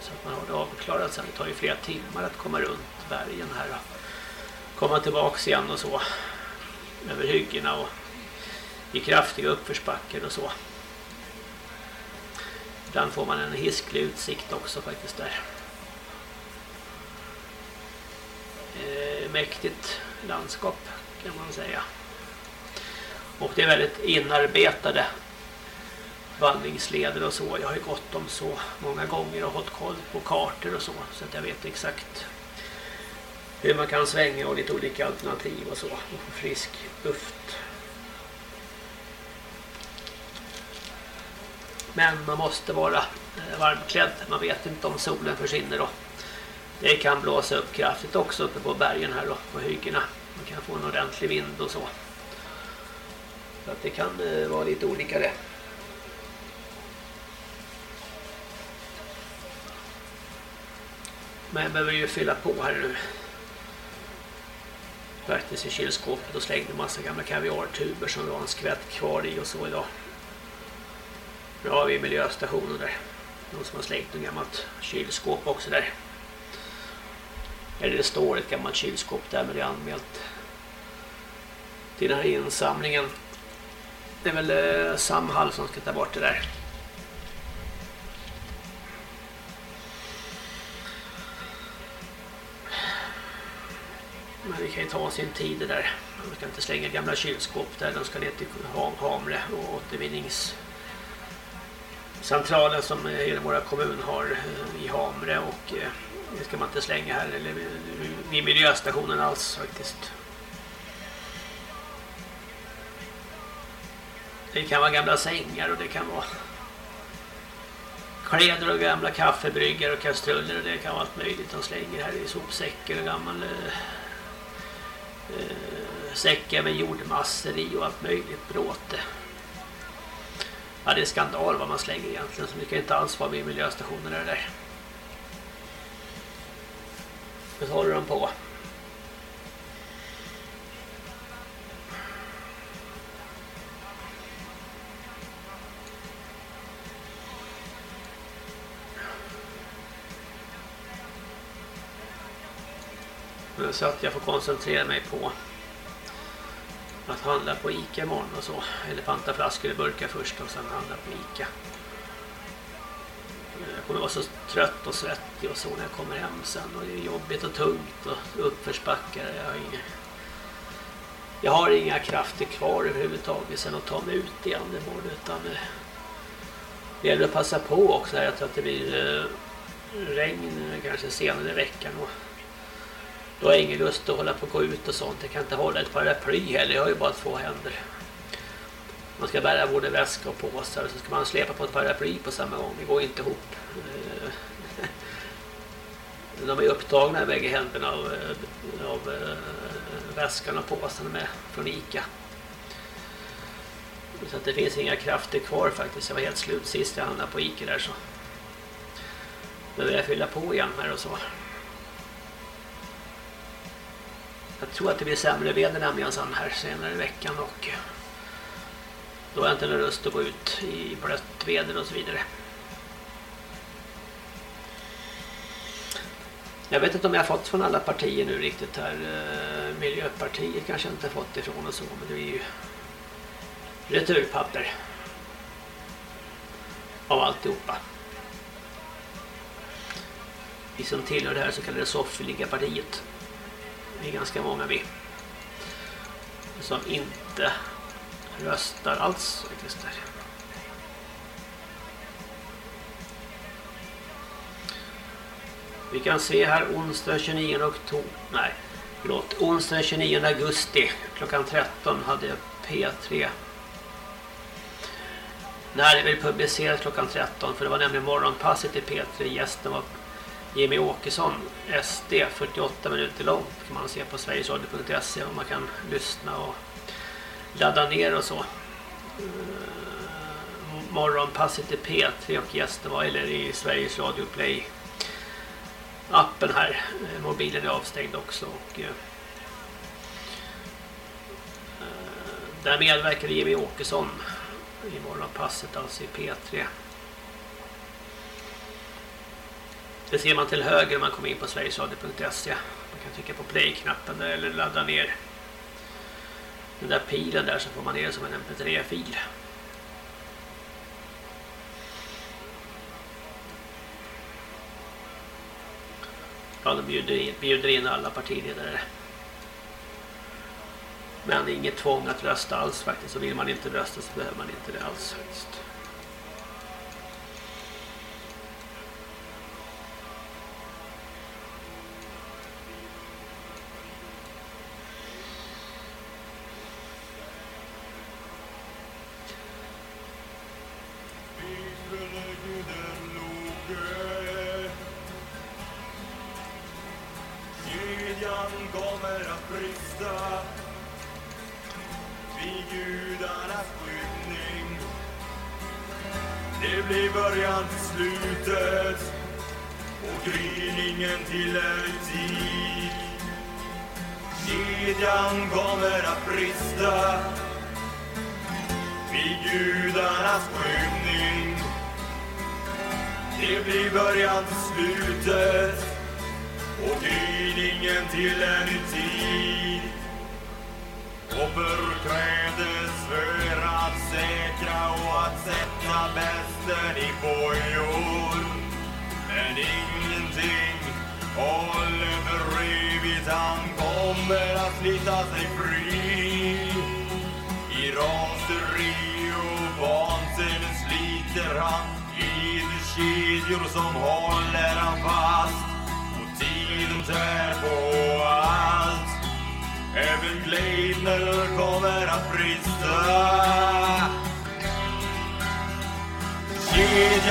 Så att man har det avklarat sen. Det tar ju flera timmar att komma runt bergen här och komma tillbaks igen och så. Över hyggena och i kraftiga uppförsbackar och så. Ibland får man en hisklig utsikt också faktiskt där. Eh, mäktigt landskap kan man säga. Och det är väldigt inarbetade vandringsleder och så. Jag har ju gått dem så många gånger och hållit koll på kartor och så. Så att jag vet exakt hur man kan svänga och lite olika alternativ och så. Och få frisk luft. Men man måste vara eh, varmklädd. Man vet inte om solen försvinner och det kan blåsa upp kraftigt också uppe på bergen här och på hyggena. Man kan få en ordentlig vind och så. Så att det kan eh, vara lite olika det. Men jag behöver ju fylla på här nu. Faktiskt i kylskåpet och slängde en massa gamla kaviartuber som det var en skvätt kvar i och så idag. Nu har vi miljöstationen där. Någon som har slängt något gammalt kylskåp också där. Eller det står ett gammalt kylskåp där men det är anmält till den här insamlingen. Det är väl eh, Samhall som ska ta bort det där. Men det kan ju ta sin tid det där. Man ska inte slänga gamla kylskåp där. De ska ner till Hamre och centralen som eh, hela våra kommun har eh, i Hamre och eh, det ska man inte slänga här eller vid miljöstationen alls faktiskt. Det kan vara gamla sängar och det kan vara kläder och gamla kaffebryggar och kastruller och det kan vara allt möjligt de slänger här i sopsäckar och gammal eh, eh, säckar med jordmassor i och allt möjligt bråte. Ja, det är skandal vad man slänger egentligen så det kan inte alls vara vid miljöstationerna det där. Vad håller de på? Så att jag får koncentrera mig på att handla på Ica imorgon och så. Eller panta flaskor i burkar först och sen handla på Ica. Jag kommer vara så trött och svettig och så när jag kommer hem sen. Och det är jobbigt och tungt och uppförsbackar. Jag har inga, jag har inga krafter kvar överhuvudtaget sen att ta mig ut igen imorgon. Utan eh, det gäller att passa på också. Här. Jag tror att det blir eh, regn kanske senare i veckan. Och då har jag ingen lust att hålla på och gå ut och sånt. Jag kan inte hålla ett paraply heller. Jag har ju bara två händer. Man ska bära både väska och påsar och så ska man släpa på ett paraply på samma gång. Det går inte ihop. Eh, de är upptagna i bägge händerna av, eh, av eh, väskan och påsen med från Ica. Så att det finns inga krafter kvar faktiskt. Jag var helt slut sist jag handlade på Ica där så. Nu vill jag fylla på igen här och så. Jag tror att det blir sämre väder nämligen sen här senare i veckan och eh, då har jag inte någon lust att gå ut i blött väder och så vidare. Jag vet inte om jag har fått från alla partier nu riktigt här. Eh, Miljöpartiet kanske jag inte har fått ifrån och så, men det är ju returpapper av alltihopa. Vi som tillhör det här så kallade soffliga partiet. Det är ganska många vi. Som inte röstar alls faktiskt där. Vi kan se här onsdag 29 oktober. Nej, förlåt. Onsdag 29 augusti klockan 13 hade jag P3. Nej, det väl publicerat klockan 13 för det var nämligen morgonpasset i P3. Gästen var Jimmy Åkesson, SD, 48 minuter långt kan man se på sverigesradio.se och man kan lyssna och ladda ner och så. Eh, morgonpasset i P3 och gästen var eller i Sveriges Radio Play appen här. Eh, mobilen är avstängd också och eh, där medverkade Jimmy Åkesson i morgonpasset alltså i P3. Det ser man till höger om man kommer in på sverigesradio.se. Man kan trycka på play-knappen där eller ladda ner den där pilen där så får man ner som en mp3-fil. Ja, de bjuder in, bjuder in alla partiledare. Men inget tvång att rösta alls faktiskt. Så vill man inte rösta så behöver man inte det alls faktiskt.